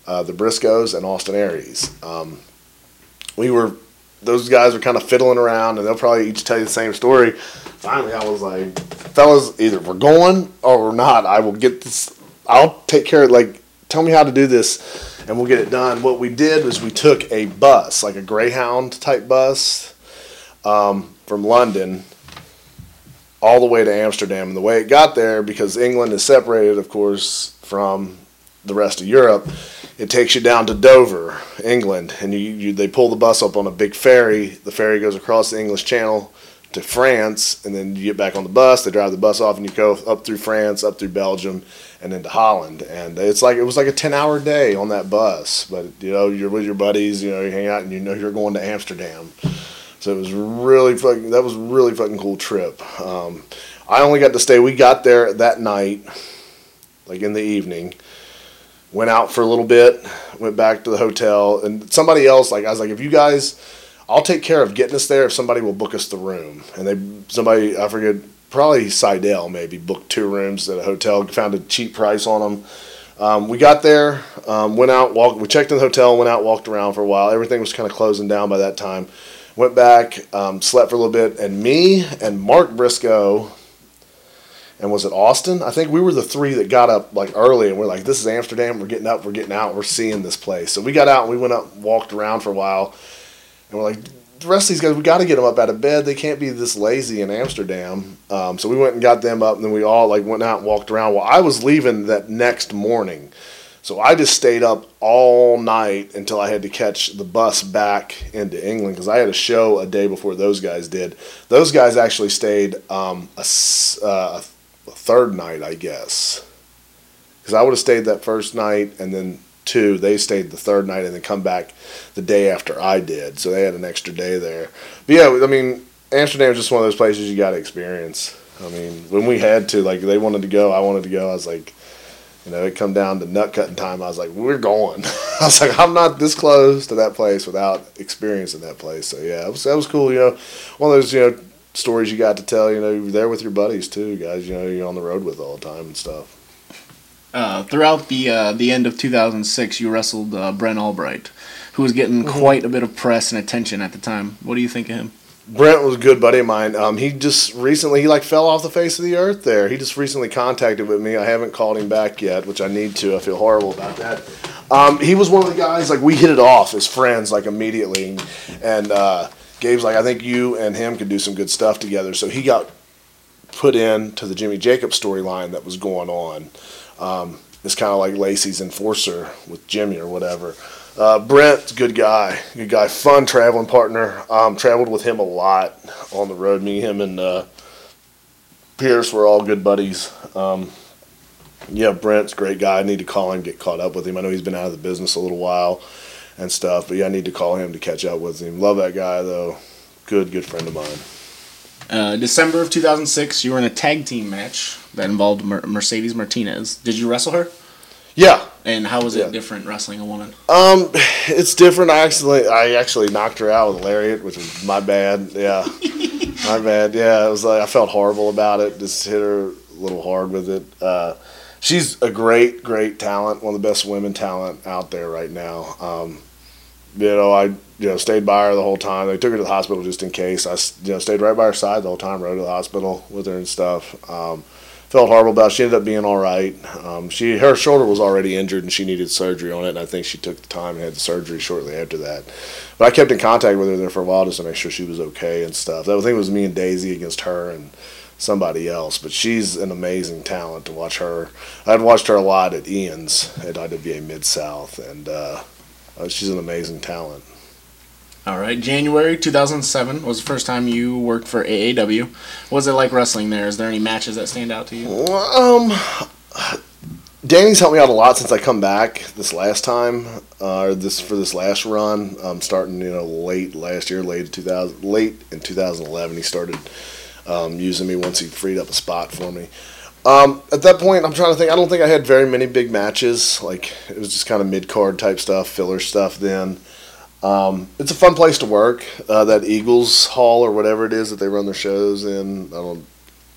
uh, the Briscoes, and Austin Aries. Um, we were those guys were kind of fiddling around, and they'll probably each tell you the same story. Finally, I was like, fellas, either we're going or we're not. I will get this. I'll take care of like. Tell me how to do this, and we'll get it done. What we did was we took a bus, like a Greyhound type bus, um, from London, all the way to Amsterdam. And the way it got there, because England is separated, of course, from the rest of Europe, it takes you down to Dover, England, and you, you they pull the bus up on a big ferry. The ferry goes across the English Channel to France, and then you get back on the bus. They drive the bus off, and you go up through France, up through Belgium, and into Holland. And it's like it was like a ten hour day on that bus. But you know, you're with your buddies, you know, you hang out, and you know you're going to Amsterdam. So it was really fucking. That was really fucking cool trip. Um, I only got to stay. We got there that night, like in the evening. Went out for a little bit, went back to the hotel, and somebody else like I was like, if you guys, I'll take care of getting us there if somebody will book us the room. And they somebody I forget probably Sydal maybe booked two rooms at a hotel, found a cheap price on them. Um, we got there, um, went out, walked. We checked in the hotel, went out, walked around for a while. Everything was kind of closing down by that time. Went back, um, slept for a little bit, and me and Mark Briscoe, and was it Austin? I think we were the three that got up like early, and we're like, "This is Amsterdam. We're getting up. We're getting out. We're seeing this place." So we got out and we went up, walked around for a while, and we're like, "The rest of these guys, we got to get them up out of bed. They can't be this lazy in Amsterdam." Um, so we went and got them up, and then we all like went out and walked around. Well, I was leaving that next morning. So I just stayed up all night until I had to catch the bus back into England because I had a show a day before those guys did. Those guys actually stayed um, a, uh, a third night, I guess, because I would have stayed that first night and then two. They stayed the third night and then come back the day after I did. So they had an extra day there. But yeah, I mean, Amsterdam is just one of those places you got to experience. I mean, when we had to, like, they wanted to go, I wanted to go. I was like, you know, it come down to nut cutting time. I was like, we're going. I was like, I'm not this close to that place without experiencing that place. So yeah, it was, that was cool. You know, one of those you know stories you got to tell. You know, you're there with your buddies too, guys. You know, you're on the road with all the time and stuff. Uh, throughout the uh, the end of 2006, you wrestled uh, Brent Albright, who was getting quite a bit of press and attention at the time. What do you think of him? Brent was a good buddy of mine. Um, he just recently he like fell off the face of the earth. There, he just recently contacted with me. I haven't called him back yet, which I need to. I feel horrible about that. Um, he was one of the guys like we hit it off as friends like immediately, and uh, Gabe's like I think you and him could do some good stuff together. So he got put in to the Jimmy Jacobs storyline that was going on. Um, it's kind of like Lacey's enforcer with Jimmy or whatever. Uh, Brent's a good guy, good guy, fun traveling partner. Um, traveled with him a lot on the road. Me, him, and uh, Pearce were all good buddies. Um, yeah, Brent's great guy. I need to call him, get caught up with him. I know he's been out of the business a little while and stuff, but yeah, I need to call him to catch up with him. Love that guy though. Good, good friend of mine. Uh, December of 2006, you were in a tag team match that involved Mer- Mercedes Martinez. Did you wrestle her? Yeah, And how was it Yeah. different wrestling a woman? Um, it's different. I actually, I actually knocked her out with a lariat, which was my bad. Yeah, my bad. Yeah, it was like I felt horrible about it. Just hit her a little hard with it. Uh, she's a great, great talent. One of the best women talent out there right now. Um, you know, I you know stayed by her the whole time. They took her to the hospital just in case. I you know stayed right by her side the whole time. Rode to the hospital with her and stuff. Um, felt horrible about. It. She ended up being all right. Um, she her shoulder was already injured and she needed surgery on it. And I think she took the time and had the surgery shortly after that. But I kept in contact with her there for a while just to make sure she was okay and stuff. That I think it was me and Daizee against her and somebody else. But she's an amazing talent to watch her. I'd watched her a lot at Ian's at IWA Mid South and. Uh, uh, she's an amazing talent. All right, January 2007 was the first time you worked for AAW. What was it like wrestling there? Is there any matches that stand out to you? Um, Danny's helped me out a lot since I come back this last time, uh, or this for this last run. Um, starting you know late last year, late 2000, late in 2011, he started um, using me once he freed up a spot for me. Um, at that point, I'm trying to think. I don't think I had very many big matches. Like it was just kind of mid card type stuff, filler stuff. Then um, it's a fun place to work. Uh, that Eagles Hall or whatever it is that they run their shows in. I don't.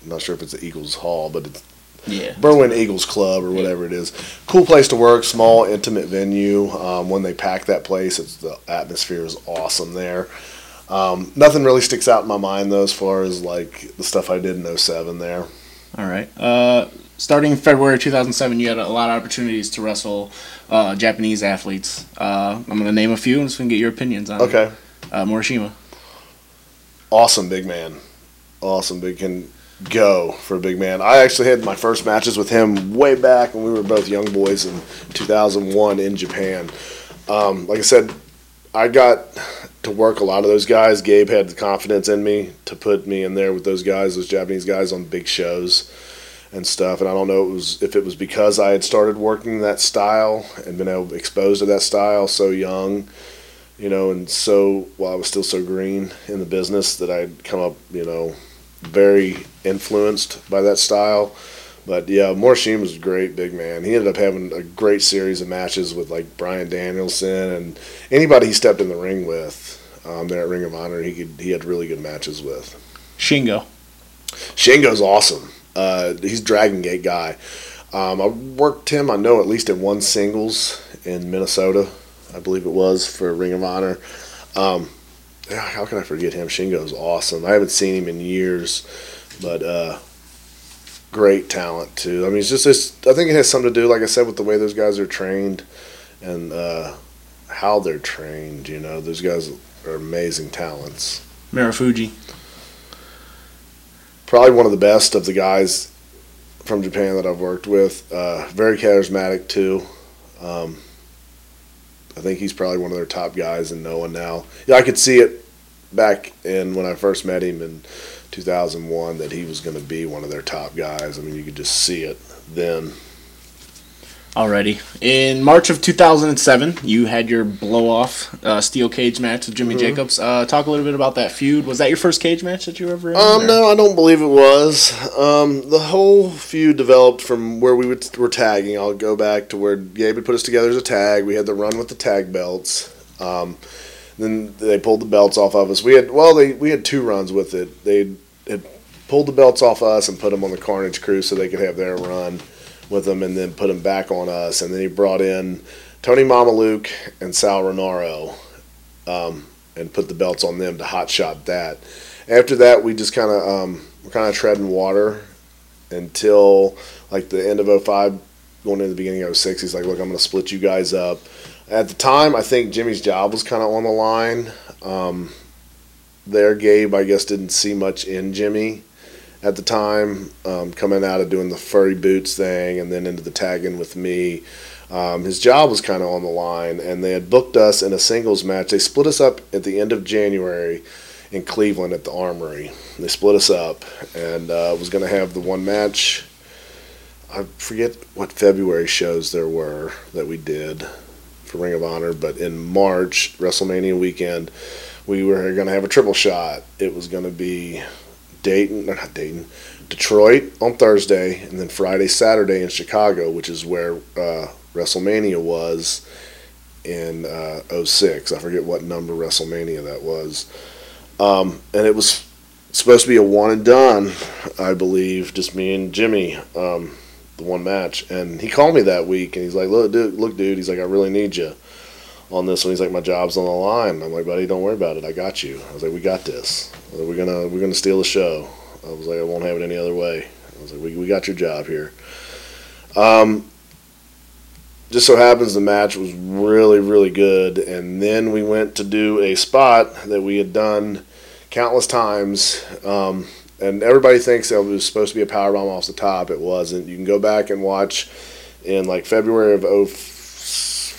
I'm not sure if it's the Eagles Hall, but it's Yeah. Berwyn Eagles Club or whatever it is. Cool place to work, small, intimate venue. Um, when they pack that place, it's the atmosphere is awesome there. Um, nothing really sticks out in my mind though, as far as like the stuff I did in 07 there. All right. Uh, starting February 2007, you had a lot of opportunities to wrestle uh, Japanese athletes. Uh, I'm going to name a few and just going to get your opinions on it. Okay, Uh, Morishima. awesome big man, awesome big can go for a big man. I actually had my first matches with him way back when we were both young boys in 2001 in Japan. Um, like I said, I got to work a lot of those guys. Gabe had the confidence in me to put me in there with those guys, those Japanese guys on big shows and stuff. And I don't know it was if it was because I had started working that style and been exposed to that style so young, you know, and so while I was still so green in the business that I'd come up, you know, very influenced by that style. But yeah, Morishima was a great big man. He ended up having a great series of matches with like Bryan Danielson and anybody he stepped in the ring with um, there at Ring of Honor. He could he had really good matches with. Shingo. Shingo's awesome. Uh, he's Dragon Gate guy. Um, I worked him. I know at least in one singles in Minnesota, I believe it was for Ring of Honor. Um, how can I forget him? Shingo's awesome. I haven't seen him in years, but uh, great talent too. I mean, it's just this. I think it has something to do, like I said, with the way those guys are trained and uh, how they're trained. You know, those guys are amazing talents. Marufuji. Probably one of the best of the guys from Japan that I've worked with. Uh, very charismatic too. Um, I think he's probably one of their top guys in Noah now. Yeah, I could see it back in when I first met him in 2001 that he was going to be one of their top guys. I mean, you could just see it then. Already. In March of 2007, you had your blow off uh, steel cage match with Jimmy Jacobs. Uh, talk a little bit about that feud. Was that your first cage match that you ever in? Um, or- no, I don't believe it was. Um, the whole feud developed from where we would, were tagging. I'll go back to where Gabe had put us together as a tag. We had the run with the tag belts. Um, then they pulled the belts off of us. We had well, they we had two runs with it. They had pulled the belts off us and put them on the Carnage crew so they could have their run with them, and then put them back on us. And then he brought in Tony Mamaluke and Sal Rinauro, um, and put the belts on them to hot shot that. After that, we just kind of um, we're kind of treading water until like the end of 05, going into the beginning of 06. He's like, "Look, I'm going to split you guys up." At the time, I think Jimmy's job was kind of on the line. Um, there, Gabe, I guess, didn't see much in Jimmy at the time, um, coming out of doing the furry boots thing and then into the tagging with me. Um, his job was kind of on the line, and they had booked us in a singles match. They split us up at the end of January in Cleveland at the Armory. They split us up, and uh, was going to have the one match. I forget what February shows there were that we did for Ring of Honor, but in March, WrestleMania weekend, we were going to have a triple shot. It was going to be Dayton, or not Dayton, Detroit on Thursday, and then Friday, Saturday in Chicago, which is where uh, WrestleMania was in uh, 06. I forget what number WrestleMania that was. Um, and it was supposed to be a one and done, I believe, just me and Jimmy, um, the one match. And he called me that week, and he's like, "Look, dude, look, dude," he's like, "I really need you." On this one, he's like, my job's on the line. I'm like, buddy, don't worry about it. I got you. I was like, we got this. We're gonna we're gonna steal the show. I was like, I won't have it any other way. I was like, we, we got your job here. Um, just so happens the match was really, really good. And then we went to do a spot that we had done countless times. Um, and everybody thinks it was supposed to be a power bomb off the top. It wasn't. You can go back and watch in like February of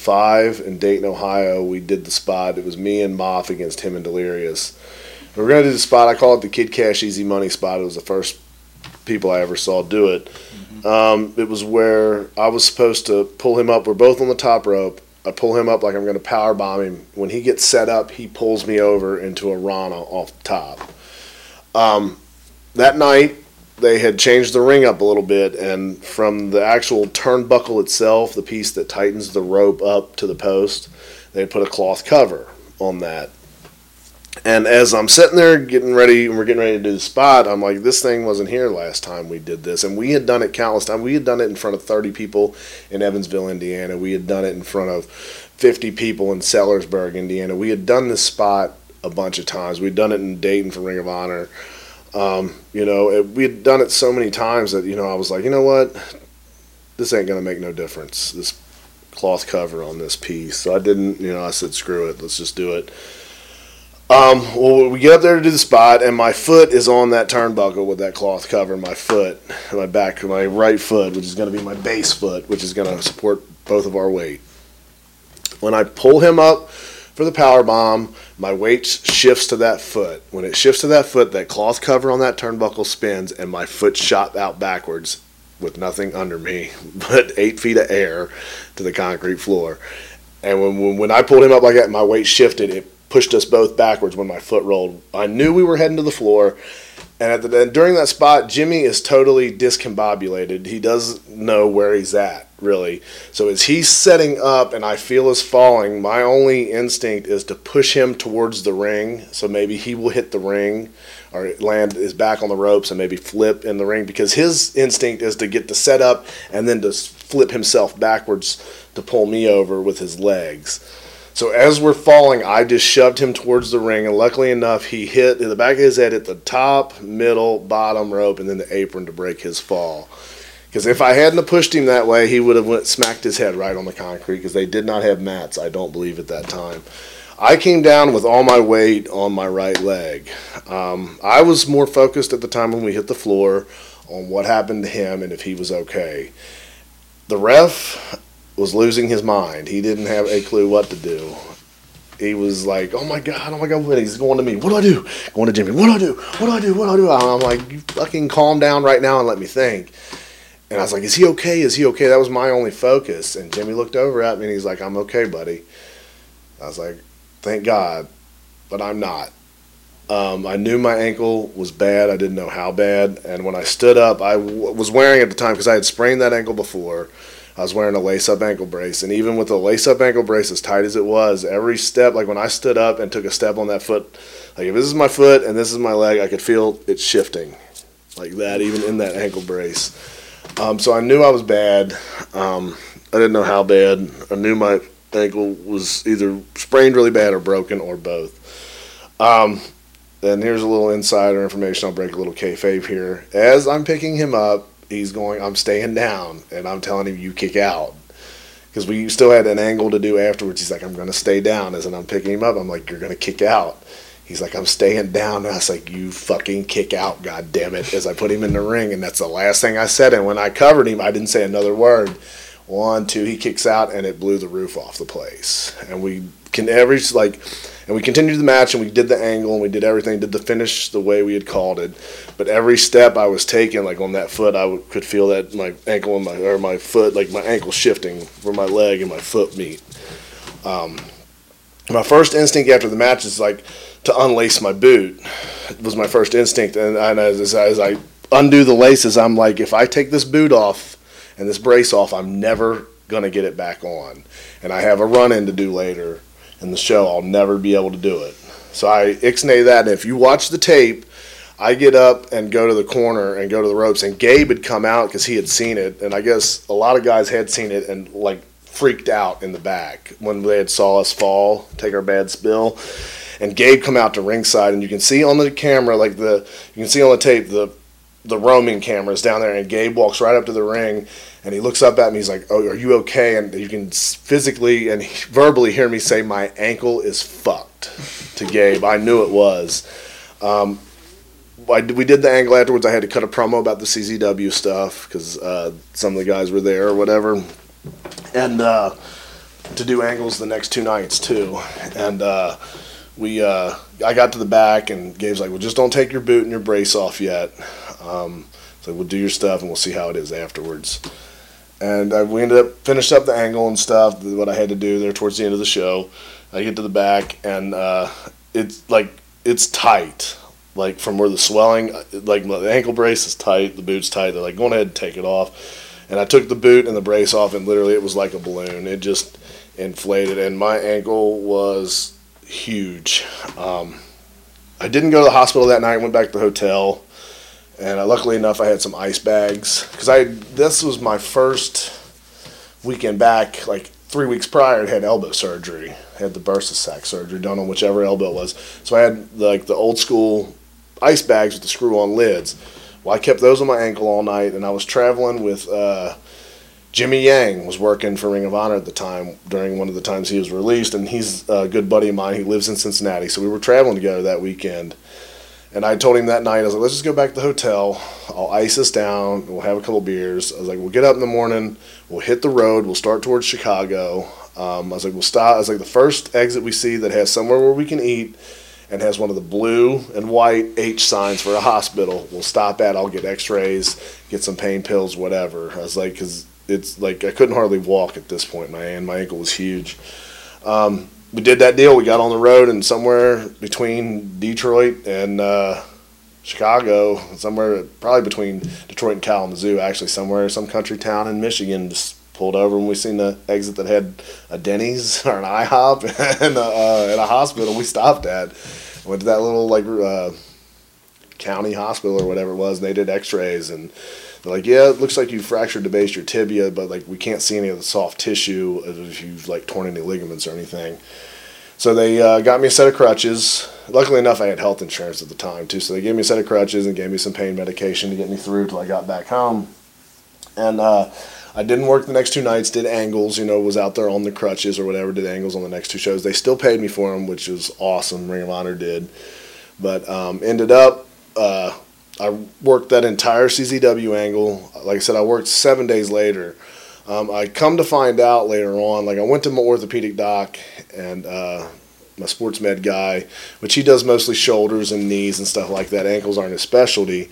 05 in Dayton, Ohio. We did the spot. It was me and Maff against him and Delirious. We We're gonna do the spot. I call it the Kid Cash Easy Money spot. It was the first people I ever saw do it. Um, it was where I was supposed to pull him up. We're both on the top rope. I pull him up like I'm going to power bomb him. When he gets set up, he pulls me over into a Rana off the top. Um, that night, they had changed the ring up a little bit, and from the actual turnbuckle itself, the piece that tightens the rope up to the post, they put a cloth cover on that. And as I'm sitting there getting ready, and we're getting ready to do the spot, I'm like, this thing wasn't here last time we did this. And we had done it countless times. We had done it in front of 30 people in Evansville, Indiana. We had done it in front of 50 people in Sellersburg, Indiana. We had done this spot a bunch of times. We'd done it in Dayton for Ring of Honor. Um, you know, it, we had done it so many times that, you know, I was like, you know what? This ain't going to make no difference. This cloth cover on this piece. So I didn't, you know, I said, screw it. Let's just do it. Um, well, we get up there to do the spot, and my foot is on that turnbuckle with that cloth cover. My foot, my back, my right foot, which is going to be my base foot, which is going to support both of our weight. When I pull him up for the power bomb, my weight shifts to that foot. When it shifts to that foot, that cloth cover on that turnbuckle spins, and my foot shot out backwards with nothing under me but eight feet of air to the concrete floor. And when when, when I pulled him up like that, my weight shifted. It pushed us both backwards when my foot rolled. I knew we were heading to the floor. And the and during that spot, Jimmy is totally discombobulated. He doesn't know where he's at, really. So as he's setting up and I feel us falling, my only instinct is to push him towards the ring. So maybe he will hit the ring or land his back on the ropes and maybe flip in the ring because his instinct is to get the setup and then to flip himself backwards to pull me over with his legs. So as we're falling, I just shoved him towards the ring, and luckily enough, he hit the back of his head at the top, middle, bottom rope, and then the apron to break his fall. Because if I hadn't pushed him that way, he would have went smacked his head right on the concrete. Because they did not have mats, I don't believe at that time. I came down with all my weight on my right leg. Um, I was more focused at the time when we hit the floor on what happened to him and if he was okay. The ref was losing his mind. He didn't have a clue what to do. He was like, "Oh my god, oh my god!" What? He's going to me. What do I do? Going to Jimmy. What do I do? What do I do? What do I do? I'm like, "You fucking calm down right now and let me think." And I was like, "Is he okay? Is he okay?" That was my only focus. And Jimmy looked over at me and he's like, "I'm okay, buddy." I was like, "Thank God," but I'm not. Um, I knew my ankle was bad. I didn't know how bad. And when I stood up, I w- was wearing at the time because I had sprained that ankle before. I was wearing a lace up ankle brace. And even with the lace up ankle brace, as tight as it was, every step, like when I stood up and took a step on that foot, like if this is my foot and this is my leg, I could feel it shifting like that, even in that ankle brace. Um, so I knew I was bad. Um, I didn't know how bad. I knew my ankle was either sprained really bad or broken or both. Um, then here's a little insider information. I'll break a little kayfabe here. As I'm picking him up, he's going, I'm staying down, and I'm telling him, you kick out. Because we still had an angle to do afterwards. He's like, I'm going to stay down. As I'm picking him up, I'm like, you're going to kick out. He's like, I'm staying down. And I was like, you fucking kick out, god damn it. As I put him in the ring, and that's the last thing I said. And when I covered him, I didn't say another word. One, two, he kicks out, and it blew the roof off the place. And we can every like, and we continued the match, and we did the angle, and we did everything, did the finish the way we had called it. But every step I was taking, like on that foot, I w- could feel that my ankle and my or my foot, like my ankle shifting where my leg and my foot meet. Um, my first instinct after the match is like to unlace my boot. It was my first instinct, and, and as, as I undo the laces, I'm like, if I take this boot off and this brace off, I'm never gonna get it back on. And I have a run in to do later in the show. I'll never be able to do it. So I ixnay that. And if you watch the tape, I get up and go to the corner and go to the ropes. And Gabe had come out because he had seen it, and I guess a lot of guys had seen it and like freaked out in the back when they had saw us fall, take our bad spill. And Gabe come out to ringside, and you can see on the camera, like the you can see on the tape, the the roaming cameras down there, and Gabe walks right up to the ring, and he looks up at me. He's like, "Oh, are you okay?" And you can physically and verbally hear me say, "My ankle is fucked." To Gabe, I knew it was. Um, I, we did the angle afterwards. I had to cut a promo about the CZW stuff because uh, some of the guys were there or whatever, and uh, to do angles the next two nights too. And uh, we, uh, I got to the back, and Gabe's like, "Well, just don't take your boot and your brace off yet." Um, so we'll do your stuff, and we'll see how it is afterwards. And uh, we ended up finished up the angle and stuff. What I had to do there towards the end of the show. I get to the back, and uh, it's like it's tight like from where the swelling, like the ankle brace is tight, the boot's tight. They're like, go ahead and take it off. And I took the boot and the brace off, and literally it was like a balloon. It just inflated, and my ankle was huge. Um, I didn't go to the hospital that night. Went back to the hotel, and luckily enough, I had some ice bags because I this was my first weekend back. Like three weeks prior, I had elbow surgery. I had the bursa sac surgery done on whichever elbow it was. So I had like the old school ice bags with the screw on lids. Well, I kept those on my ankle all night, and I was traveling with uh, Jimmy Yang was working for Ring of Honor at the time during one of the times he was released, and he's a good buddy of mine. He lives in Cincinnati, so we were traveling together that weekend. And I told him that night, I was like, let's just go back to the hotel. I'll ice us down. We'll have a couple beers. I was like, we'll get up in the morning. We'll hit the road. We'll start towards Chicago. Um, I was like, we'll stop. I was like, the first exit we see that has somewhere where we can eat and has one of the blue and white H signs for a hospital, we'll stop at. I'll get x rays, get some pain pills, whatever. I was like, because it's like I couldn't hardly walk at this point. My, and my ankle was huge. Um, we did that deal. We got on the road and somewhere between Detroit and uh, Chicago, somewhere probably between Detroit and Kalamazoo, actually somewhere some country town in Michigan, just pulled over and we seen the exit that had a Denny's or an IHOP and a, uh, and a hospital. We stopped at. Went to that little like uh, county hospital or whatever it was, and they did X-rays and they're like, yeah, it looks like you fractured the base of your tibia, but like we can't see any of the soft tissue if you've like torn any ligaments or anything. So they uh, got me a set of crutches. Luckily enough, I had health insurance at the time too, so they gave me a set of crutches and gave me some pain medication to get me through till I got back home. And uh, I didn't work the next two nights. Did angles, you know, was out there on the crutches or whatever. Did angles on the next two shows. They still paid me for them, which was awesome. Ring of Honor did, but um, ended up uh, I worked that entire CZW angle. Like I said, I worked seven days later. Um, I come to find out later on, like I went to my orthopedic doc and uh, my sports med guy, which he does mostly shoulders and knees and stuff like that. Ankles aren't his specialty.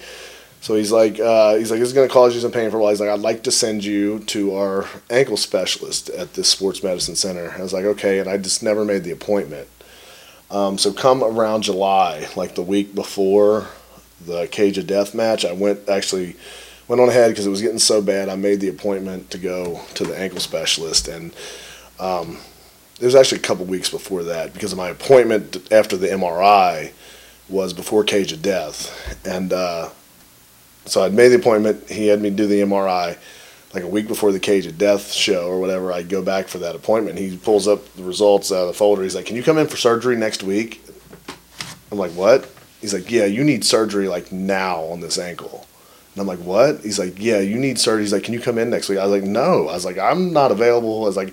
So he's like, uh, he's like, this is going to cause you some pain for a while. He's like, I'd like to send you to our ankle specialist at this sports medicine center. I was like, okay, and I just never made the appointment. Um, so come around July, like the week before the Cage of Death match, I went actually went on ahead because it was getting so bad. I made the appointment to go to the ankle specialist, and um, it was actually a couple weeks before that because my appointment after the MRI was before Cage of Death, and uh, so I'd made the appointment. He had me do the MRI. Like a week before the Cage of Death show or whatever, I'd go back for that appointment. He pulls up the results out of the folder. He's like, "Can you come in for surgery next week?" I'm like, "What?" He's like, yeah, you need surgery like now on this ankle. And I'm like, what? He's like, yeah, you need surgery. He's like, can you come in next week? I was like, no. I was like, I'm not available. I was like,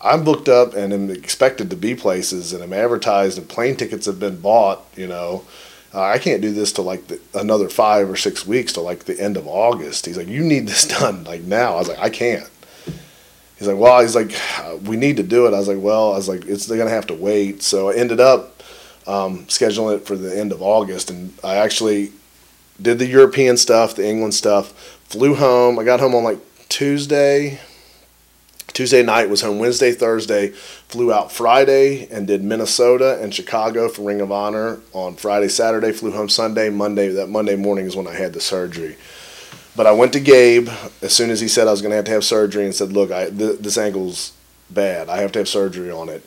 I'm booked up and am expected to be places and I'm advertised and plane tickets have been bought, you know. Uh, I can't do this till like the, another five or six weeks to like the end of August. He's like, you need this done like now. I was like, I can't. He's like, well, he's like, we need to do it. I was like, well, I was like, it's they're gonna have to wait. So I ended up um, scheduling it for the end of August. And I actually did the European stuff, the England stuff, flew home. I got home on like Tuesday. Tuesday night was home Wednesday, Thursday, flew out Friday and did Minnesota and Chicago for Ring of Honor on Friday, Saturday, flew home Sunday, Monday. That Monday morning is when I had the surgery. But I went to Gabe as soon as he said I was going to have to have surgery and said, "Look, I, th- this ankle's bad. I have to have surgery on it."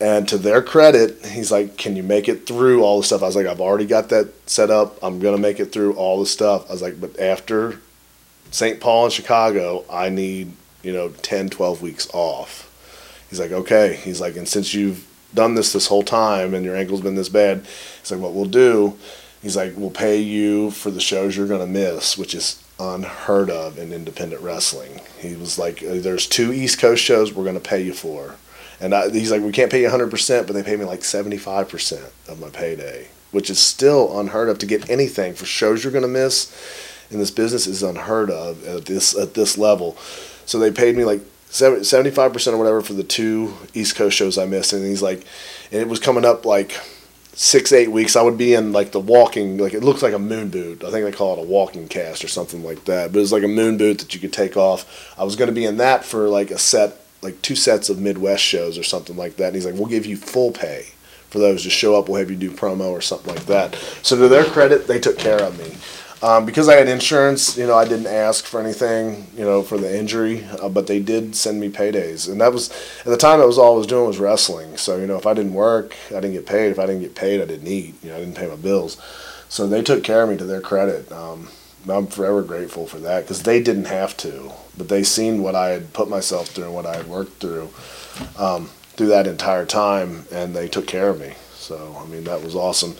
And to their credit, he's like, "Can you make it through all the stuff?" I was like, "I've already got that set up. I'm gonna make it through all the stuff." I was like, "But after St. Paul and Chicago, I need you know 10, 12 weeks off." He's like, "Okay." He's like, "And since you've done this this whole time and your ankle's been this bad, he's like, what we'll do." He's like, "We'll pay you for the shows you're gonna miss," which is unheard of in independent wrestling. He was like, "There's two East Coast shows we're gonna pay you for." And I, he's like, we can't pay you 100%, but they pay me like 75% of my payday, which is still unheard of to get anything for shows you're going to miss in this business is unheard of at this at this level. So they paid me like 75% or whatever for the two East Coast shows I missed. And he's like, and it was coming up like six, eight weeks. I would be in like the walking, like it looks like a moon boot. I think they call it a walking cast or something like that. But it was like a moon boot that you could take off. I was going to be in that for like a set like two sets of Midwest shows or something like that. And he's like, we'll give you full pay for those. Just show up. We'll have you do promo or something like that. So to their credit, they took care of me. Um, because I had insurance, you know, I didn't ask for anything, you know, for the injury, uh, but they did send me paydays, and that was at the time. That was all I was doing was wrestling. So you know, if I didn't work, I didn't get paid. If I didn't get paid, I didn't eat. You know, I didn't pay my bills. So they took care of me to their credit. Um, I'm forever grateful for that because they didn't have to, but they seen what I had put myself through and what I had worked through um, through that entire time, and they took care of me. So I mean that was awesome.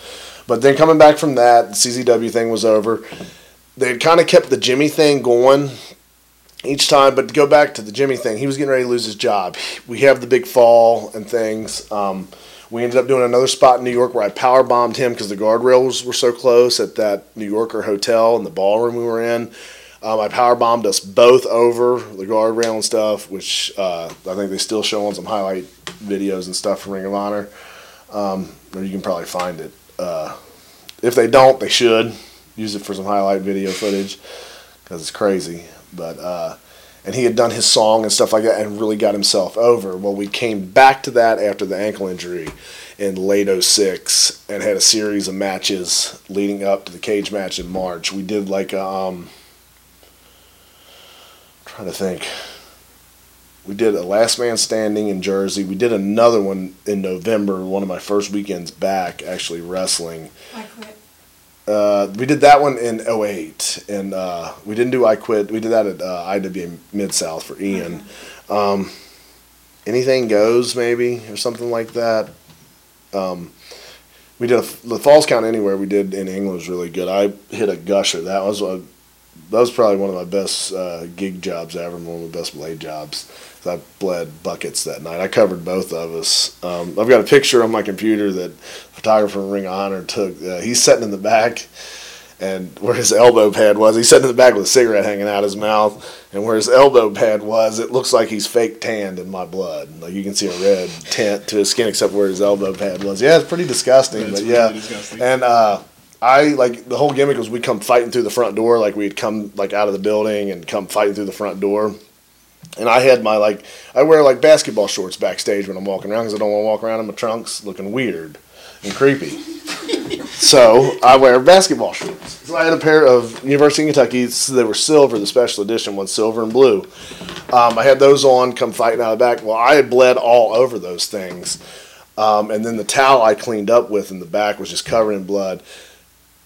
But then coming back from that, the CZW thing was over. They kind of kept the Jimmy thing going each time, but to go back to the Jimmy thing, he was getting ready to lose his job. We have the big fall and things. Um, we ended up doing another spot in New York where I power bombed him because the guardrails were so close at that New Yorker hotel and the ballroom we were in. Um, I power bombed us both over the guardrail and stuff, which uh, I think they still show on some highlight videos and stuff from Ring of Honor. Um, or you can probably find it. Uh, if they don't, they should use it for some highlight video footage because it's crazy. But uh, and he had done his song and stuff like that and really got himself over. Well, we came back to that after the ankle injury in late 06 and had a series of matches leading up to the cage match in March. We did like a, um trying to think. We did a last man standing in Jersey. We did another one in November, one of my first weekends back actually wrestling. I quit. Uh, we did that one in 08 and uh, we didn't do I quit. We did that at uh, IWA Mid South for Ian. Um, anything goes maybe or something like that. Um, we did a, the Falls Count Anywhere we did in England was really good. I hit a gusher. That was a, that was probably one of my best uh, gig jobs ever. One of the best blade jobs. I bled buckets that night. I covered both of us. Um, I've got a picture on my computer that photographer from Ring of Honor took. Uh, he's sitting in the back, and where his elbow pad was, he's sitting in the back with a cigarette hanging out his mouth. And where his elbow pad was, it looks like he's fake tanned in my blood. Like you can see a red tint to his skin, except where his elbow pad was. Yeah, it's pretty disgusting. It's but really yeah, disgusting. and uh, I like the whole gimmick was we come fighting through the front door, like we'd come like out of the building and come fighting through the front door. And I had my like I wear like basketball shorts backstage when I'm walking around because I don't want to walk around in my trunks looking weird and creepy. so I wear basketball shorts. So I had a pair of University of Kentucky. They were silver, the special edition ones, silver and blue. Um, I had those on, come fighting out of the back. Well, I had bled all over those things. Um, and then the towel I cleaned up with in the back was just covered in blood.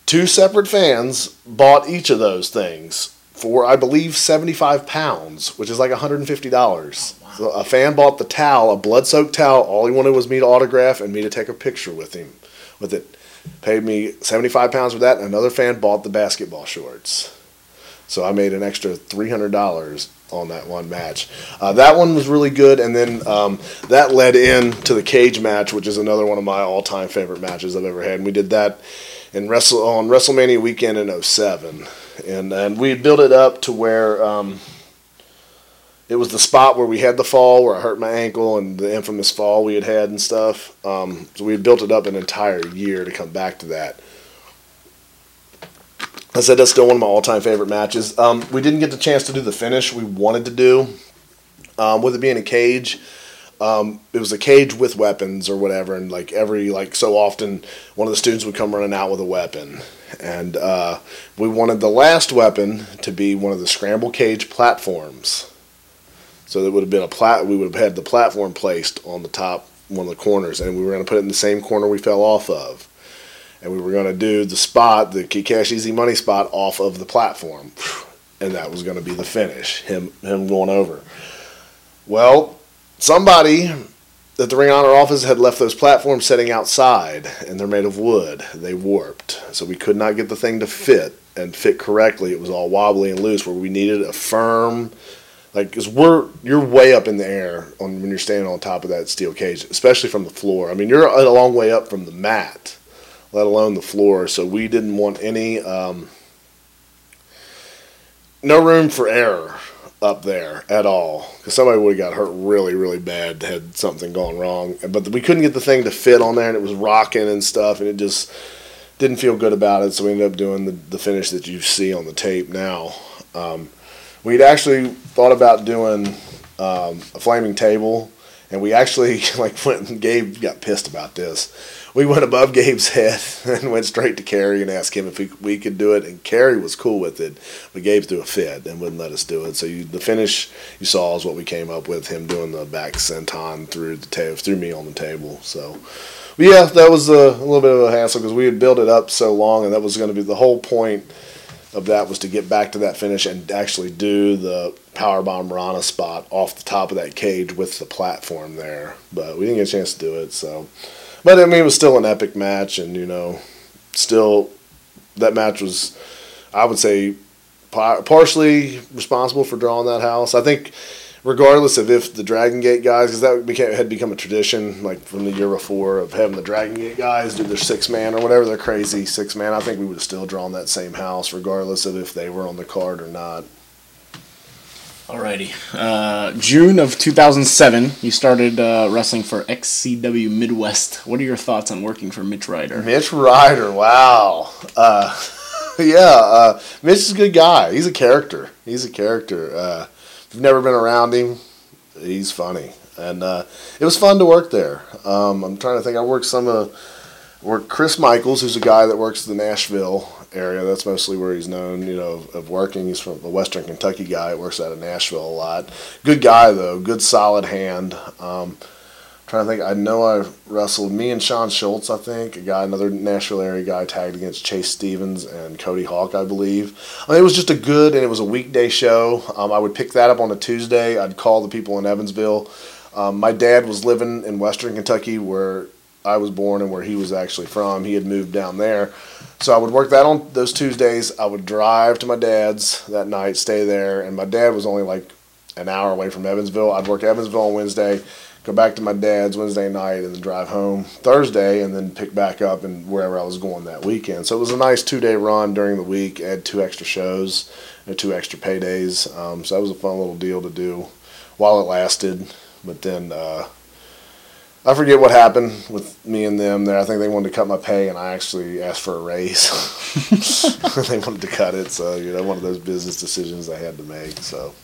Two separate fans bought each of those things for, I believe, 75 pounds, which is like $150. So a fan bought the towel, a blood soaked towel. All he wanted was me to autograph and me to take a picture with him with it. Paid me 75 pounds for that. And another fan bought the basketball shorts. So I made an extra $300 on that one match. Uh, that one was really good, and then um, that led in to the cage match, which is another one of my all-time favorite matches I've ever had. And we did that in Wrestle on WrestleMania weekend in 07. and and we built it up to where um, it was the spot where we had the fall, where I hurt my ankle, and the infamous fall we had had and stuff. Um, so we had built it up an entire year to come back to that. I said that's still one of my all-time favorite matches. Um, we didn't get the chance to do the finish we wanted to do. Um, with it being a cage, um, it was a cage with weapons or whatever, and like every like so often, one of the students would come running out with a weapon, and uh, we wanted the last weapon to be one of the scramble cage platforms. So there would have been a plat. We would have had the platform placed on the top one of the corners, and we were going to put it in the same corner we fell off of and we were going to do the spot, the Cash Easy Money spot, off of the platform, and that was going to be the finish. Him, him going over. Well, somebody at the Ring Honor office had left those platforms sitting outside, and they're made of wood. They warped, so we could not get the thing to fit and fit correctly. It was all wobbly and loose, where we needed a firm. Like, cause we're you're way up in the air on when you're standing on top of that steel cage, especially from the floor. I mean, you're a long way up from the mat let alone the floor. So we didn't want any, um, no room for error up there at all. Because somebody would have got hurt really, really bad had something gone wrong. But we couldn't get the thing to fit on there, and it was rocking and stuff, and it just didn't feel good about it. So we ended up doing the, the finish that you see on the tape now. Um, we'd actually thought about doing um, a flaming table, and we actually like went and Gabe got pissed about this we went above Gabe's head and went straight to Cary and asked him if we, we could do it. And Cary was cool with it, but Gabe threw a fit and wouldn't let us do it. So you, the finish you saw is what we came up with. Him doing the back senton through the table, through me on the table. So, but yeah, that was a, a little bit of a hassle because we had built it up so long, and that was going to be the whole point of that was to get back to that finish and actually do the power bomb Rana spot off the top of that cage with the platform there. But we didn't get a chance to do it, so. But I mean, it was still an epic match, and you know, still that match was, I would say, par- partially responsible for drawing that house. I think, regardless of if the Dragon Gate guys, because that became, had become a tradition, like from the year before, of having the Dragon Gate guys do their six man or whatever their crazy six man. I think we would have still drawn that same house, regardless of if they were on the card or not. Alrighty. Uh, June of 2007, you started uh, wrestling for XCW Midwest. What are your thoughts on working for Mitch Ryder? Mitch Ryder, wow. Uh, yeah, uh, Mitch is a good guy. He's a character. He's a character. Uh, you've never been around him, he's funny, and uh, it was fun to work there. Um, I'm trying to think. I worked some of worked Chris Michaels, who's a guy that works in the Nashville area. That's mostly where he's known, you know, of, of working. He's from a Western Kentucky guy. Works out of Nashville a lot. Good guy though. Good solid hand. Um, trying to think. I know I wrestled me and Sean Schultz. I think a guy, another Nashville area guy, tagged against Chase Stevens and Cody Hawk, I believe. I mean, it was just a good and it was a weekday show. Um, I would pick that up on a Tuesday. I'd call the people in Evansville. Um, my dad was living in Western Kentucky where I was born and where he was actually from. He had moved down there. So I would work that on those Tuesdays. I would drive to my dad's that night, stay there, and my dad was only like an hour away from Evansville. I'd work Evansville on Wednesday, go back to my dad's Wednesday night, and then drive home Thursday, and then pick back up and wherever I was going that weekend. So it was a nice two day run during the week. Had two extra shows, and two extra paydays. Um, so that was a fun little deal to do while it lasted. But then uh, I forget what happened with me and them there. I think they wanted to cut my pay, and I actually asked for a raise. they wanted to cut it, so you know, one of those business decisions I had to make. So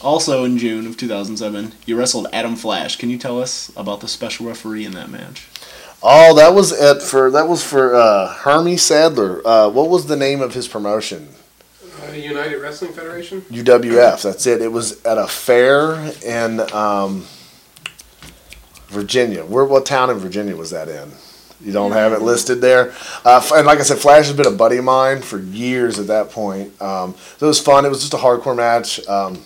Also in June of 2007, you wrestled Adam Flash. Can you tell us about the special referee in that match? Oh, that was at for that was for uh, Hermie Sadler. Uh, what was the name of his promotion? Uh, United Wrestling Federation. UWF. That's it. It was at a fair in um, Virginia. Where? What town in Virginia was that in? You don't have it listed there. Uh, and like I said, Flash has been a buddy of mine for years at that point. Um, so it was fun. It was just a hardcore match. Um,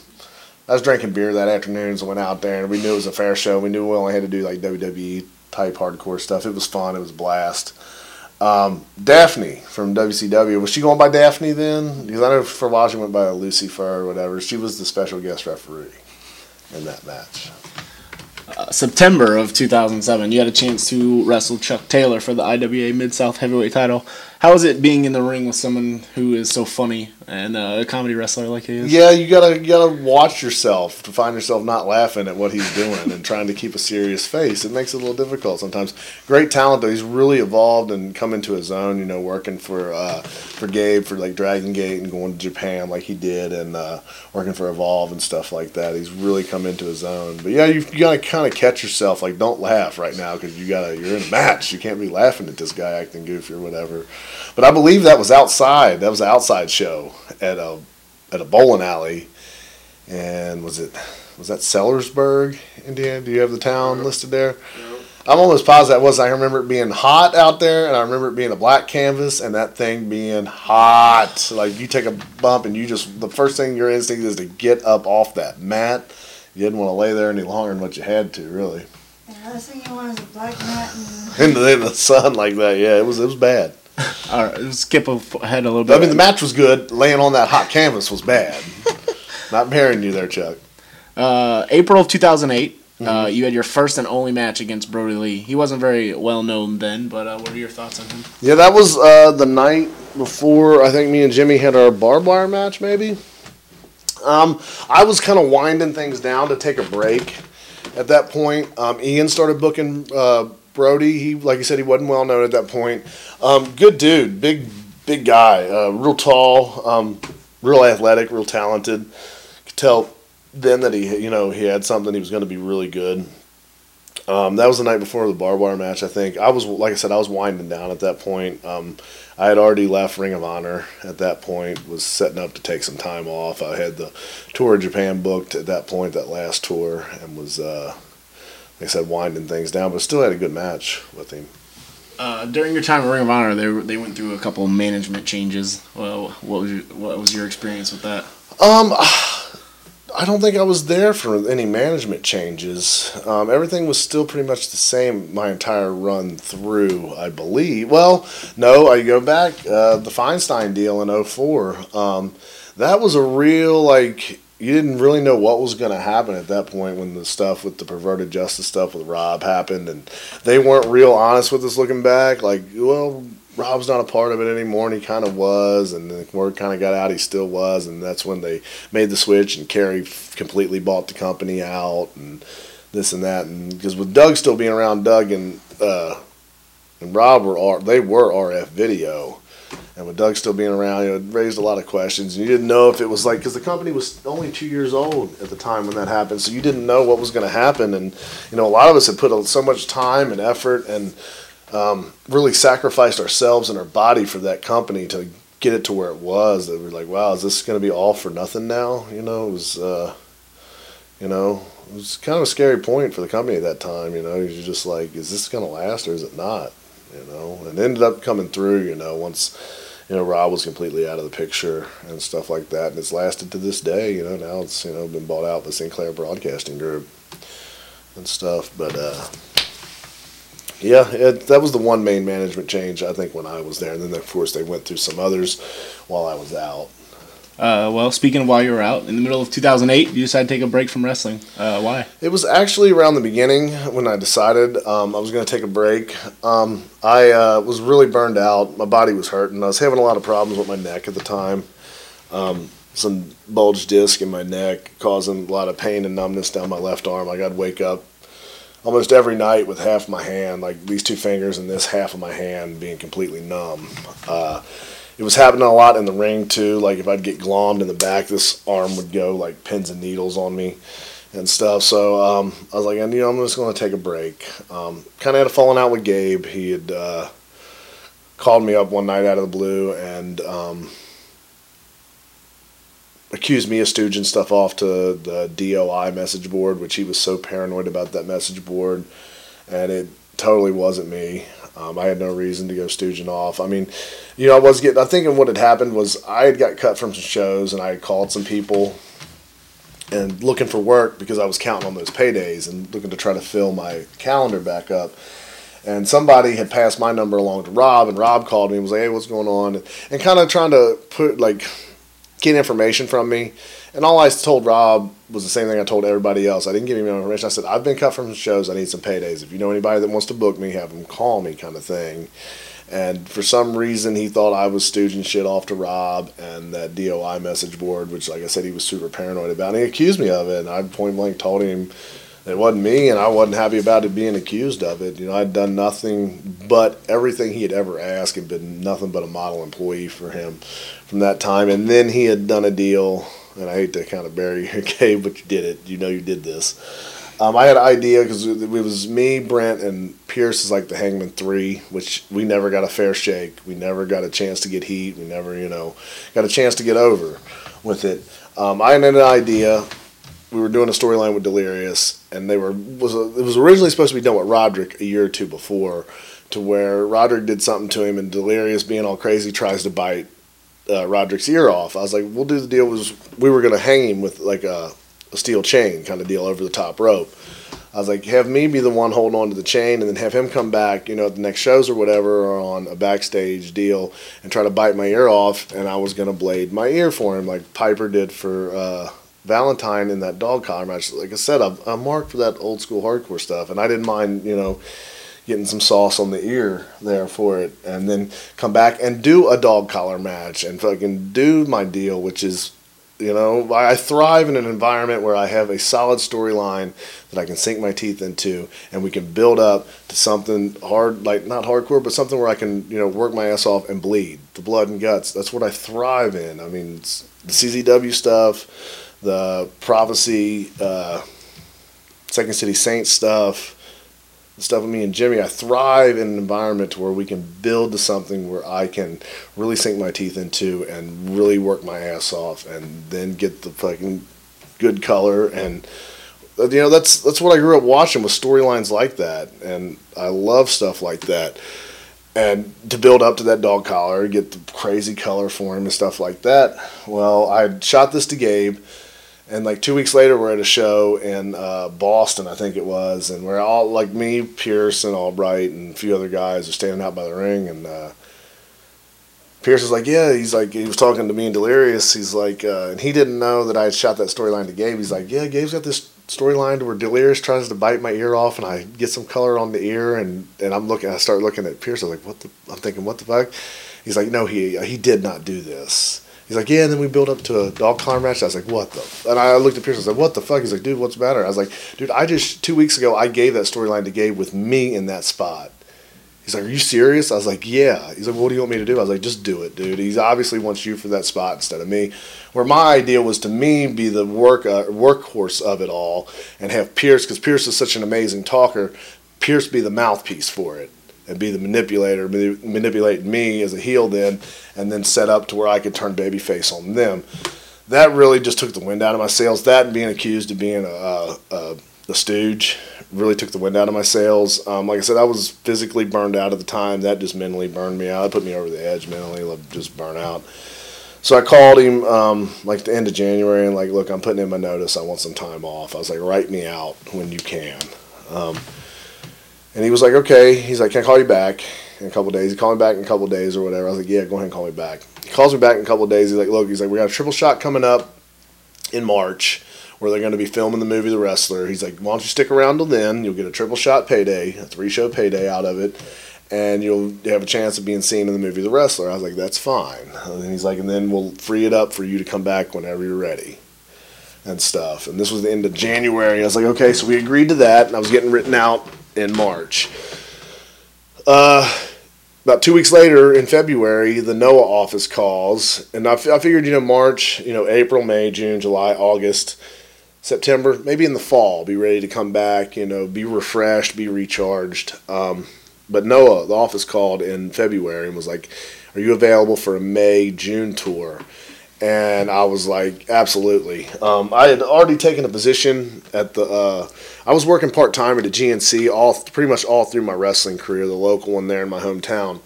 I was drinking beer that afternoon, so went out there, and we knew it was a fair show. We knew we only had to do like WWE type hardcore stuff. It was fun. It was a blast. Um, Daphne from WCW was she going by Daphne then? Because I know for a while she went by Lucy Lucifer or whatever. She was the special guest referee in that match. Uh, September of 2007, you had a chance to wrestle Chuck Taylor for the IWA Mid South Heavyweight title. How is it being in the ring with someone who is so funny and uh, a comedy wrestler like he is? Yeah, you gotta you gotta watch yourself to find yourself not laughing at what he's doing and trying to keep a serious face. It makes it a little difficult sometimes. Great talent though. He's really evolved and come into his own. You know, working for uh, for Gabe for like Dragon Gate and going to Japan like he did, and uh, working for Evolve and stuff like that. He's really come into his own. But yeah, you, you gotta kind of catch yourself. Like, don't laugh right now because you gotta you're in a match. You can't be laughing at this guy acting goofy or whatever. But I believe that was outside. That was an outside show at a at a bowling alley. And was it was that Sellersburg, Indiana? Do you have the town listed there? I'm almost positive that was. I remember it being hot out there, and I remember it being a black canvas, and that thing being hot. Like you take a bump, and you just the first thing your instinct is to get up off that mat. You didn't want to lay there any longer than what you had to, really. Yeah, last thing you want is a black mat and In the, in the sun like that, yeah, it was it was bad. All right, skip ahead a little bit. I mean, the match was good. Laying on that hot canvas was bad. Not marrying you there, Chuck. Uh, April of 2008, uh, Mm-hmm. you had your first and only match against Brodie Lee. He wasn't very well known then, but uh, what are your thoughts on him? Yeah, that was uh, the night before I think me and Jimmy had our barbed wire match, maybe. Um, I was kind of winding things down to take a break. At that point, um, Ian started booking uh, Brodie. He, like I said, he wasn't well known at that point. Um, good dude, big, big guy, uh, real tall, um, real athletic, real talented. Could tell then that he, you know, he had something. He was going to be really good. Um, that was the night before the barbed wire match. I think I was, like I said, I was winding down at that point. Um, I had already left Ring of Honor at that point. Was setting up to take some time off. I had the tour of Japan booked at that point, that last tour, and was, uh, like I said, winding things down. But still had a good match with him. Uh, during your time at Ring of Honor, they they went through a couple management changes. Well, what was your, what was your experience with that? Um, I don't think I was there for any management changes. Um, everything was still pretty much the same my entire run through, I believe. Well, no, I go back uh, the Feinstein deal in 04. Um, that was a real like you didn't really know what was going to happen at that point when the stuff with the perverted justice stuff with Rob happened, and they weren't real honest with us looking back. Like, well, Rob's not a part of it anymore, and he kind of was, and the word kind of got out he still was, and that's when they made the switch, and Cary completely bought the company out, and this and that, and because with Doug still being around, Doug and uh, and Rob were R- they were RF Video, And with Doug still being around, you know, it raised a lot of questions. And you didn't know if it was like, because the company was only two years old at the time when that happened. So you didn't know what was going to happen. And, you know, a lot of us had put so much time and effort and um, really sacrificed ourselves and our body for that company to get it to where it was. That we're like, wow, is this going to be all for nothing now? You know, it was, uh, you know, it was kind of a scary point for the company at that time. You know, you're just like, is this going to last or is it not? You know, and ended up coming through. You know, once you know, Rob was completely out of the picture and stuff like that. And it's lasted to this day, you know, now it's, you know, been bought out by Sinclair Broadcasting Group and stuff. But, uh, yeah, it, that was the one main management change, I think, when I was there. And then, of course, they went through some others while I was out. Uh, well, speaking of while you were out, in the middle of 2008, you decided to take a break from wrestling. Uh, why? It was actually around the beginning when I decided um, I was going to take a break. Um, I uh, was really burned out. My body was hurting. I was having a lot of problems with my neck at the time. Um, some bulged disc in my neck, causing a lot of pain and numbness down my left arm. Like I'd wake up almost every night with half my hand, like these two fingers and this half of my hand being completely numb. It was happening a lot in the ring too. Like if I'd get glommed in the back, this arm would go like pins and needles on me and stuff. So um, I was like, you know, I'm just going to take a break. Um, kind of had a falling out with Gabe. He had uh, called me up one night out of the blue and um, accused me of stooging stuff off to the DOI message board, which he was so paranoid about that message board, and it totally wasn't me. Um, I had no reason to go stooging off. I mean, you know, I was getting. I thinking what had happened was I had got cut from some shows, and I had called some people and looking for work because I was counting on those paydays and looking to try to fill my calendar back up. And somebody had passed my number along to Rob, and Rob called me and was like, "Hey, what's going on?" and, and kind of trying to put like get information from me. And all I told Rob was the same thing I told everybody else. I didn't give him any information. I said, I've been cut from shows. I need some paydays. If you know anybody that wants to book me, have them call me, kind of thing. And for some reason, he thought I was stooging shit off to Rob and that DOI message board, which, like I said, he was super paranoid about. And he accused me of it. And I point blank told him it wasn't me, and I wasn't happy about it being accused of it. You know, I'd done nothing but everything he had ever asked and been nothing but a model employee for him from that time. And then he had done a deal and I hate to kind of bury your cave, but you did it. You know you did this. Um, I had an idea because it was me, Brent, and Pearce is like the Hangman Three, which we never got a fair shake. We never got a chance to get heat. We never, you know, got a chance to get over with it. Um, I had an idea. We were doing a storyline with Delirious, and they were was a, it was originally supposed to be done with Roderick a year or two before, to where Roderick did something to him, and Delirious, being all crazy, tries to bite uh, Roderick's ear off. I was like, we'll do the deal. Was we were gonna hang him with like a, a steel chain kind of deal over the top rope. I was like, have me be the one holding on to the chain, and then have him come back, you know, at the next shows or whatever, or on a backstage deal, and try to bite my ear off. And I was gonna blade my ear for him, like Piper did for uh, Valentine in that dog collar match. Like I said, I'm, I'm marked for that old school hardcore stuff, and I didn't mind, you know getting some sauce on the ear there for it, and then come back and do a dog collar match and fucking do my deal, which is, you know, I thrive in an environment where I have a solid storyline that I can sink my teeth into, and we can build up to something hard, like not hardcore, but something where I can, you know, work my ass off and bleed the blood and guts. That's what I thrive in. I mean, the CZW stuff, the prophecy, uh, Second City Saints stuff stuff with me and Jimmy, I thrive in an environment where we can build to something where I can really sink my teeth into and really work my ass off and then get the fucking good color and you know that's that's what I grew up watching with storylines like that. And I love stuff like that. And to build up to that dog collar get the crazy color for him and stuff like that well I shot this to Gabe and like two weeks later, we're at a show in uh, Boston, I think it was, and we're all like me, Pearce, and Albright, and a few other guys are standing out by the ring, and uh, Pearce is like, yeah, he's like, he was talking to me and Delirious. He's like, uh, and he didn't know that I had shot that storyline to Gabe. He's like, yeah, Gabe's got this storyline where Delirious tries to bite my ear off, and I get some color on the ear, and and I'm looking, I start looking at Pearce. I'm like, what the? I'm thinking, what the fuck? He's like, no, he he did not do this. He's like, yeah, and then we built up to a dog collar match. I was like, what the? And I looked at Pearce. I was like, what the fuck? He's like, dude, what's the matter? I was like, dude, I just two weeks ago I gave that storyline to Gabe with me in that spot. He's like, "Are you serious?" I was like, "Yeah." He's like, "What do you want me to do?" I was like, "Just do it, dude." He's obviously wants you for that spot instead of me. Where my idea was to me be the work uh, workhorse of it all, and have Pearce because Pearce is such an amazing talker. Pearce be the mouthpiece for it and be the manipulator, manipulate me as a heel then, and then set up to where I could turn babyface on them. That really just took the wind out of my sails. That and being accused of being a, a, a, stooge really took the wind out of my sails. Um, like I said, I was physically burned out at the time. That just mentally burned me out. It put me over the edge mentally, just burn out. So I called him um, like the end of January and like, look, I'm putting in my notice. I want some time off. I was like, write me out when you can. Um, and he was like, okay. He's like, can I call you back in a couple days? He called me back in a couple days or whatever. I was like, yeah, go ahead and call me back. He calls me back in a couple days. He's like, look, he's like, we got a triple shot coming up in March where they're going to be filming the movie The Wrestler. He's like, why don't you stick around till then? You'll get a triple shot payday, a three show payday out of it, and you'll have a chance of being seen in the movie The Wrestler. I was like, that's fine. And he's like, and then we'll free it up for you to come back whenever you're ready and stuff. And this was the end of January. I was like, okay, so we agreed to that, and I was getting written out in March. Uh, about two weeks later in February, the NOAH office calls, and I, f- I figured, you know, March, you know, April, May, June, July, August, September, maybe in the fall, be ready to come back, you know, be refreshed, be recharged. Um, but NOAH, the office called in February and was like, Are you available for a May, June tour? And I was like, Absolutely. Um, I had already taken a position at the, uh, I was working part time at the GNC all pretty much all through my wrestling career, the local one there in my hometown.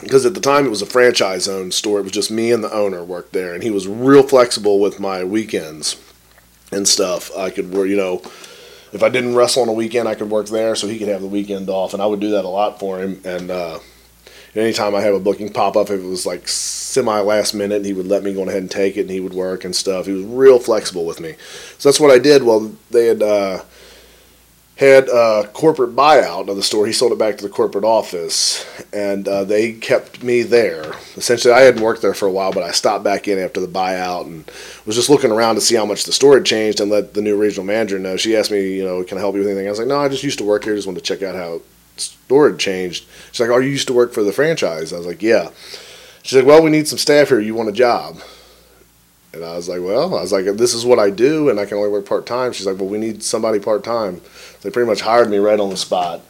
Because at the time it was a franchise owned store, it was just me and the owner worked there, and he was real flexible with my weekends and stuff. I could, work, you know, if I didn't wrestle on a weekend, I could work there, so he could have the weekend off, and I would do that a lot for him. And uh, anytime I have a booking pop up, if it was like semi last minute, he would let me go ahead and take it, and he would work and stuff. He was real flexible with me, so that's what I did. Well, they had uh, had a corporate buyout of the store. He sold it back to the corporate office, and uh, they kept me there. Essentially, I hadn't worked there for a while, but I stopped back in after the buyout and was just looking around to see how much the store had changed and let the new regional manager know. She asked me, you know, can I help you with anything? I was like, no, I just used to work here. Just wanted to check out how had changed. She's like, oh, you used to work for the franchise? I was like, yeah. She's like, well, we need some staff here. You want a job? And I was like, well, I was like, this is what I do, and I can only work part time. She's like, well, we need somebody part time. They pretty much hired me right on the spot.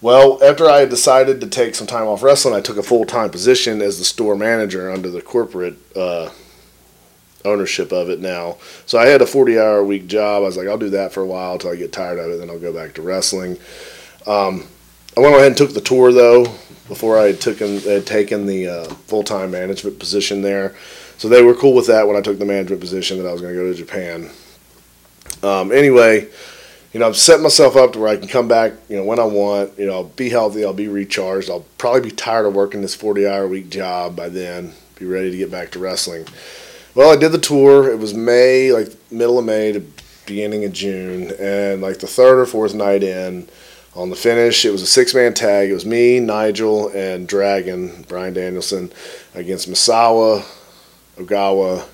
Well, after I had decided to take some time off wrestling, I took a full time position as the store manager under the corporate uh, ownership of it now. So I had a 40 hour a week job. I was like, I'll do that for a while until I get tired of it, then I'll go back to wrestling. Um, I went ahead and took the tour though before I had taken had taken the uh, full time management position there. So they were cool with that when I took the management position that I was going to go to Japan. Um, anyway, you know, I've set myself up to where I can come back, you know, when I want. You know, I'll be healthy, I'll be recharged. I'll probably be tired of working this 40 hour week job by then, be ready to get back to wrestling. Well, I did the tour. It was May, like middle of May to beginning of June, and like the third or fourth night in, on the finish, it was a six man tag. It was me, Nigel, and Dragon, Bryan Danielson, against Misawa, Ogawa,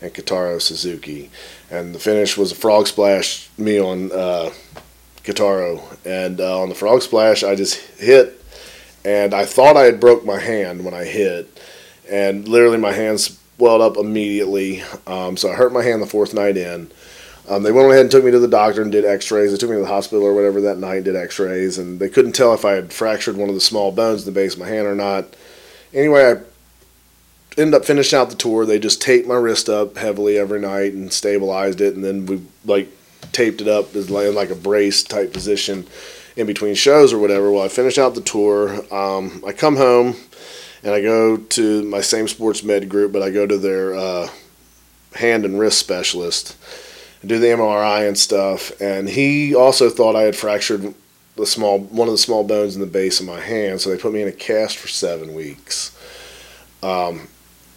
and Kotaro Suzuki. And the finish was a frog splash, me on uh, Kotaro. And uh, on the frog splash, I just hit, and I thought I had broke my hand when I hit. And literally, my hand swelled up immediately. Um, so I hurt my hand the fourth night in. Um, they went ahead and took me to the doctor and did x-rays. They took me to the hospital or whatever that night, and did x-rays, and they couldn't tell if I had fractured one of the small bones in the base of my hand or not. Anyway, I ended up finishing out the tour. They just taped my wrist up heavily every night and stabilized it, and then we like taped it up as in like a brace type position in between shows or whatever. Well, I finished out the tour. Um, I come home and I go to my same sports med group, but I go to their uh, hand and wrist specialist and do the MRI and stuff. And he also thought I had fractured the small one of the small bones in the base of my hand, so they put me in a cast for seven weeks. Um,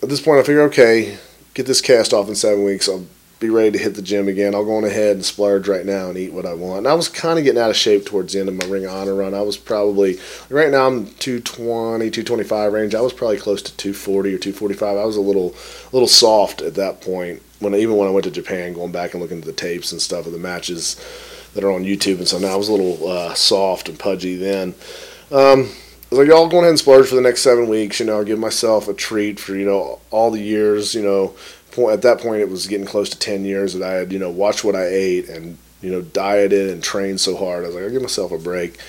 at this point, I figure, okay, get this cast off in seven weeks. I'll be ready to hit the gym again. I'll go on ahead and splurge right now and eat what I want. And I was kind of getting out of shape towards the end of my Ring of Honor run. I was probably, right now I'm 220, 225 range. I was probably close to 240 or 245. I was a little, little soft at that point. When even when I went to Japan, going back and looking at the tapes and stuff of the matches that are on YouTube and so now I was a little uh, soft and pudgy then. Um, I was like, y'all going ahead and splurge for the next seven weeks. You know, give myself a treat for you know all the years. You know, point at that point it was getting close to ten years that I had you know watched what I ate and you know dieted and trained so hard. I was like, I'll give myself a break.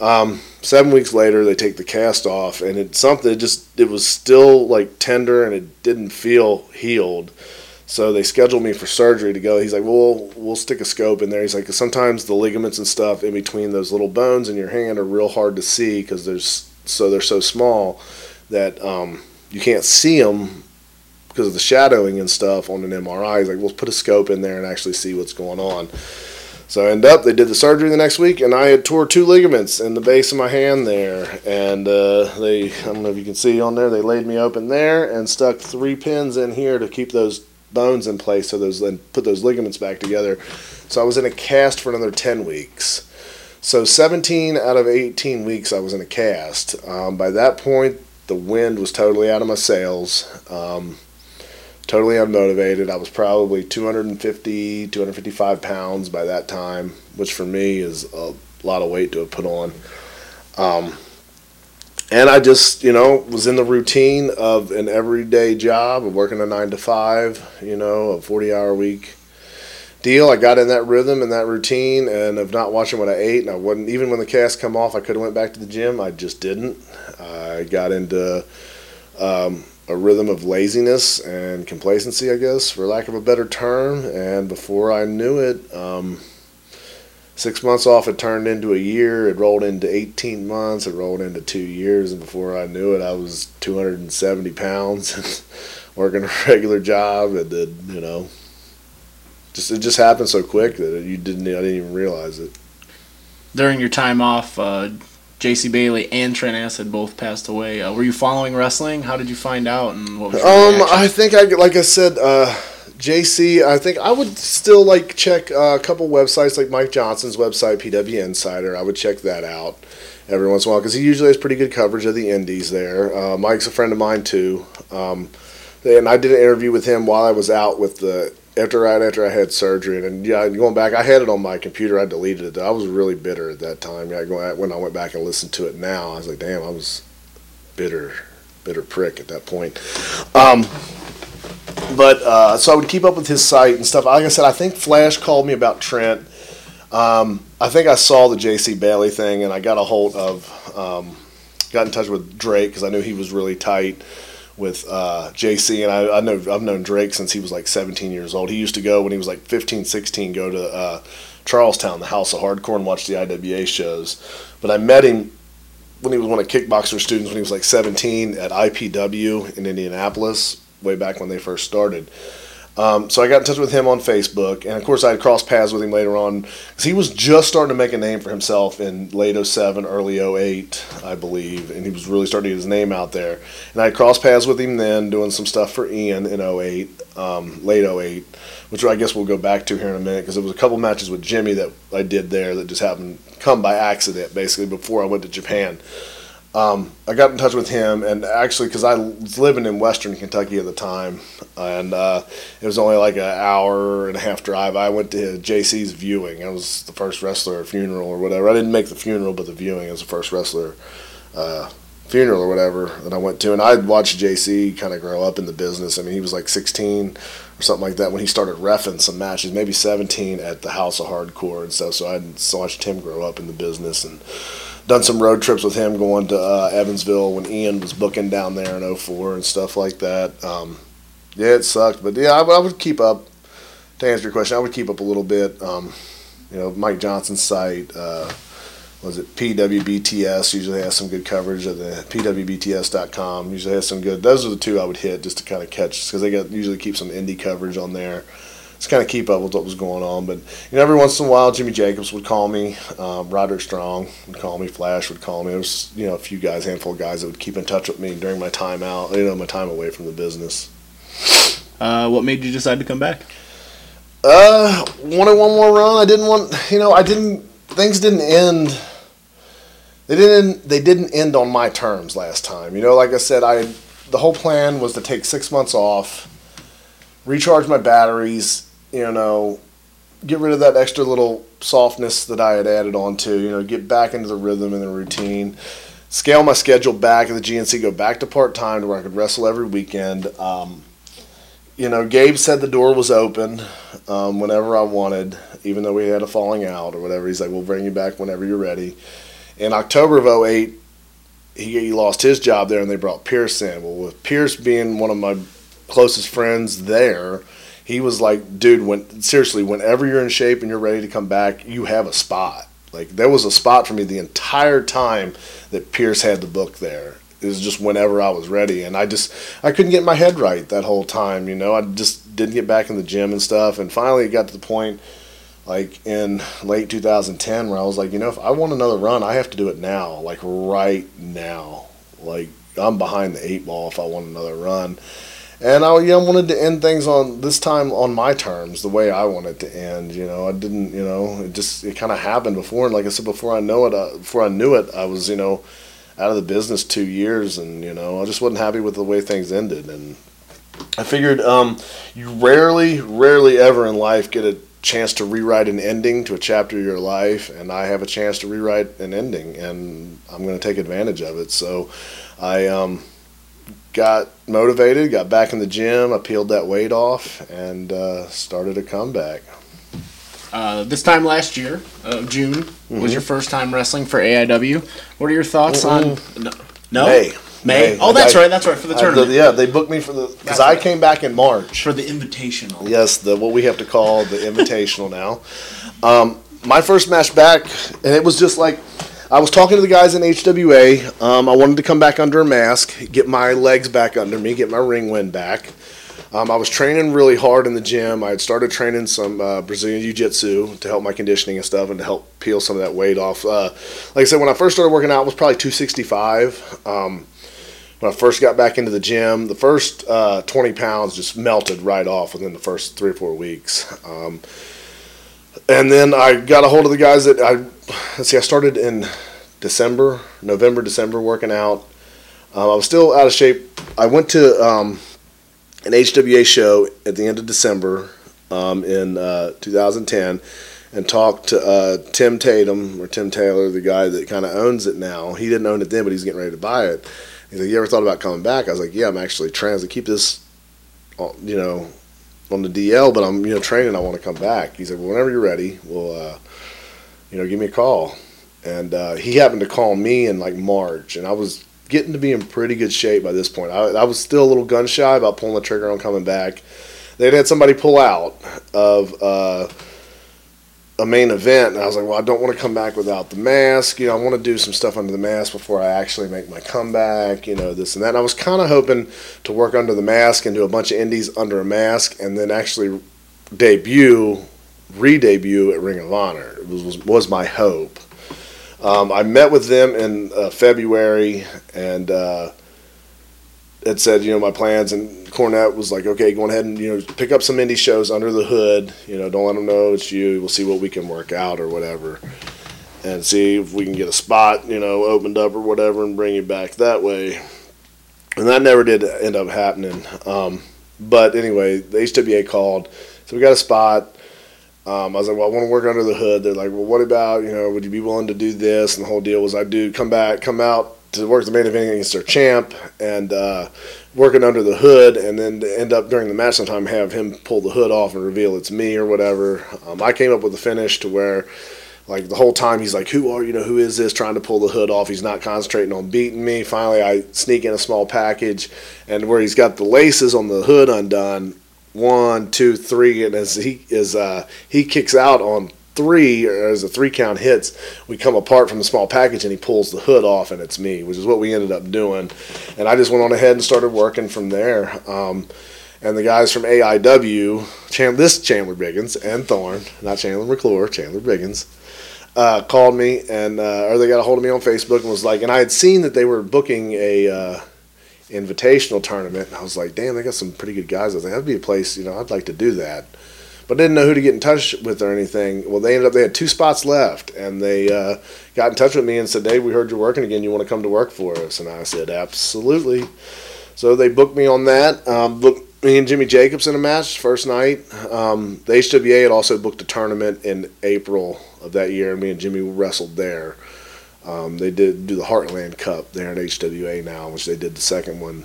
Um, seven weeks later, they take the cast off, and it's something. It just it was still like tender, and it didn't feel healed. So they scheduled me for surgery to go. He's like, well, we'll stick a scope in there. He's like, sometimes the ligaments and stuff in between those little bones in your hand are real hard to see because there's so they're so small that um, you can't see them because of the shadowing and stuff on an MRI. He's like, we'll put a scope in there and actually see what's going on. So I end up, they did the surgery the next week, and I had tore two ligaments in the base of my hand there. And uh, they, I don't know if you can see on there, they laid me open there and stuck three pins in here to keep those bones in place so those and put those ligaments back together. So I was in a cast for another 10 weeks. So 17 out of 18 weeks I was in a cast. Um, by that point, the wind was totally out of my sails. Um, totally unmotivated. I was probably 250, 255 pounds by that time, which for me is a lot of weight to have put on. Um, and I just, you know, was in the routine of an everyday job of working a nine to five, you know, a 40 hour week deal. I got in that rhythm and that routine and of not watching what I ate. And I wouldn't, even when the cast come off, I could have went back to the gym. I just didn't. I got into, um, a rhythm of laziness and complacency, I guess, for lack of a better term. And before I knew it, um, six months off had turned into a year. It rolled into 18 months. It rolled into two years. And before I knew it, I was 270 pounds and working a regular job. And then, you know, just it just happened so quick that you didn't. I didn't even realize it. During your time off, uh, J.C. Bailey and Trent Acid both passed away. Uh, were you following wrestling? How did you find out, and what was your Um? I think I like I said, uh, JC. I think I would still like check uh, a couple websites like Mike Johnson's website, PW Insider. I would check that out every once in a while because he usually has pretty good coverage of the indies there. Uh, Mike's a friend of mine too, um, and I did an interview with him while I was out with the after right after I had surgery. And yeah, going back, I had it on my computer. I deleted it. I was really bitter at that time. Yeah, when I went back and listened to it now, I was like, damn, I was bitter, bitter prick at that point. Um, but uh, so I would keep up with his site and stuff. Like I said, I think Flash called me about Trent. Um, I think I saw the J.C. Bailey thing, and I got a hold of, um, got in touch with Drake because I knew he was really tight with uh, JC, and I, I know I've known Drake since he was like 17 years old. He used to go when he was like 15, 16, go to uh, Charlestown, the House of Hardcore, and watch the IWA shows. But I met him when he was one of kickboxer students when he was like 17 at IPW in Indianapolis, way back when they first started. Um, so I got in touch with him on Facebook, and of course I had crossed paths with him later on because he was just starting to make a name for himself in late 07, early 08, I believe, and he was really starting to get his name out there. And I had crossed paths with him then, doing some stuff for Ian in 08, um, late 08, which I guess we'll go back to here in a minute because it was a couple matches with Jimmy that I did there that just happened come by accident, basically before I went to Japan. Um, I got in touch with him, and actually, because I was living in Western Kentucky at the time, and uh, it was only like an hour and a half drive. I went to JC's viewing. I was the first wrestler funeral or whatever. I didn't make the funeral, but the viewing as the first wrestler uh, funeral or whatever that I went to. And I watched JC kind of grow up in the business. I mean, he was like 16 or something like that when he started refing some matches, maybe 17 at the House of Hardcore and stuff. So I watched him grow up in the business and done some road trips with him going to uh, Evansville when Ian was booking down there in 04 and stuff like that. Um, yeah, it sucked, but yeah, I, I, would keep up. To answer your question, I would keep up a little bit. Um, you know, Mike Johnson's site uh, was it PWBTS usually has some good coverage of the PWBTS.com. Usually has some good. Those are the two I would hit just to kind of catch because they got usually keep some indie coverage on there just kind of keep up with what was going on. But you know, every once in a while, Jimmy Jacobs would call me, um, Roderick Strong would call me, Flash would call me. There was you know a few guys, handful of guys that would keep in touch with me during my time out, you know, my time away from the business. Uh, what made you decide to come back? Uh, wanted one more run. I didn't want, you know, I didn't. Things didn't end. They didn't. They didn't end on my terms last time. You know, like I said, I the whole plan was to take six months off, recharge my batteries, you know, get rid of that extra little softness that I had added on to, you know, get back into the rhythm and the routine, scale my schedule back at the GNC, go back to part time to where I could wrestle every weekend. Um, you know, Gabe said the door was open um, whenever I wanted, even though we had a falling out or whatever. He's like, we'll bring you back whenever you're ready. In October of 08, he, he lost his job there and they brought Pearce in. Well, with Pearce being one of my closest friends there, he was like, dude, when seriously, whenever you're in shape and you're ready to come back, you have a spot. Like there was a spot for me the entire time that Pearce had the book there. It was just whenever I was ready, and I just I couldn't get my head right that whole time. You know, I just didn't get back in the gym and stuff. And finally, it got to the point, like in late 2010, where I was like, you know, if I want another run, I have to do it now, like right now. Like I'm behind the eight ball if I want another run. And I, know, wanted to end things on this time on my terms, the way I wanted to end. You know, I didn't, you know, it just it kind of happened before, and like I said, before I know it, uh, before I knew it, I was, you know, out of the business two years, and you know, I just wasn't happy with the way things ended, and I figured um, you rarely, rarely ever in life get a chance to rewrite an ending to a chapter of your life, and I have a chance to rewrite an ending, and I'm going to take advantage of it. So, I um, got motivated, got back in the gym, I peeled that weight off, and uh, started a comeback. Uh, this time last year, uh, June, was your first time wrestling for AIW. What are your thoughts on? No? May. May. May. Oh, that's I- right. That's right for the tournament. yeah, they booked me for the because I came back in March. For the invitational. Yes, the what we have to call the invitational now. Um, my first match back, and it was just like I was talking to the guys in HWA. Um, I wanted to come back under a mask, get my legs back under me, get my ring win back. Um, I was training really hard in the gym. I had started training some uh, Brazilian Jiu Jitsu to help my conditioning and stuff and to help peel some of that weight off. Uh, like I said, when I first started working out, it was probably 265. Um, when I first got back into the gym, the first uh, 20 pounds just melted right off within the first three or four weeks. Um, and then I got a hold of the guys that I, let's see, I started in December, November, December working out. Um, I was still out of shape. I went to um, an HWA show at the end of December um, in uh, 2010 and talked to uh, Tim Tatum or Tim Taylor, the guy that kind of owns it now. He didn't own it then, but he's getting ready to buy it. He's like, "You ever thought about coming back?" I was like, "Yeah, I'm actually trying to keep this, on- you know, on the DL, but I'm you know training. I want to come back." He's like, well, "Whenever you're ready, we'll, uh, you know, give me a call." And uh, he happened to call me in like March, and I was getting to be in pretty good shape by this point. I, I was still a little gun shy about pulling the trigger on coming back. They'd had somebody pull out of. Uh, a main event, and I was like, well, I don't want to come back without the mask. You know, I want to do some stuff under the mask before I actually make my comeback. You know, this and that. And I was kind of hoping to work under the mask and do a bunch of indies under a mask, and then actually debut, re-debut at Ring of Honor. It was was, was my hope. Um, I met with them in uh, February, and. Uh, it said, you know, my plans, and Cornette was like, okay, go ahead and you know pick up some indie shows under the hood. You know, don't let them know it's you. We'll see what we can work out or whatever, and see if we can get a spot, you know, opened up or whatever, and bring you back that way. And that never did end up happening. Um, but anyway, the HWA called, so we got a spot. Um, I was like, well, I want to work under the hood. They're like, well, what about, you know, would you be willing to do this? And the whole deal was, I do come back, come out to work the main event against their champ, and uh, working under the hood, and then end up during the match sometime have him pull the hood off and reveal it's me or whatever. Um, I came up with a finish to where, like the whole time he's like, "Who are you know? Who is this?" Trying to pull the hood off. He's not concentrating on beating me. Finally, I sneak in a small package, and where he's got the laces on the hood undone. One, two, three, and as he is, uh, he kicks out on three, or as a three count hits, we come apart from the small package, and he pulls the hood off, and it's me, which is what we ended up doing. And I just went on ahead and started working from there. Um, and the guys from AIW, Chan- this Chandler Biggins and Thorne, not Chandler McClure, Chandler Biggins, uh, called me and uh, or they got a hold of me on Facebook and was like, and I had seen that they were booking a uh, invitational tournament. And I was like, damn, they got some pretty good guys. I was like, that'd be a place, you know, I'd like to do that. But I didn't know who to get in touch with or anything. Well, they ended up they had two spots left, and they uh, got in touch with me and said, "Dave, we heard you're working again. You want to come to work for us?" And I said, "Absolutely." So they booked me on that. Um, book, me and Jimmy Jacobs in a match first night. Um, the HWA had also booked a tournament in April of that year, and me and Jimmy wrestled there. Um, they did do the Heartland Cup there in HWA now, which they did the second one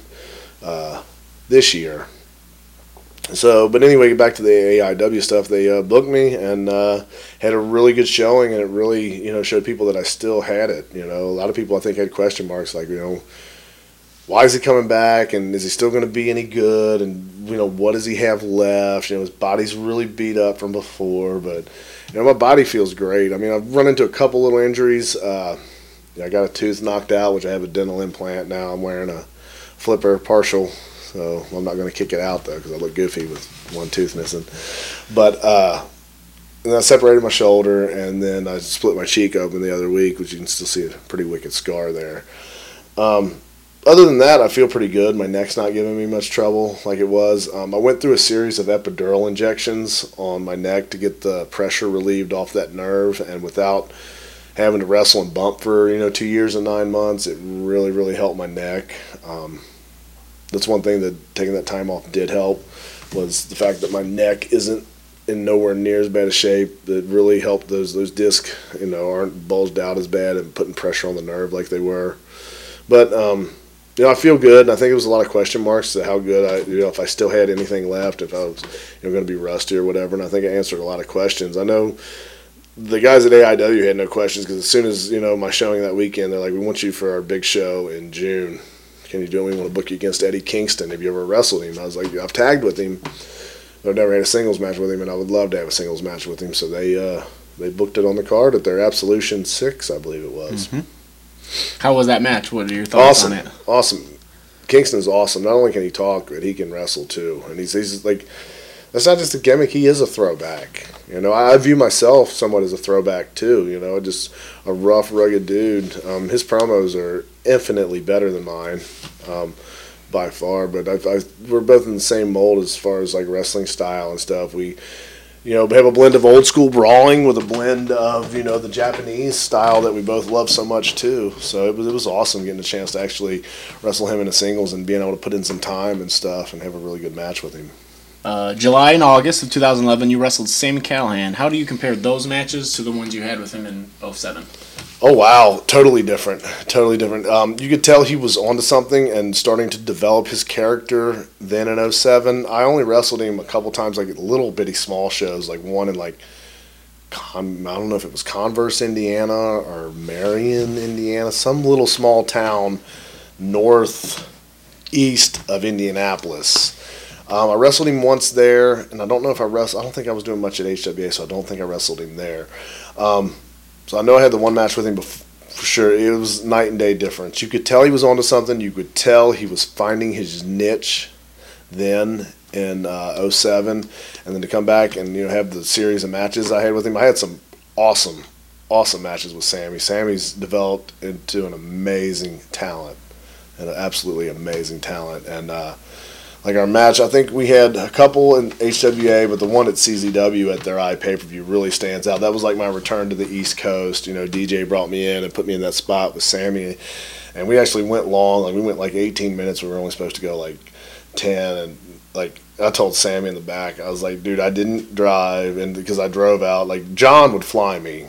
uh, this year. So, but anyway, back to the AIW stuff. They uh, booked me and uh, had a really good showing, and it really, you know, showed people that I still had it. You know, a lot of people I think had question marks, like, you know, why is he coming back, and is he still going to be any good, and you know, what does he have left? You know, his body's really beat up from before, but you know, my body feels great. I mean, I've run into a couple little injuries. Uh, I got a tooth knocked out, which I have a dental implant now. I'm wearing a flipper partial so I'm not going to kick it out though because I look goofy with one tooth missing. But uh, and I separated my shoulder and then I split my cheek open the other week, which you can still see a pretty wicked scar there. Um, other than that, I feel pretty good. My neck's not giving me much trouble like it was. Um, I went through a series of epidural injections on my neck to get the pressure relieved off that nerve, and without having to wrestle and bump for you know two years and nine months, it really really helped my neck. Um, that's one thing that taking that time off did help was the fact that my neck isn't in nowhere near as bad a shape. That really helped those those discs, you know, aren't bulged out as bad and putting pressure on the nerve like they were. But um, you know, I feel good. And I think it was a lot of question marks to how good I, you know, if I still had anything left, if I was, you know, going to be rusty or whatever. And I think I answered a lot of questions. I know the guys at AIW had no questions because as soon as you know my showing that weekend, they're like, "We want you for our big show in June." can you do it? We want to book you against Eddie Kingston. Have you ever wrestled him? I was like, I've tagged with him. I've never had a singles match with him, and I would love to have a singles match with him. So they uh, they booked it on the card at their Absolution Six, I believe it was. Mm-hmm. How was that match? What are your thoughts awesome. on it? Awesome. Kingston's awesome. Not only can he talk, but he can wrestle too. And he's he's like that's not just a gimmick. He is a throwback. You know, I view myself somewhat as a throwback too. You know, just a rough, rugged dude. Um, his promos are infinitely better than mine, um, by far. But I, I, we're both in the same mold as far as like wrestling style and stuff. We, you know, have a blend of old school brawling with a blend of you know the Japanese style that we both love so much too. So it was it was awesome getting a chance to actually wrestle him in a singles and being able to put in some time and stuff and have a really good match with him. Uh, July and August of 2011, you wrestled Sami Callihan. How do you compare those matches to the ones you had with him in 07? Oh wow, totally different, totally different. Um, you could tell he was onto something and starting to develop his character then in 07. I only wrestled him a couple times, like little bitty small shows, like one in like I don't know if it was Converse, Indiana, or Marion, Indiana, some little small town northeast of Indianapolis um, I wrestled him once there, and I don't know if I wrestled. I don't think I was doing much at HWA, so I don't think I wrestled him there. Um, so I know I had the one match with him before, for sure. It was night and day difference. You could tell he was onto something. You could tell he was finding his niche then in uh, 07, and then to come back and you know have the series of matches I had with him. I had some awesome, awesome matches with Sami. Sami's developed into an amazing talent, an absolutely amazing talent, and. Uh, like our match. I think we had a couple in HWA, but the one at CZW at their eye pay per view really stands out. That was like my return to the East Coast. You know, DJ brought me in and put me in that spot with Sami, and we actually went long. Like we went like 18 minutes. We were only supposed to go like 10, and like I told Sami in the back, I was like, dude, I didn't drive, and because I drove out, like John would fly me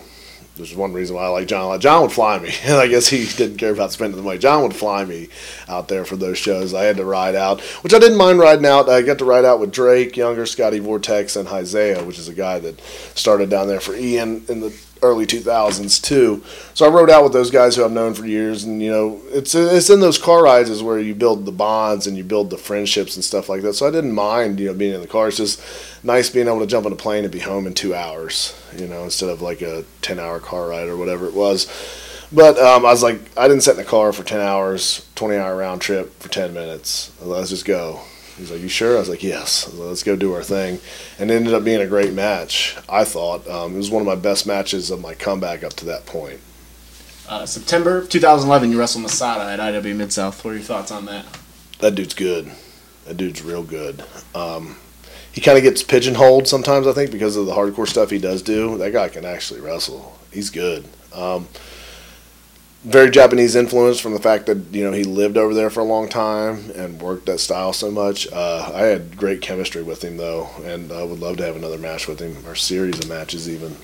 there's one reason why I like John. John would fly me, and I guess he didn't care about spending the money. John would fly me out there for those shows. I had to ride out, which I didn't mind riding out. I got to ride out with Drake, Younger, Scotty Vortex, and Isaiah, which is a guy that started down there for Ian in the early 2000s too. So I rode out with those guys who I've known for years, and you know, it's it's in those car rides is where you build the bonds and you build the friendships and stuff like that. So I didn't mind you know being in the car. It's just nice being able to jump on a plane and be home in two hours, you know, instead of like a 10 hour car ride or whatever it was. But um, I was like, I didn't sit in the car for 10 hours, 20 hour round trip for 10 minutes. Let's just go. He's like, "You sure?" I was like, "Yes." Let's go do our thing, and it ended up being a great match. I thought um, it was one of my best matches of my comeback up to that point. Uh, September 2011, you wrestled Masada at IW Mid South. What are your thoughts on that? That dude's good. That dude's real good. Um, he kind of gets pigeonholed sometimes, I think, because of the hardcore stuff he does do. That guy can actually wrestle. He's good. Um, very Japanese influence from the fact that you know he lived over there for a long time and worked that style so much. Uh, I had great chemistry with him though, and I would love to have another match with him or series of matches even.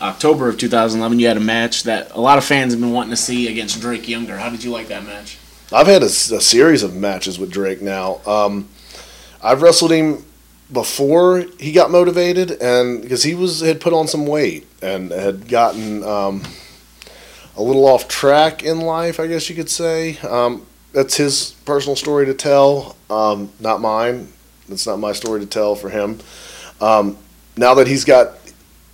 October of 2011, you had a match that a lot of fans have been wanting to see against Drake Younger. How did you like that match? I've had a series of matches with Drake now. Um, I've wrestled him before he got motivated, and because he was had put on some weight and had gotten um, a little off track in life, I guess you could say. Um, that's his personal story to tell, um, not mine. It's not my story to tell for him. Um, now that he's got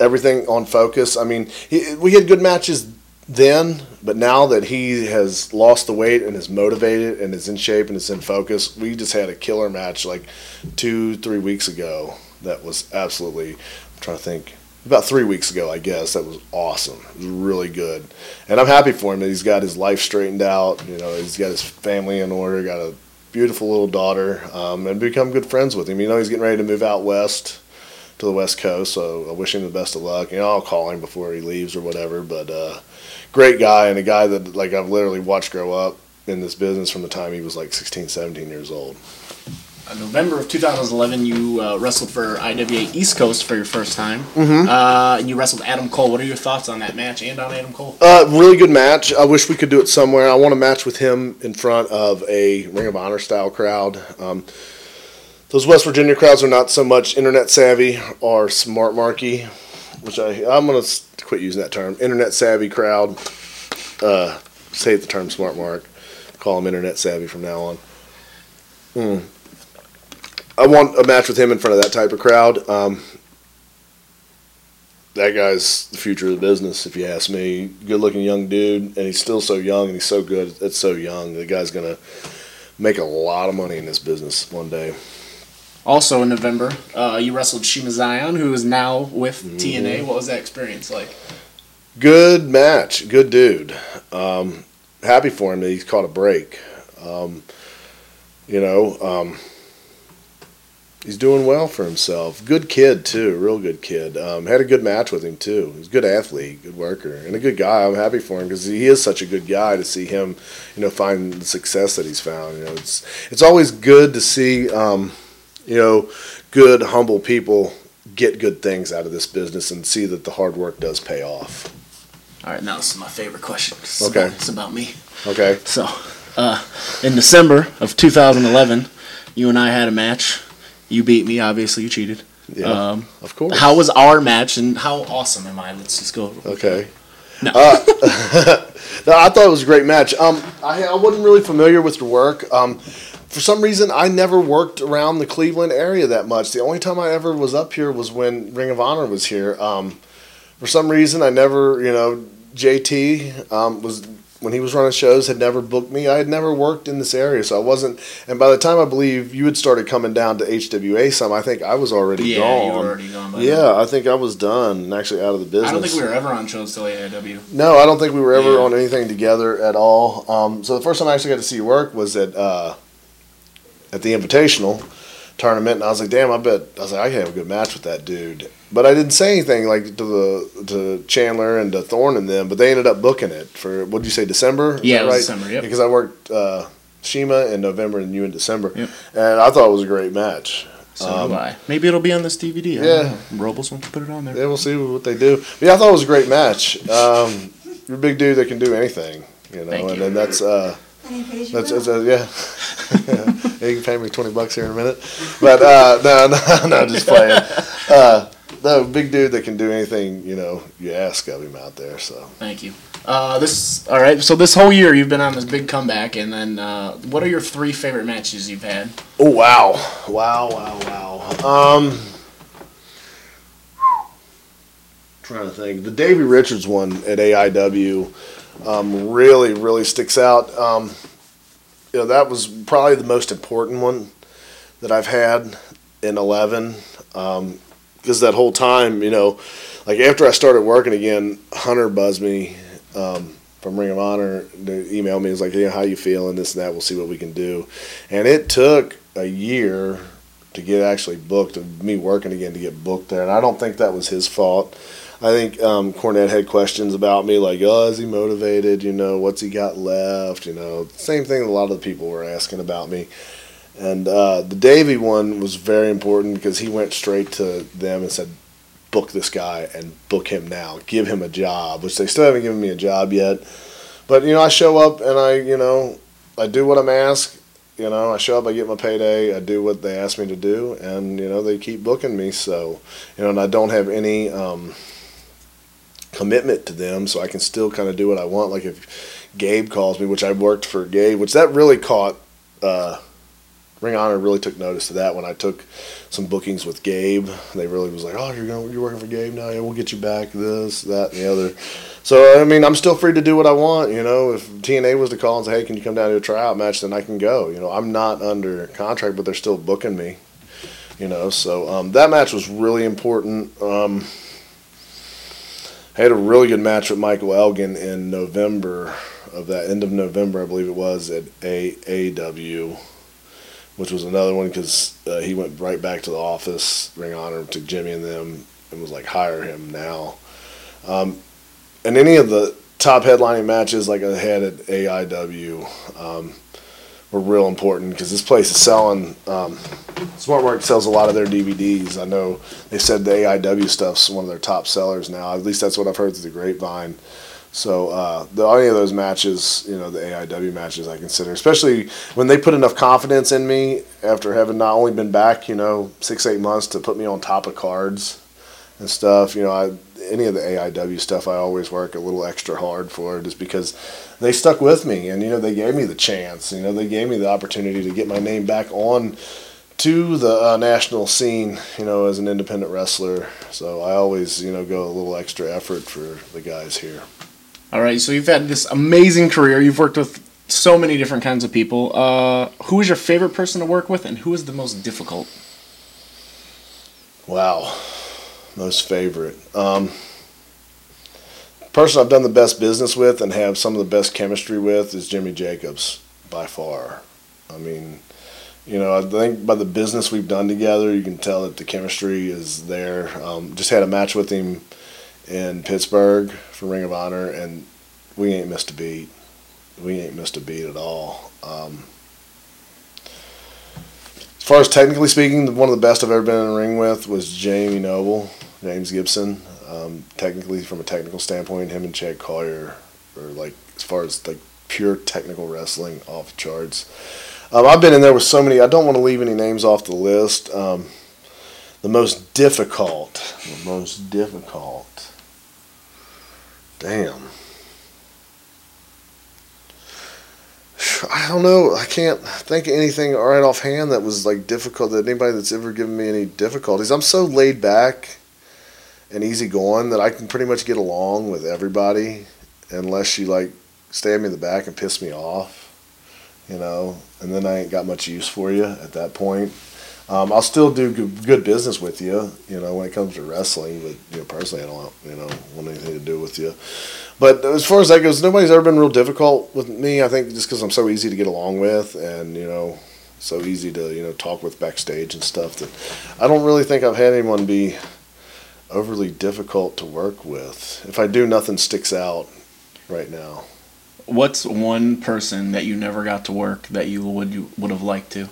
everything on focus, I mean, he, we had good matches then, but now that he has lost the weight and is motivated and is in shape and is in focus, we just had a killer match like two, three weeks ago. That was absolutely. I'm trying to think. About three weeks ago, I guess that was awesome. It was really good, and I'm happy for him that he's got his life straightened out. You know, he's got his family in order. Got a beautiful little daughter, um, and become good friends with him. You know, he's getting ready to move out west to the West Coast, so I wish him the best of luck. You know, I'll call him before he leaves or whatever. But uh, great guy and a guy that like I've literally watched grow up in this business from the time he was like 16, 17 years old. Uh, November of 2011, you uh, wrestled for IWA East Coast for your first time. Mm-hmm. Uh, and you wrestled Adam Cole. What are your thoughts on that match and on Adam Cole? Uh, really good match. I wish we could do it somewhere. I want to match with him in front of a Ring of Honor style crowd. Um, those West Virginia crowds are not so much internet savvy or smart marky, which I I'm gonna quit using that term. Internet savvy crowd. Uh, say the term smart mark. Call them internet savvy from now on. Hmm. I want a match with him in front of that type of crowd. Um, that guy's the future of the business, if you ask me. Good looking young dude, and he's still so young and he's so good. It's so young. The guy's gonna make a lot of money in this business one day. Also in November, uh, you wrestled Shima Xion, who is now with TNA. What was that experience like? Good match, good dude. Um, happy for him that he's caught a break. Um, you know, um, he's doing well for himself. Good kid too, real good kid. Um, had a good match with him too. He's a good athlete, good worker, and a good guy. I'm happy for him because he is such a good guy. To see him, you know, find the success that he's found. You know, it's it's always good to see, um, you know, good humble people get good things out of this business and see that the hard work does pay off. All right, now this is my favorite question. Is Okay. about- it's about me. Okay. So, uh, in December of 2011, you and I had a match. You beat me. Obviously, you cheated. Yeah. Um, Of course. how was our match, and how awesome am I? Let's just go. Okay. No. Uh, no, I thought it was a great match. Um, I, I wasn't really familiar with your work. Um, for some reason, I never worked around the Cleveland area that much. The only time I ever was up here was when Ring of Honor was here. Um, for some reason, I never, you know, JT um, was when he was running shows had never booked me. I had never worked in this area, so I wasn't. And by the time I believe you had started coming down to HWA, some I think I was already yeah, gone. you were already gone. Yeah, I think I was done and actually out of the business. I don't think we were ever on shows till AIW. No, I don't think we were ever Yeah. on anything together at all. Um, so the first time I actually got to see you work was at uh, at the Invitational tournament, and I was like, "Damn, I bet." I was like, "I can have a good match with that dude." But I didn't say anything like to the to Chandler and to Thorn and them. But they ended up booking it for what did you say, December? Is Yeah, it right? December, yep. Because I worked uh, Shima in November and you in December, Yep. and I thought it was a great match. So Um, do I. Maybe it'll be on this DVD. Yeah. don't. Robles wants to put it on there. Yeah, we'll see what they do. But yeah, I thought it was a great match. Um, you're a big dude that can do anything, you know, Thank and you. then that's uh, And he pays that's, well. that's uh, yeah. yeah. You can pay me twenty bucks here in a minute, but uh, no, no, no, just playing. Uh, no, big dude that can do anything, you know, you ask of him out there. So Thank you. Uh, this all right. So this whole year you've been on this big comeback, and then uh, what are your three favorite matches you've had? Oh wow, wow, wow, wow. Um, trying to think. The Davey Richards one at AIW um, really, really sticks out. Um, you know, that was probably the most important one that I've had in eleven. Because that whole time, you know, like after I started working again, Hunter buzzed me um, from Ring of Honor to email me. He's like, "Yeah, how you feeling? This and that. We'll see what we can do." And it took a year to get actually booked of me working again to get booked there, and I don't think that was his fault. I think um, Cornette had questions about me, like, "Oh, is he motivated? You know, what's he got left? You know, same thing. A lot of the people were asking about me, and uh, the Davey one was very important because he went straight to them and said, "Book this guy and book him now. Give him a job," which they still haven't given me a job yet. But you know, I show up and I, you know, I do what I'm asked. You know, I show up, I get my payday, I do what they ask me to do, and you know, they keep booking me. So, you know, and I don't have any um, commitment to them, so I can still kind of do what I want. Like if Gabe calls me, which I worked for Gabe, which that really caught. Uh, Ring Honor really took notice of that when I took some bookings with Gabe. They really was like, "Oh, you're going, you're working for Gabe now. Yeah, we'll get you back. This, that, and the other." So I mean, I'm still free to do what I want. You know, if TNA was to call and say, "Hey, can you come down to a tryout match?" Then I can go. You know, I'm not under contract, but they're still booking me. You know, so um, that match was really important. Um, I had a really good match with Michael Elgin in November of that end of November, I believe it was at AAW which was another one because uh, he went right back to the office, Ring Honor, to Jimmy and them, and was like, hire him now. Um, and any of the top headlining matches like I had at AIW um, were real important because this place is selling. Um, Smart Mark sells a lot of their DVDs. I know they said the AIW stuff's one of their top sellers now. At least that's what I've heard through the grapevine. So uh, the any of those matches, you know, the AIW matches, I consider, especially when they put enough confidence in me after having not only been back, you know, six eight months to put me on top of cards and stuff. You know, I, any of the AIW stuff, I always work a little extra hard for, just because they stuck with me and you know they gave me the chance. You know, they gave me the opportunity to get my name back on to the uh, national scene, you know, as an independent wrestler. So I always, you know, go a little extra effort for the guys here. All right, so you've had this amazing career. You've worked with so many different kinds of people. Uh, who is your favorite person to work with, and who is the most difficult? Wow, most favorite. Um, person I've done the best business with and have some of the best chemistry with is Jimmy Jacobs by far. I mean, you know, I think by the business we've done together, you can tell that the chemistry is there. Um, just had a match with him in Pittsburgh for Ring of Honor, and we ain't missed a beat. We ain't missed a beat at all. Um, as far as technically speaking, one of the best I've ever been in a ring with was Jamie Noble, James Gibson. Um, technically, from a technical standpoint, him and Chad Collyer are like, as far as like pure technical wrestling, off the charts. Um, I've been in there with so many. I don't want to leave any names off the list. Um, the most difficult, the most difficult Damn. I don't know. I can't think of anything right offhand that was like difficult that anybody that's ever given me any difficulties. I'm so laid back and easygoing that I can pretty much get along with everybody unless you like stab me in the back and piss me off, you know, and then I ain't got much use for you at that point. Um, I'll still do good business with you, you know, when it comes to wrestling. But you know, personally, I don't, you know, want anything to do with you. But as far as that goes, nobody's ever been real difficult with me. I think just because I'm so easy to get along with, and you know, so easy to you know talk with backstage and stuff. That I don't really think I've had anyone be overly difficult to work with. If I do, nothing sticks out right now. What's one person that you never got to work that you would you would have liked to?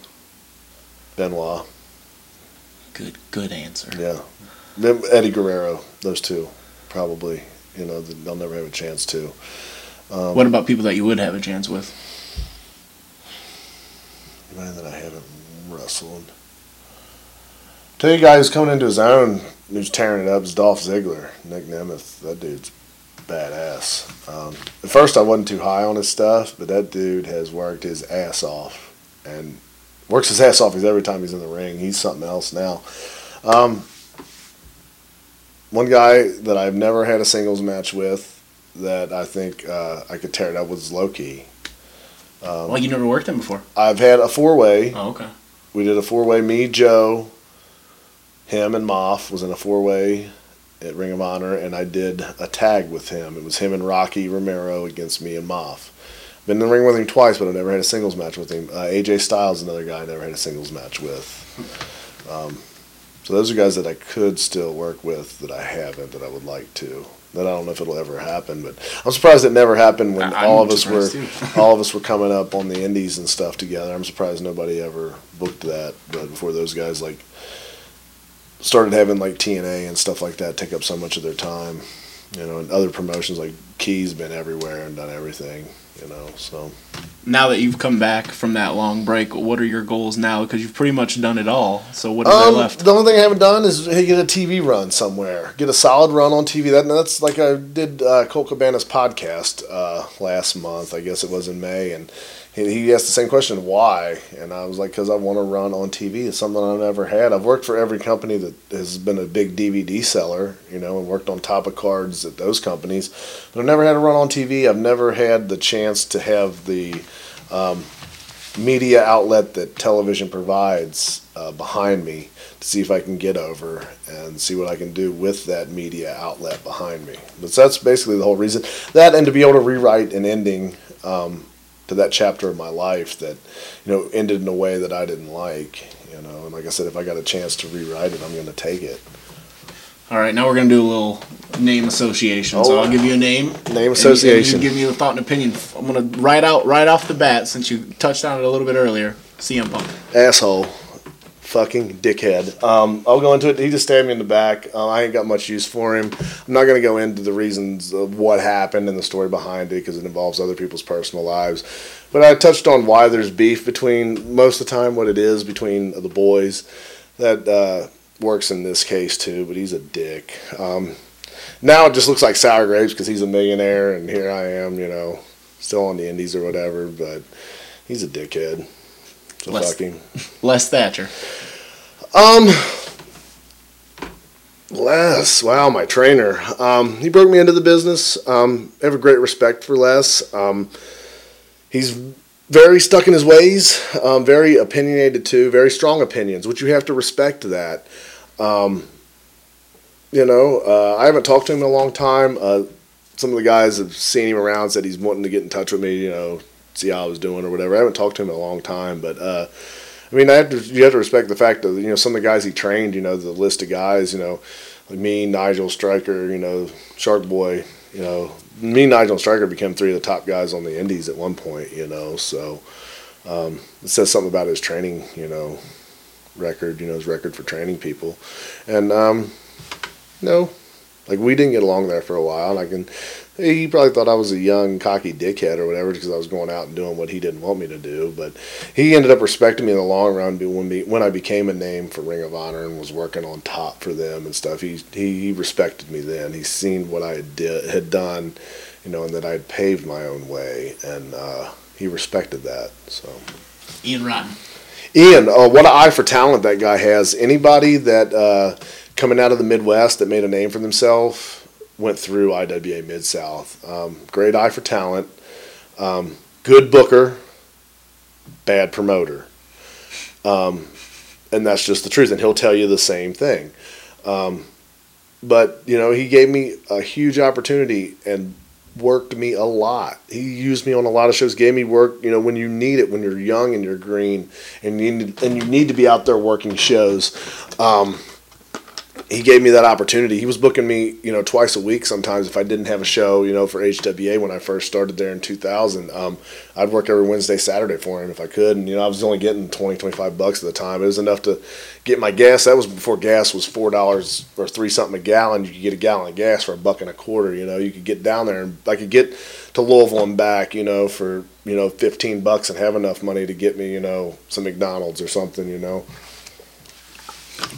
Benoit. Good, good answer. Yeah, Eddie Guerrero. Those two, probably. You know, they'll never have a chance to. Um, what about people that you would have a chance with? Man, that I haven't wrestled. Tell you, guy who's coming into his own, who's tearing it up, is Dolph Ziggler. Nick Nemeth. That dude's badass. Um, at first, I wasn't too high on his stuff, but that dude has worked his ass off, and works his ass off. He's every time he's in the ring. He's something else now. Um, one guy that I've never had a singles match with that I think uh, I could tear it up was Low Ki. Um, well, you never worked him before. I've had a four way. Oh, okay. We did a four way. Me, Joe, him, and Maff was in a four way at Ring of Honor, and I did a tag with him. It was him and Rocky Romero against me and Maff. Been in the ring with him twice, but I never had a singles match with him. Uh, AJ Styles, another guy I never had a singles match with. Um, So those are guys that I could still work with that I haven't that I would like to. That I don't know if it'll ever happen, but I'm surprised it never happened when I- all of us were all of us were coming up on the indies and stuff together. I'm surprised nobody ever booked that. But before those guys like started having like TNA and stuff like that take up so much of their time, you know, and other promotions like Ki's been everywhere and done everything, you know. So Now that you've come back from that long break, what are your goals now? Because you've pretty much done it all. So what is there Um, left? The only thing I haven't done is hey, get a TV run somewhere. Get a solid run on TV. That that's like I did uh, Colt Cabana's podcast uh, last month. I guess it was in May, and he, he asked the same question, why? And I was like, because I want to run on TV. It's something I've never had. I've worked for every company that has been a big DVD seller, you know, and worked on top of cards at those companies, but I've never had to run on TV. I've never had the chance to have the um, media outlet that television provides uh, behind me to see if I can get over and see what I can do with that media outlet behind me. But that's basically the whole reason. That and to be able to rewrite an ending um, to that chapter of my life that you know ended in a way that I didn't like. You know, and like I said, if I got a chance to rewrite it, I'm going to take it. All right, now we're gonna do a little name association. so Oh. I'll give you a name. Name and- association. And you give me a thought and opinion. I'm gonna write out right off the bat since you touched on it a little bit earlier. CM Punk. asshole, fucking dickhead. Um, I'll go into it. He just stabbed me in the back. Uh, I ain't got much use for him. I'm not going to go into the reasons of what happened and the story behind it because it involves other people's personal lives. But I touched on why there's beef between most of the time, what it is between the boys. That uh, works in this case too, but he's a dick. Um, now it just looks like sour grapes because he's a millionaire and here I am, you know, still on the indies or whatever. But he's a dickhead. So Less- fuck him. Les Thatcher. Um, Les, wow, my trainer. Um, he broke me into the business. Um, I have a great respect for Les. Um, he's very stuck in his ways, um, very opinionated too, very strong opinions, which you have to respect that. Um, you know, uh, I haven't talked to him in a long time. Uh, some of the guys have seen him around, said he's wanting to get in touch with me, you know, see how I was doing or whatever. I haven't talked to him in a long time, but uh, I mean, I have to, you have to respect the fact that you know some of the guys he trained. You know, the list of guys. You know, like me, Nigel Striker. You know, Shark Boy. You know, me, Nigel, and Striker became three of the top guys on the Indies at one point. You know, so um, it says something about his training. You know, record. You know, his record for training people, and um, you know, like we didn't get along there for a while. And I can. He probably thought I was a young, cocky dickhead or whatever because I was going out and doing what he didn't want me to do. But he ended up respecting me in the long run when me when I became a name for Ring of Honor and was working on top for them and stuff. He he, he respected me then. He seen what I did, had done, you know, and that I had paved my own way, and uh, he respected that. So. Ian Rotten. Ian, uh, what an eye for talent that guy has. Anybody that uh, coming out of the Midwest that made a name for themselves went through IWA Mid South. Um, great eye for talent. Um, good booker, bad promoter. Um, and that's just the truth. And he'll tell you the same thing. Um, but, you know, he gave me a huge opportunity and worked me a lot. He used me on a lot of shows, gave me work, you know, when you need it, when you're young and you're green and you need, and you need to be out there working shows. He gave me that opportunity. He was booking me, you know, twice a week sometimes if I didn't have a show, you know, for HWA when I first started there in 2000. Um, I'd work every Wednesday, Saturday for him if I could. And, you know, I was only getting 20, 25 bucks at the time. It was enough to get my gas. That was before gas was $4 or 3 something a gallon. You could get a gallon of gas for a buck and a quarter, you know. You could get down there and I could get to Louisville and back, you know, for, you know, 15 bucks and have enough money to get me, you know, some McDonald's or something, you know.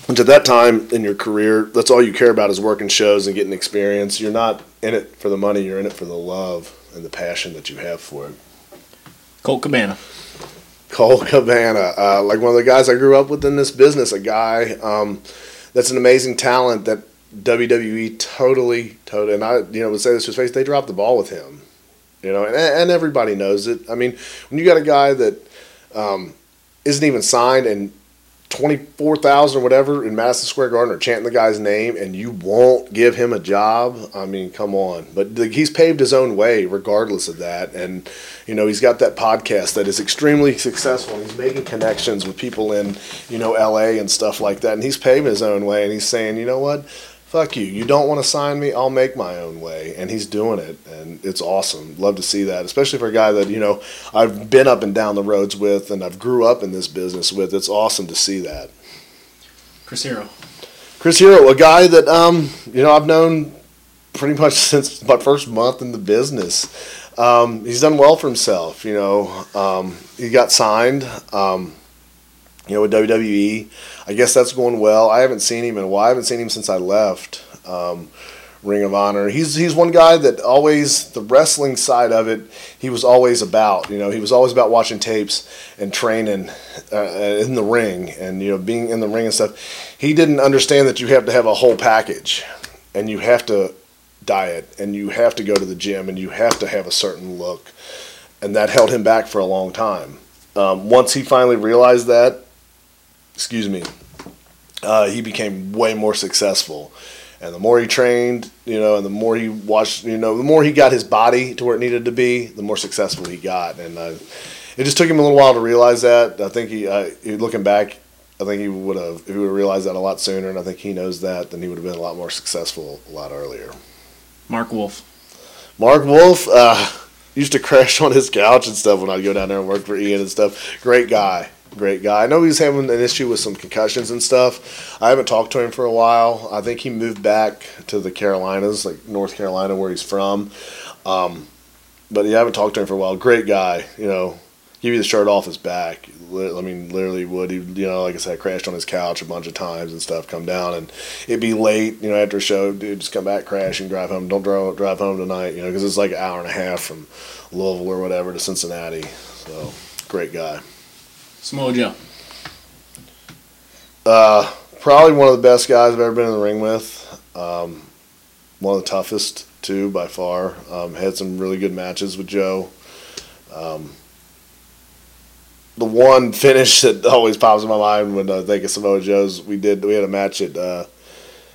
Which at that time in your career, that's all you care about is working shows and getting experience. You're not in it for the money, you're in it for the love and the passion that you have for it. Colt Cabana. Colt Cabana, uh, like one of the guys I grew up with in this business, a guy um, that's an amazing talent that WWE totally, totally, and I, you know, would say this to his face, they dropped the ball with him, you know, and, and everybody knows it. I mean, when you got a guy that um, isn't even signed and 24,000 or whatever in Madison Square Garden are chanting the guy's name and you won't give him a job. I mean, come on. But he's paved his own way regardless of that. And, you know, he's got that podcast that is extremely successful. He's making connections with people in, you know, LA and stuff like that. And he's paving his own way and he's saying, you know what? Fuck you. You don't want to sign me? I'll make my own way. And he's doing it. And it's awesome. Love to see that, especially for a guy that, you know, I've been up and down the roads with and I've grew up in this business with. It's awesome to see that. Chris Hero. Chris Hero, a guy that um, you know I've known pretty much since my first month in the business. Um, he's done well for himself. You know, um, he got signed. Um, you know, with WWE. I guess that's going well. I haven't seen him in a while. I haven't seen him since I left um, Ring of Honor. He's he's one guy that always the wrestling side of it. He was always about. You know, he was always about watching tapes and training uh, in the ring and you know being in the ring and stuff. He didn't understand that you have to have a whole package and you have to diet and you have to go to the gym and you have to have a certain look, and that held him back for a long time. Um, once he finally realized that, excuse me, uh, he became way more successful. And the more he trained, you know, and the more he watched, you know, the more he got his body to where it needed to be, the more successful he got. And uh, it just took him a little while to realize that. I think he, uh, looking back, I think he would have, he would have realized that a lot sooner, and I think he knows that, then he would have been a lot more successful a lot earlier. Mark Wolf. Mark Wolf uh, used to crash on his couch and stuff when I'd go down there and work for Ian and stuff. Great guy, great guy. I know he's having an issue with some concussions and stuff. I haven't talked to him for a while. I think he moved back to the Carolinas, like North Carolina, where he's from. Um, but yeah, I haven't talked to him for a while. Great guy, you know. Give you the shirt off his back. I mean, literally would. He, you know, like I said, crashed on his couch a bunch of times and stuff. Come down and it'd be late, you know, after a show. Dude, just come back, crash, and drive home. Don't drive drive home tonight, you know, because it's like an hour and a half from Louisville or whatever to Cincinnati. So, great guy. Samoa Joe. Uh, probably one of the best guys I've ever been in the ring with. Um, one of the toughest too, by far. Um, had some really good matches with Joe. Um, the one finish that always pops in my mind when I think of Samoa Joe's, we did we had a match at uh,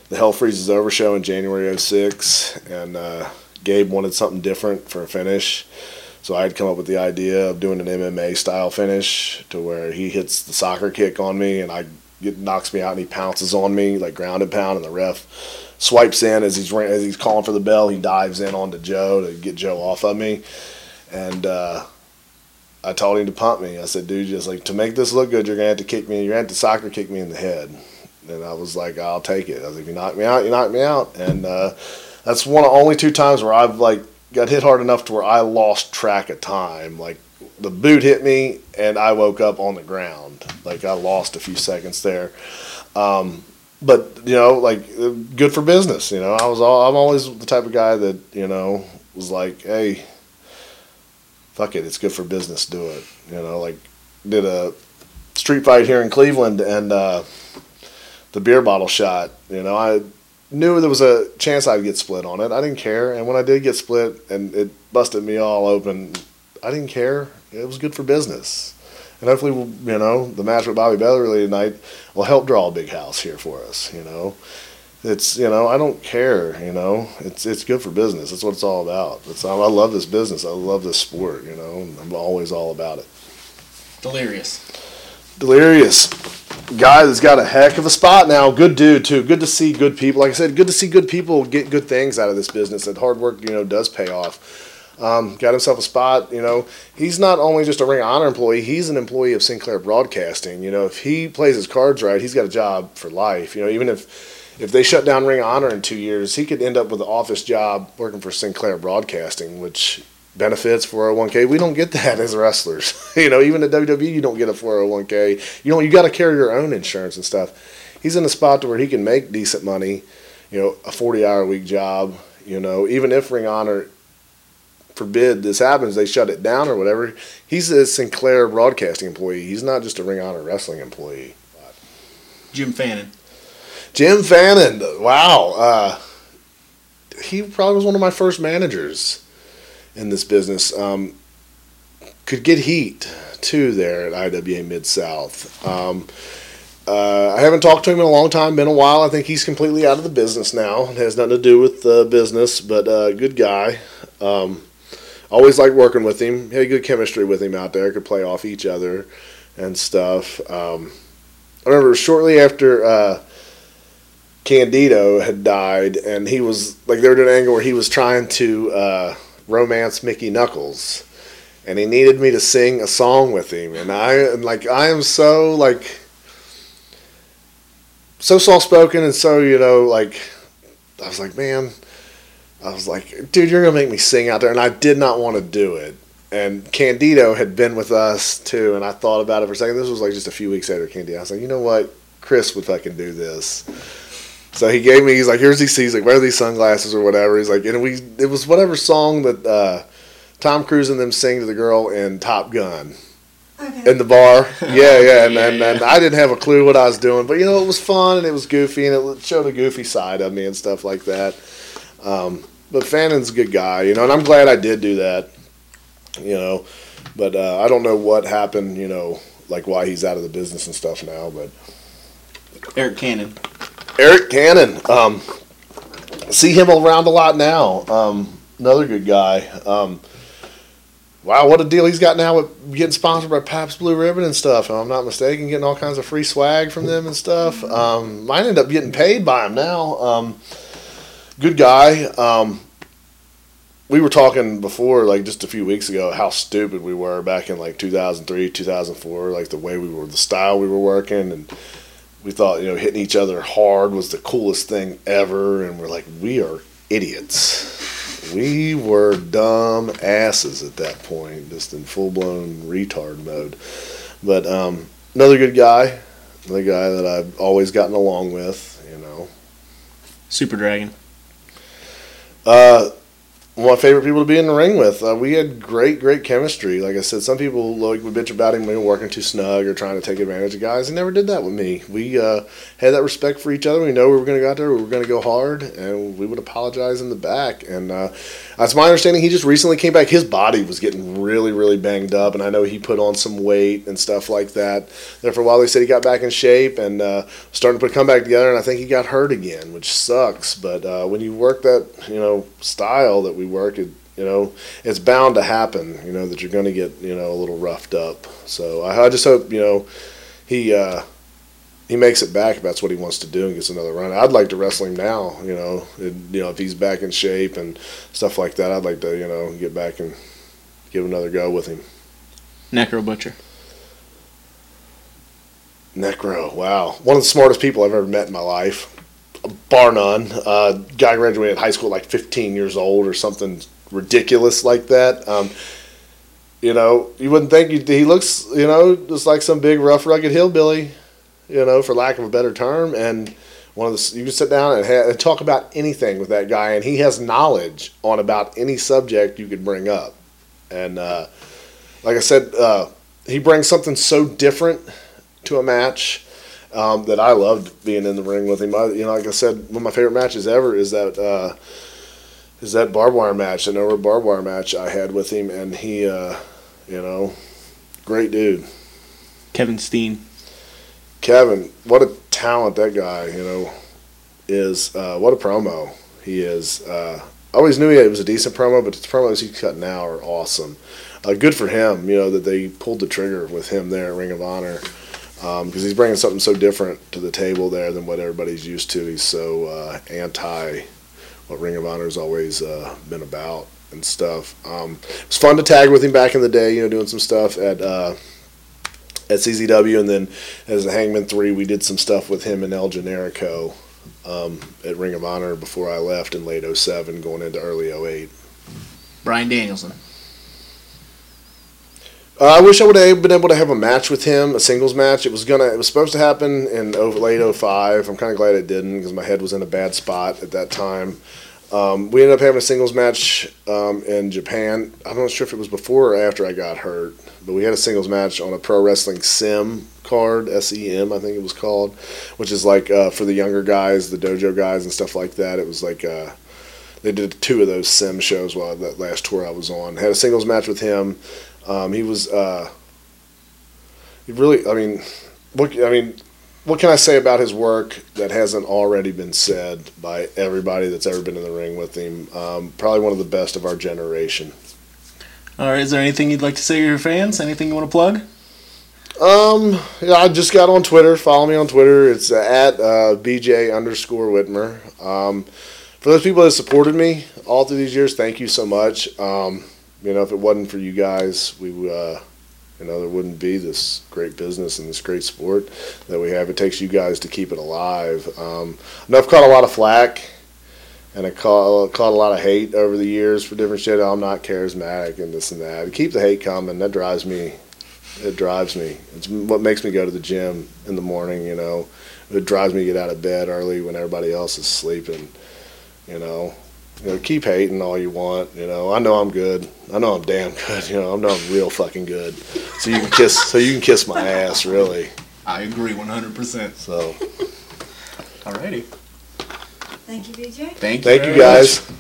the Hell Freezes Over show in January 06, and uh, Gabe wanted something different for a finish. So I had come up with the idea of doing an MMA style finish to where he hits the soccer kick on me and I get knocks me out and he pounces on me like ground and pound and the ref swipes in as he's as he's calling for the bell. He dives in onto Joe to get Joe off of me, and uh, I told him to pump me. I said, "Dude, just like to make this look good, you're gonna have to kick me. You're gonna have to soccer kick me in the head." And I was like, "I'll take it." I was like, "If you knock me out, you knock me out." And uh, that's one of only two times where I've like got hit hard enough to where I lost track of time. Like the boot hit me and I woke up on the ground. Like I lost a few seconds there. Um, but you know, like good for business. You know, I was all, I'm always the type of guy that you know was like, hey, fuck it, it's good for business. Do it. You know, like did a street fight here in Cleveland and uh, the beer bottle shot. You know, I knew there was a chance I'd get split on it. I didn't care, and when I did get split and it busted me all open, I didn't care. It was good for business, and hopefully, you know, the match with Bobby Beverly tonight will help draw a big house here for us. You know, it's you know I don't care. You know, it's it's good for business. That's what it's all about. It's I love this business. I love this sport. You know, I'm always all about it. Delirious. Delirious guy that's got a heck of a spot now. Good dude too. Good to see good people. Like I said, good to see good people get good things out of this business. That hard work, you know, does pay off. Um, got himself a spot. You know, he's not only just a Ring of Honor employee. He's an employee of Sinclair Broadcasting. You know, if he plays his cards right, he's got a job for life. You know, even if if they shut down Ring of Honor in two years, he could end up with an office job working for Sinclair Broadcasting, which benefits 401k. We don't get that as wrestlers. you know, even at WWE, you don't get a 401k. You know, you got to carry your own insurance and stuff. He's in a spot to where he can make decent money. You know, a 40 hour a week job. You know, even if Ring Honor forbid this happens, they shut it down or whatever. He's a Sinclair Broadcasting employee. He's not just a Ring Honor wrestling employee. Jim Fannin. Jim Fannin. Wow. Uh, he probably was one of my first managers in this business. Um, could get heat too there at IWA Mid South. Um, Uh, I haven't talked to him in a long time, been a while. I think he's completely out of the business now. It has nothing to do with the business, but uh, good guy. Um, always liked working with him. Had good chemistry with him out there. Could play off each other and stuff. Um, I remember shortly after uh, Candido had died, and he was like they were doing an angle where he was trying to uh, romance Mickey Knuckles, and he needed me to sing a song with him, and I and like I am so like so soft spoken and so you know like I was like man, I was like dude you're gonna make me sing out there, and I did not want to do it. And Candido had been with us too, and I thought about it for a second. This was like just a few weeks after Candido. I was like, you know what, Chris would fucking do this. So he gave me. He's like, "Here's these." He's like, "Wear these sunglasses or whatever." He's like, and we. It was whatever song that uh, Tom Cruise and them sing to the girl in Top Gun Okay. in the bar. Yeah, yeah. And, Yeah, and, and yeah. I didn't have a clue what I was doing, but you know, it was fun and it was goofy and it showed a goofy side of me and stuff like that. Um, but Fannin's a good guy, you know, and I'm glad I did do that. You know, but uh, I don't know what happened. You know, like why he's out of the business and stuff now, but. Eric Cannon. Eric Cannon. Um, see him around a lot now. Um, another good guy. Um, wow, what a deal he's got now with getting sponsored by Pabst Blue Ribbon and stuff. If I'm not mistaken, getting all kinds of free swag from them and stuff. Um, might end up getting paid by him now. Um, good guy. Um, we were talking before, like just a few weeks ago, how stupid we were back in like 2003, 2004, like the way we were, the style we were working, and we thought you know hitting each other hard was the coolest thing ever, and we're like, we are idiots. We were dumb asses at that point, just in full blown retard mode. But um, another good guy, another guy that I've always gotten along with, you know. Super Dragon. Uh, one favorite people to be in the ring with. Uh, we had great, great chemistry. Like I said, some people like would bitch about him we were working too snug or trying to take advantage of guys. He never did that with me. We uh, had that respect for each other. We know we were going to go out there. We were going to go hard, and we would apologize in the back. And uh, that's my understanding. He just recently came back. His body was getting really, really banged up, and I know he put on some weight and stuff like that. There for a while, they said he got back in shape and uh, starting to put come back together. And I think he got hurt again, which sucks. But uh, when you work that, you know, style that we work, it you know, it's bound to happen. You know that you're going to get you know a little roughed up. So I, I just hope you know he uh, he makes it back if that's what he wants to do and gets another run. I'd like to wrestle him now. You know, it, you know if he's back in shape and stuff like that. I'd like to you know get back and give another go with him. Necro Butcher. Necro, wow, one of the smartest people I've ever met in my life, bar none. Uh, guy graduated high school like 15 years old or something ridiculous like that. Um, you know, you wouldn't think he, he looks, you know, just like some big rough rugged hillbilly, you know, for lack of a better term. And one of the you can sit down and, ha- and talk about anything with that guy, and he has knowledge on about any subject you could bring up. And uh, like I said, uh, he brings something so different to a match um, that I loved being in the ring with him. I, you know, like I said, one of my favorite matches ever is that uh, is that barbed wire match, an over barbed wire match I had with him, and he, uh, you know, great dude. Kevin Steen. Kevin, what a talent that guy, you know, is. Uh, what a promo he is. Uh, I always knew he was a decent promo, but the promos he's cutting now are awesome. Uh, good for him, you know, that they pulled the trigger with him there at Ring of Honor because he's bringing something so different to the table there than what everybody's used to. He's so uh, anti what Ring of Honor has always uh, been about and stuff. Um, it was fun to tag with him back in the day, you know, doing some stuff at uh, at CZW, and then as the Hangman Three, we did some stuff with him and El Generico um, at Ring of Honor before I left in late 07, going into early 08. Bryan Danielson. Uh, I wish I would have been able to have a match with him, a singles match. It was gonna, it was supposed to happen in over, late 05. I'm kind of glad it didn't because my head was in a bad spot at that time. Um, we ended up having a singles match um, in Japan. I'm not sure if it was before or after I got hurt, but we had a singles match on a pro wrestling sim card, SEM, I think it was called, which is like uh, for the younger guys, the dojo guys, and stuff like that. It was like uh, they did two of those sim shows while that last tour I was on. Had a singles match with him. Um, he was, uh, he really, I mean, look, I mean, what can I say about his work that hasn't already been said by everybody that's ever been in the ring with him? Um, probably one of the best of our generation. All right, is there anything you'd like to say to your fans? Anything you want to plug? Um, yeah, I just got on Twitter. Follow me on Twitter. It's uh, at uh, BJ underscore Whitmer. Um, for those people that supported me all through these years, thank you so much. Um, you know, if it wasn't for you guys, we, uh, you know, there wouldn't be this great business and this great sport that we have. It takes you guys to keep it alive. Um, and I've caught a lot of flack and I caught, caught a lot of hate over the years for different shit. I'm not charismatic and this and that. Keep the hate coming. That drives me it drives me. It's what makes me go to the gym in the morning. You know, it drives me to get out of bed early when everybody else is sleeping. You know, you know, keep hating all you want. You know, I know I'm good. I know I'm damn good. You know, I know I'm real fucking good. So you can kiss. so you can kiss my ass, really. I agree 100%. So Alrighty. Thank you, BJ. Thank you. thank you very much. guys.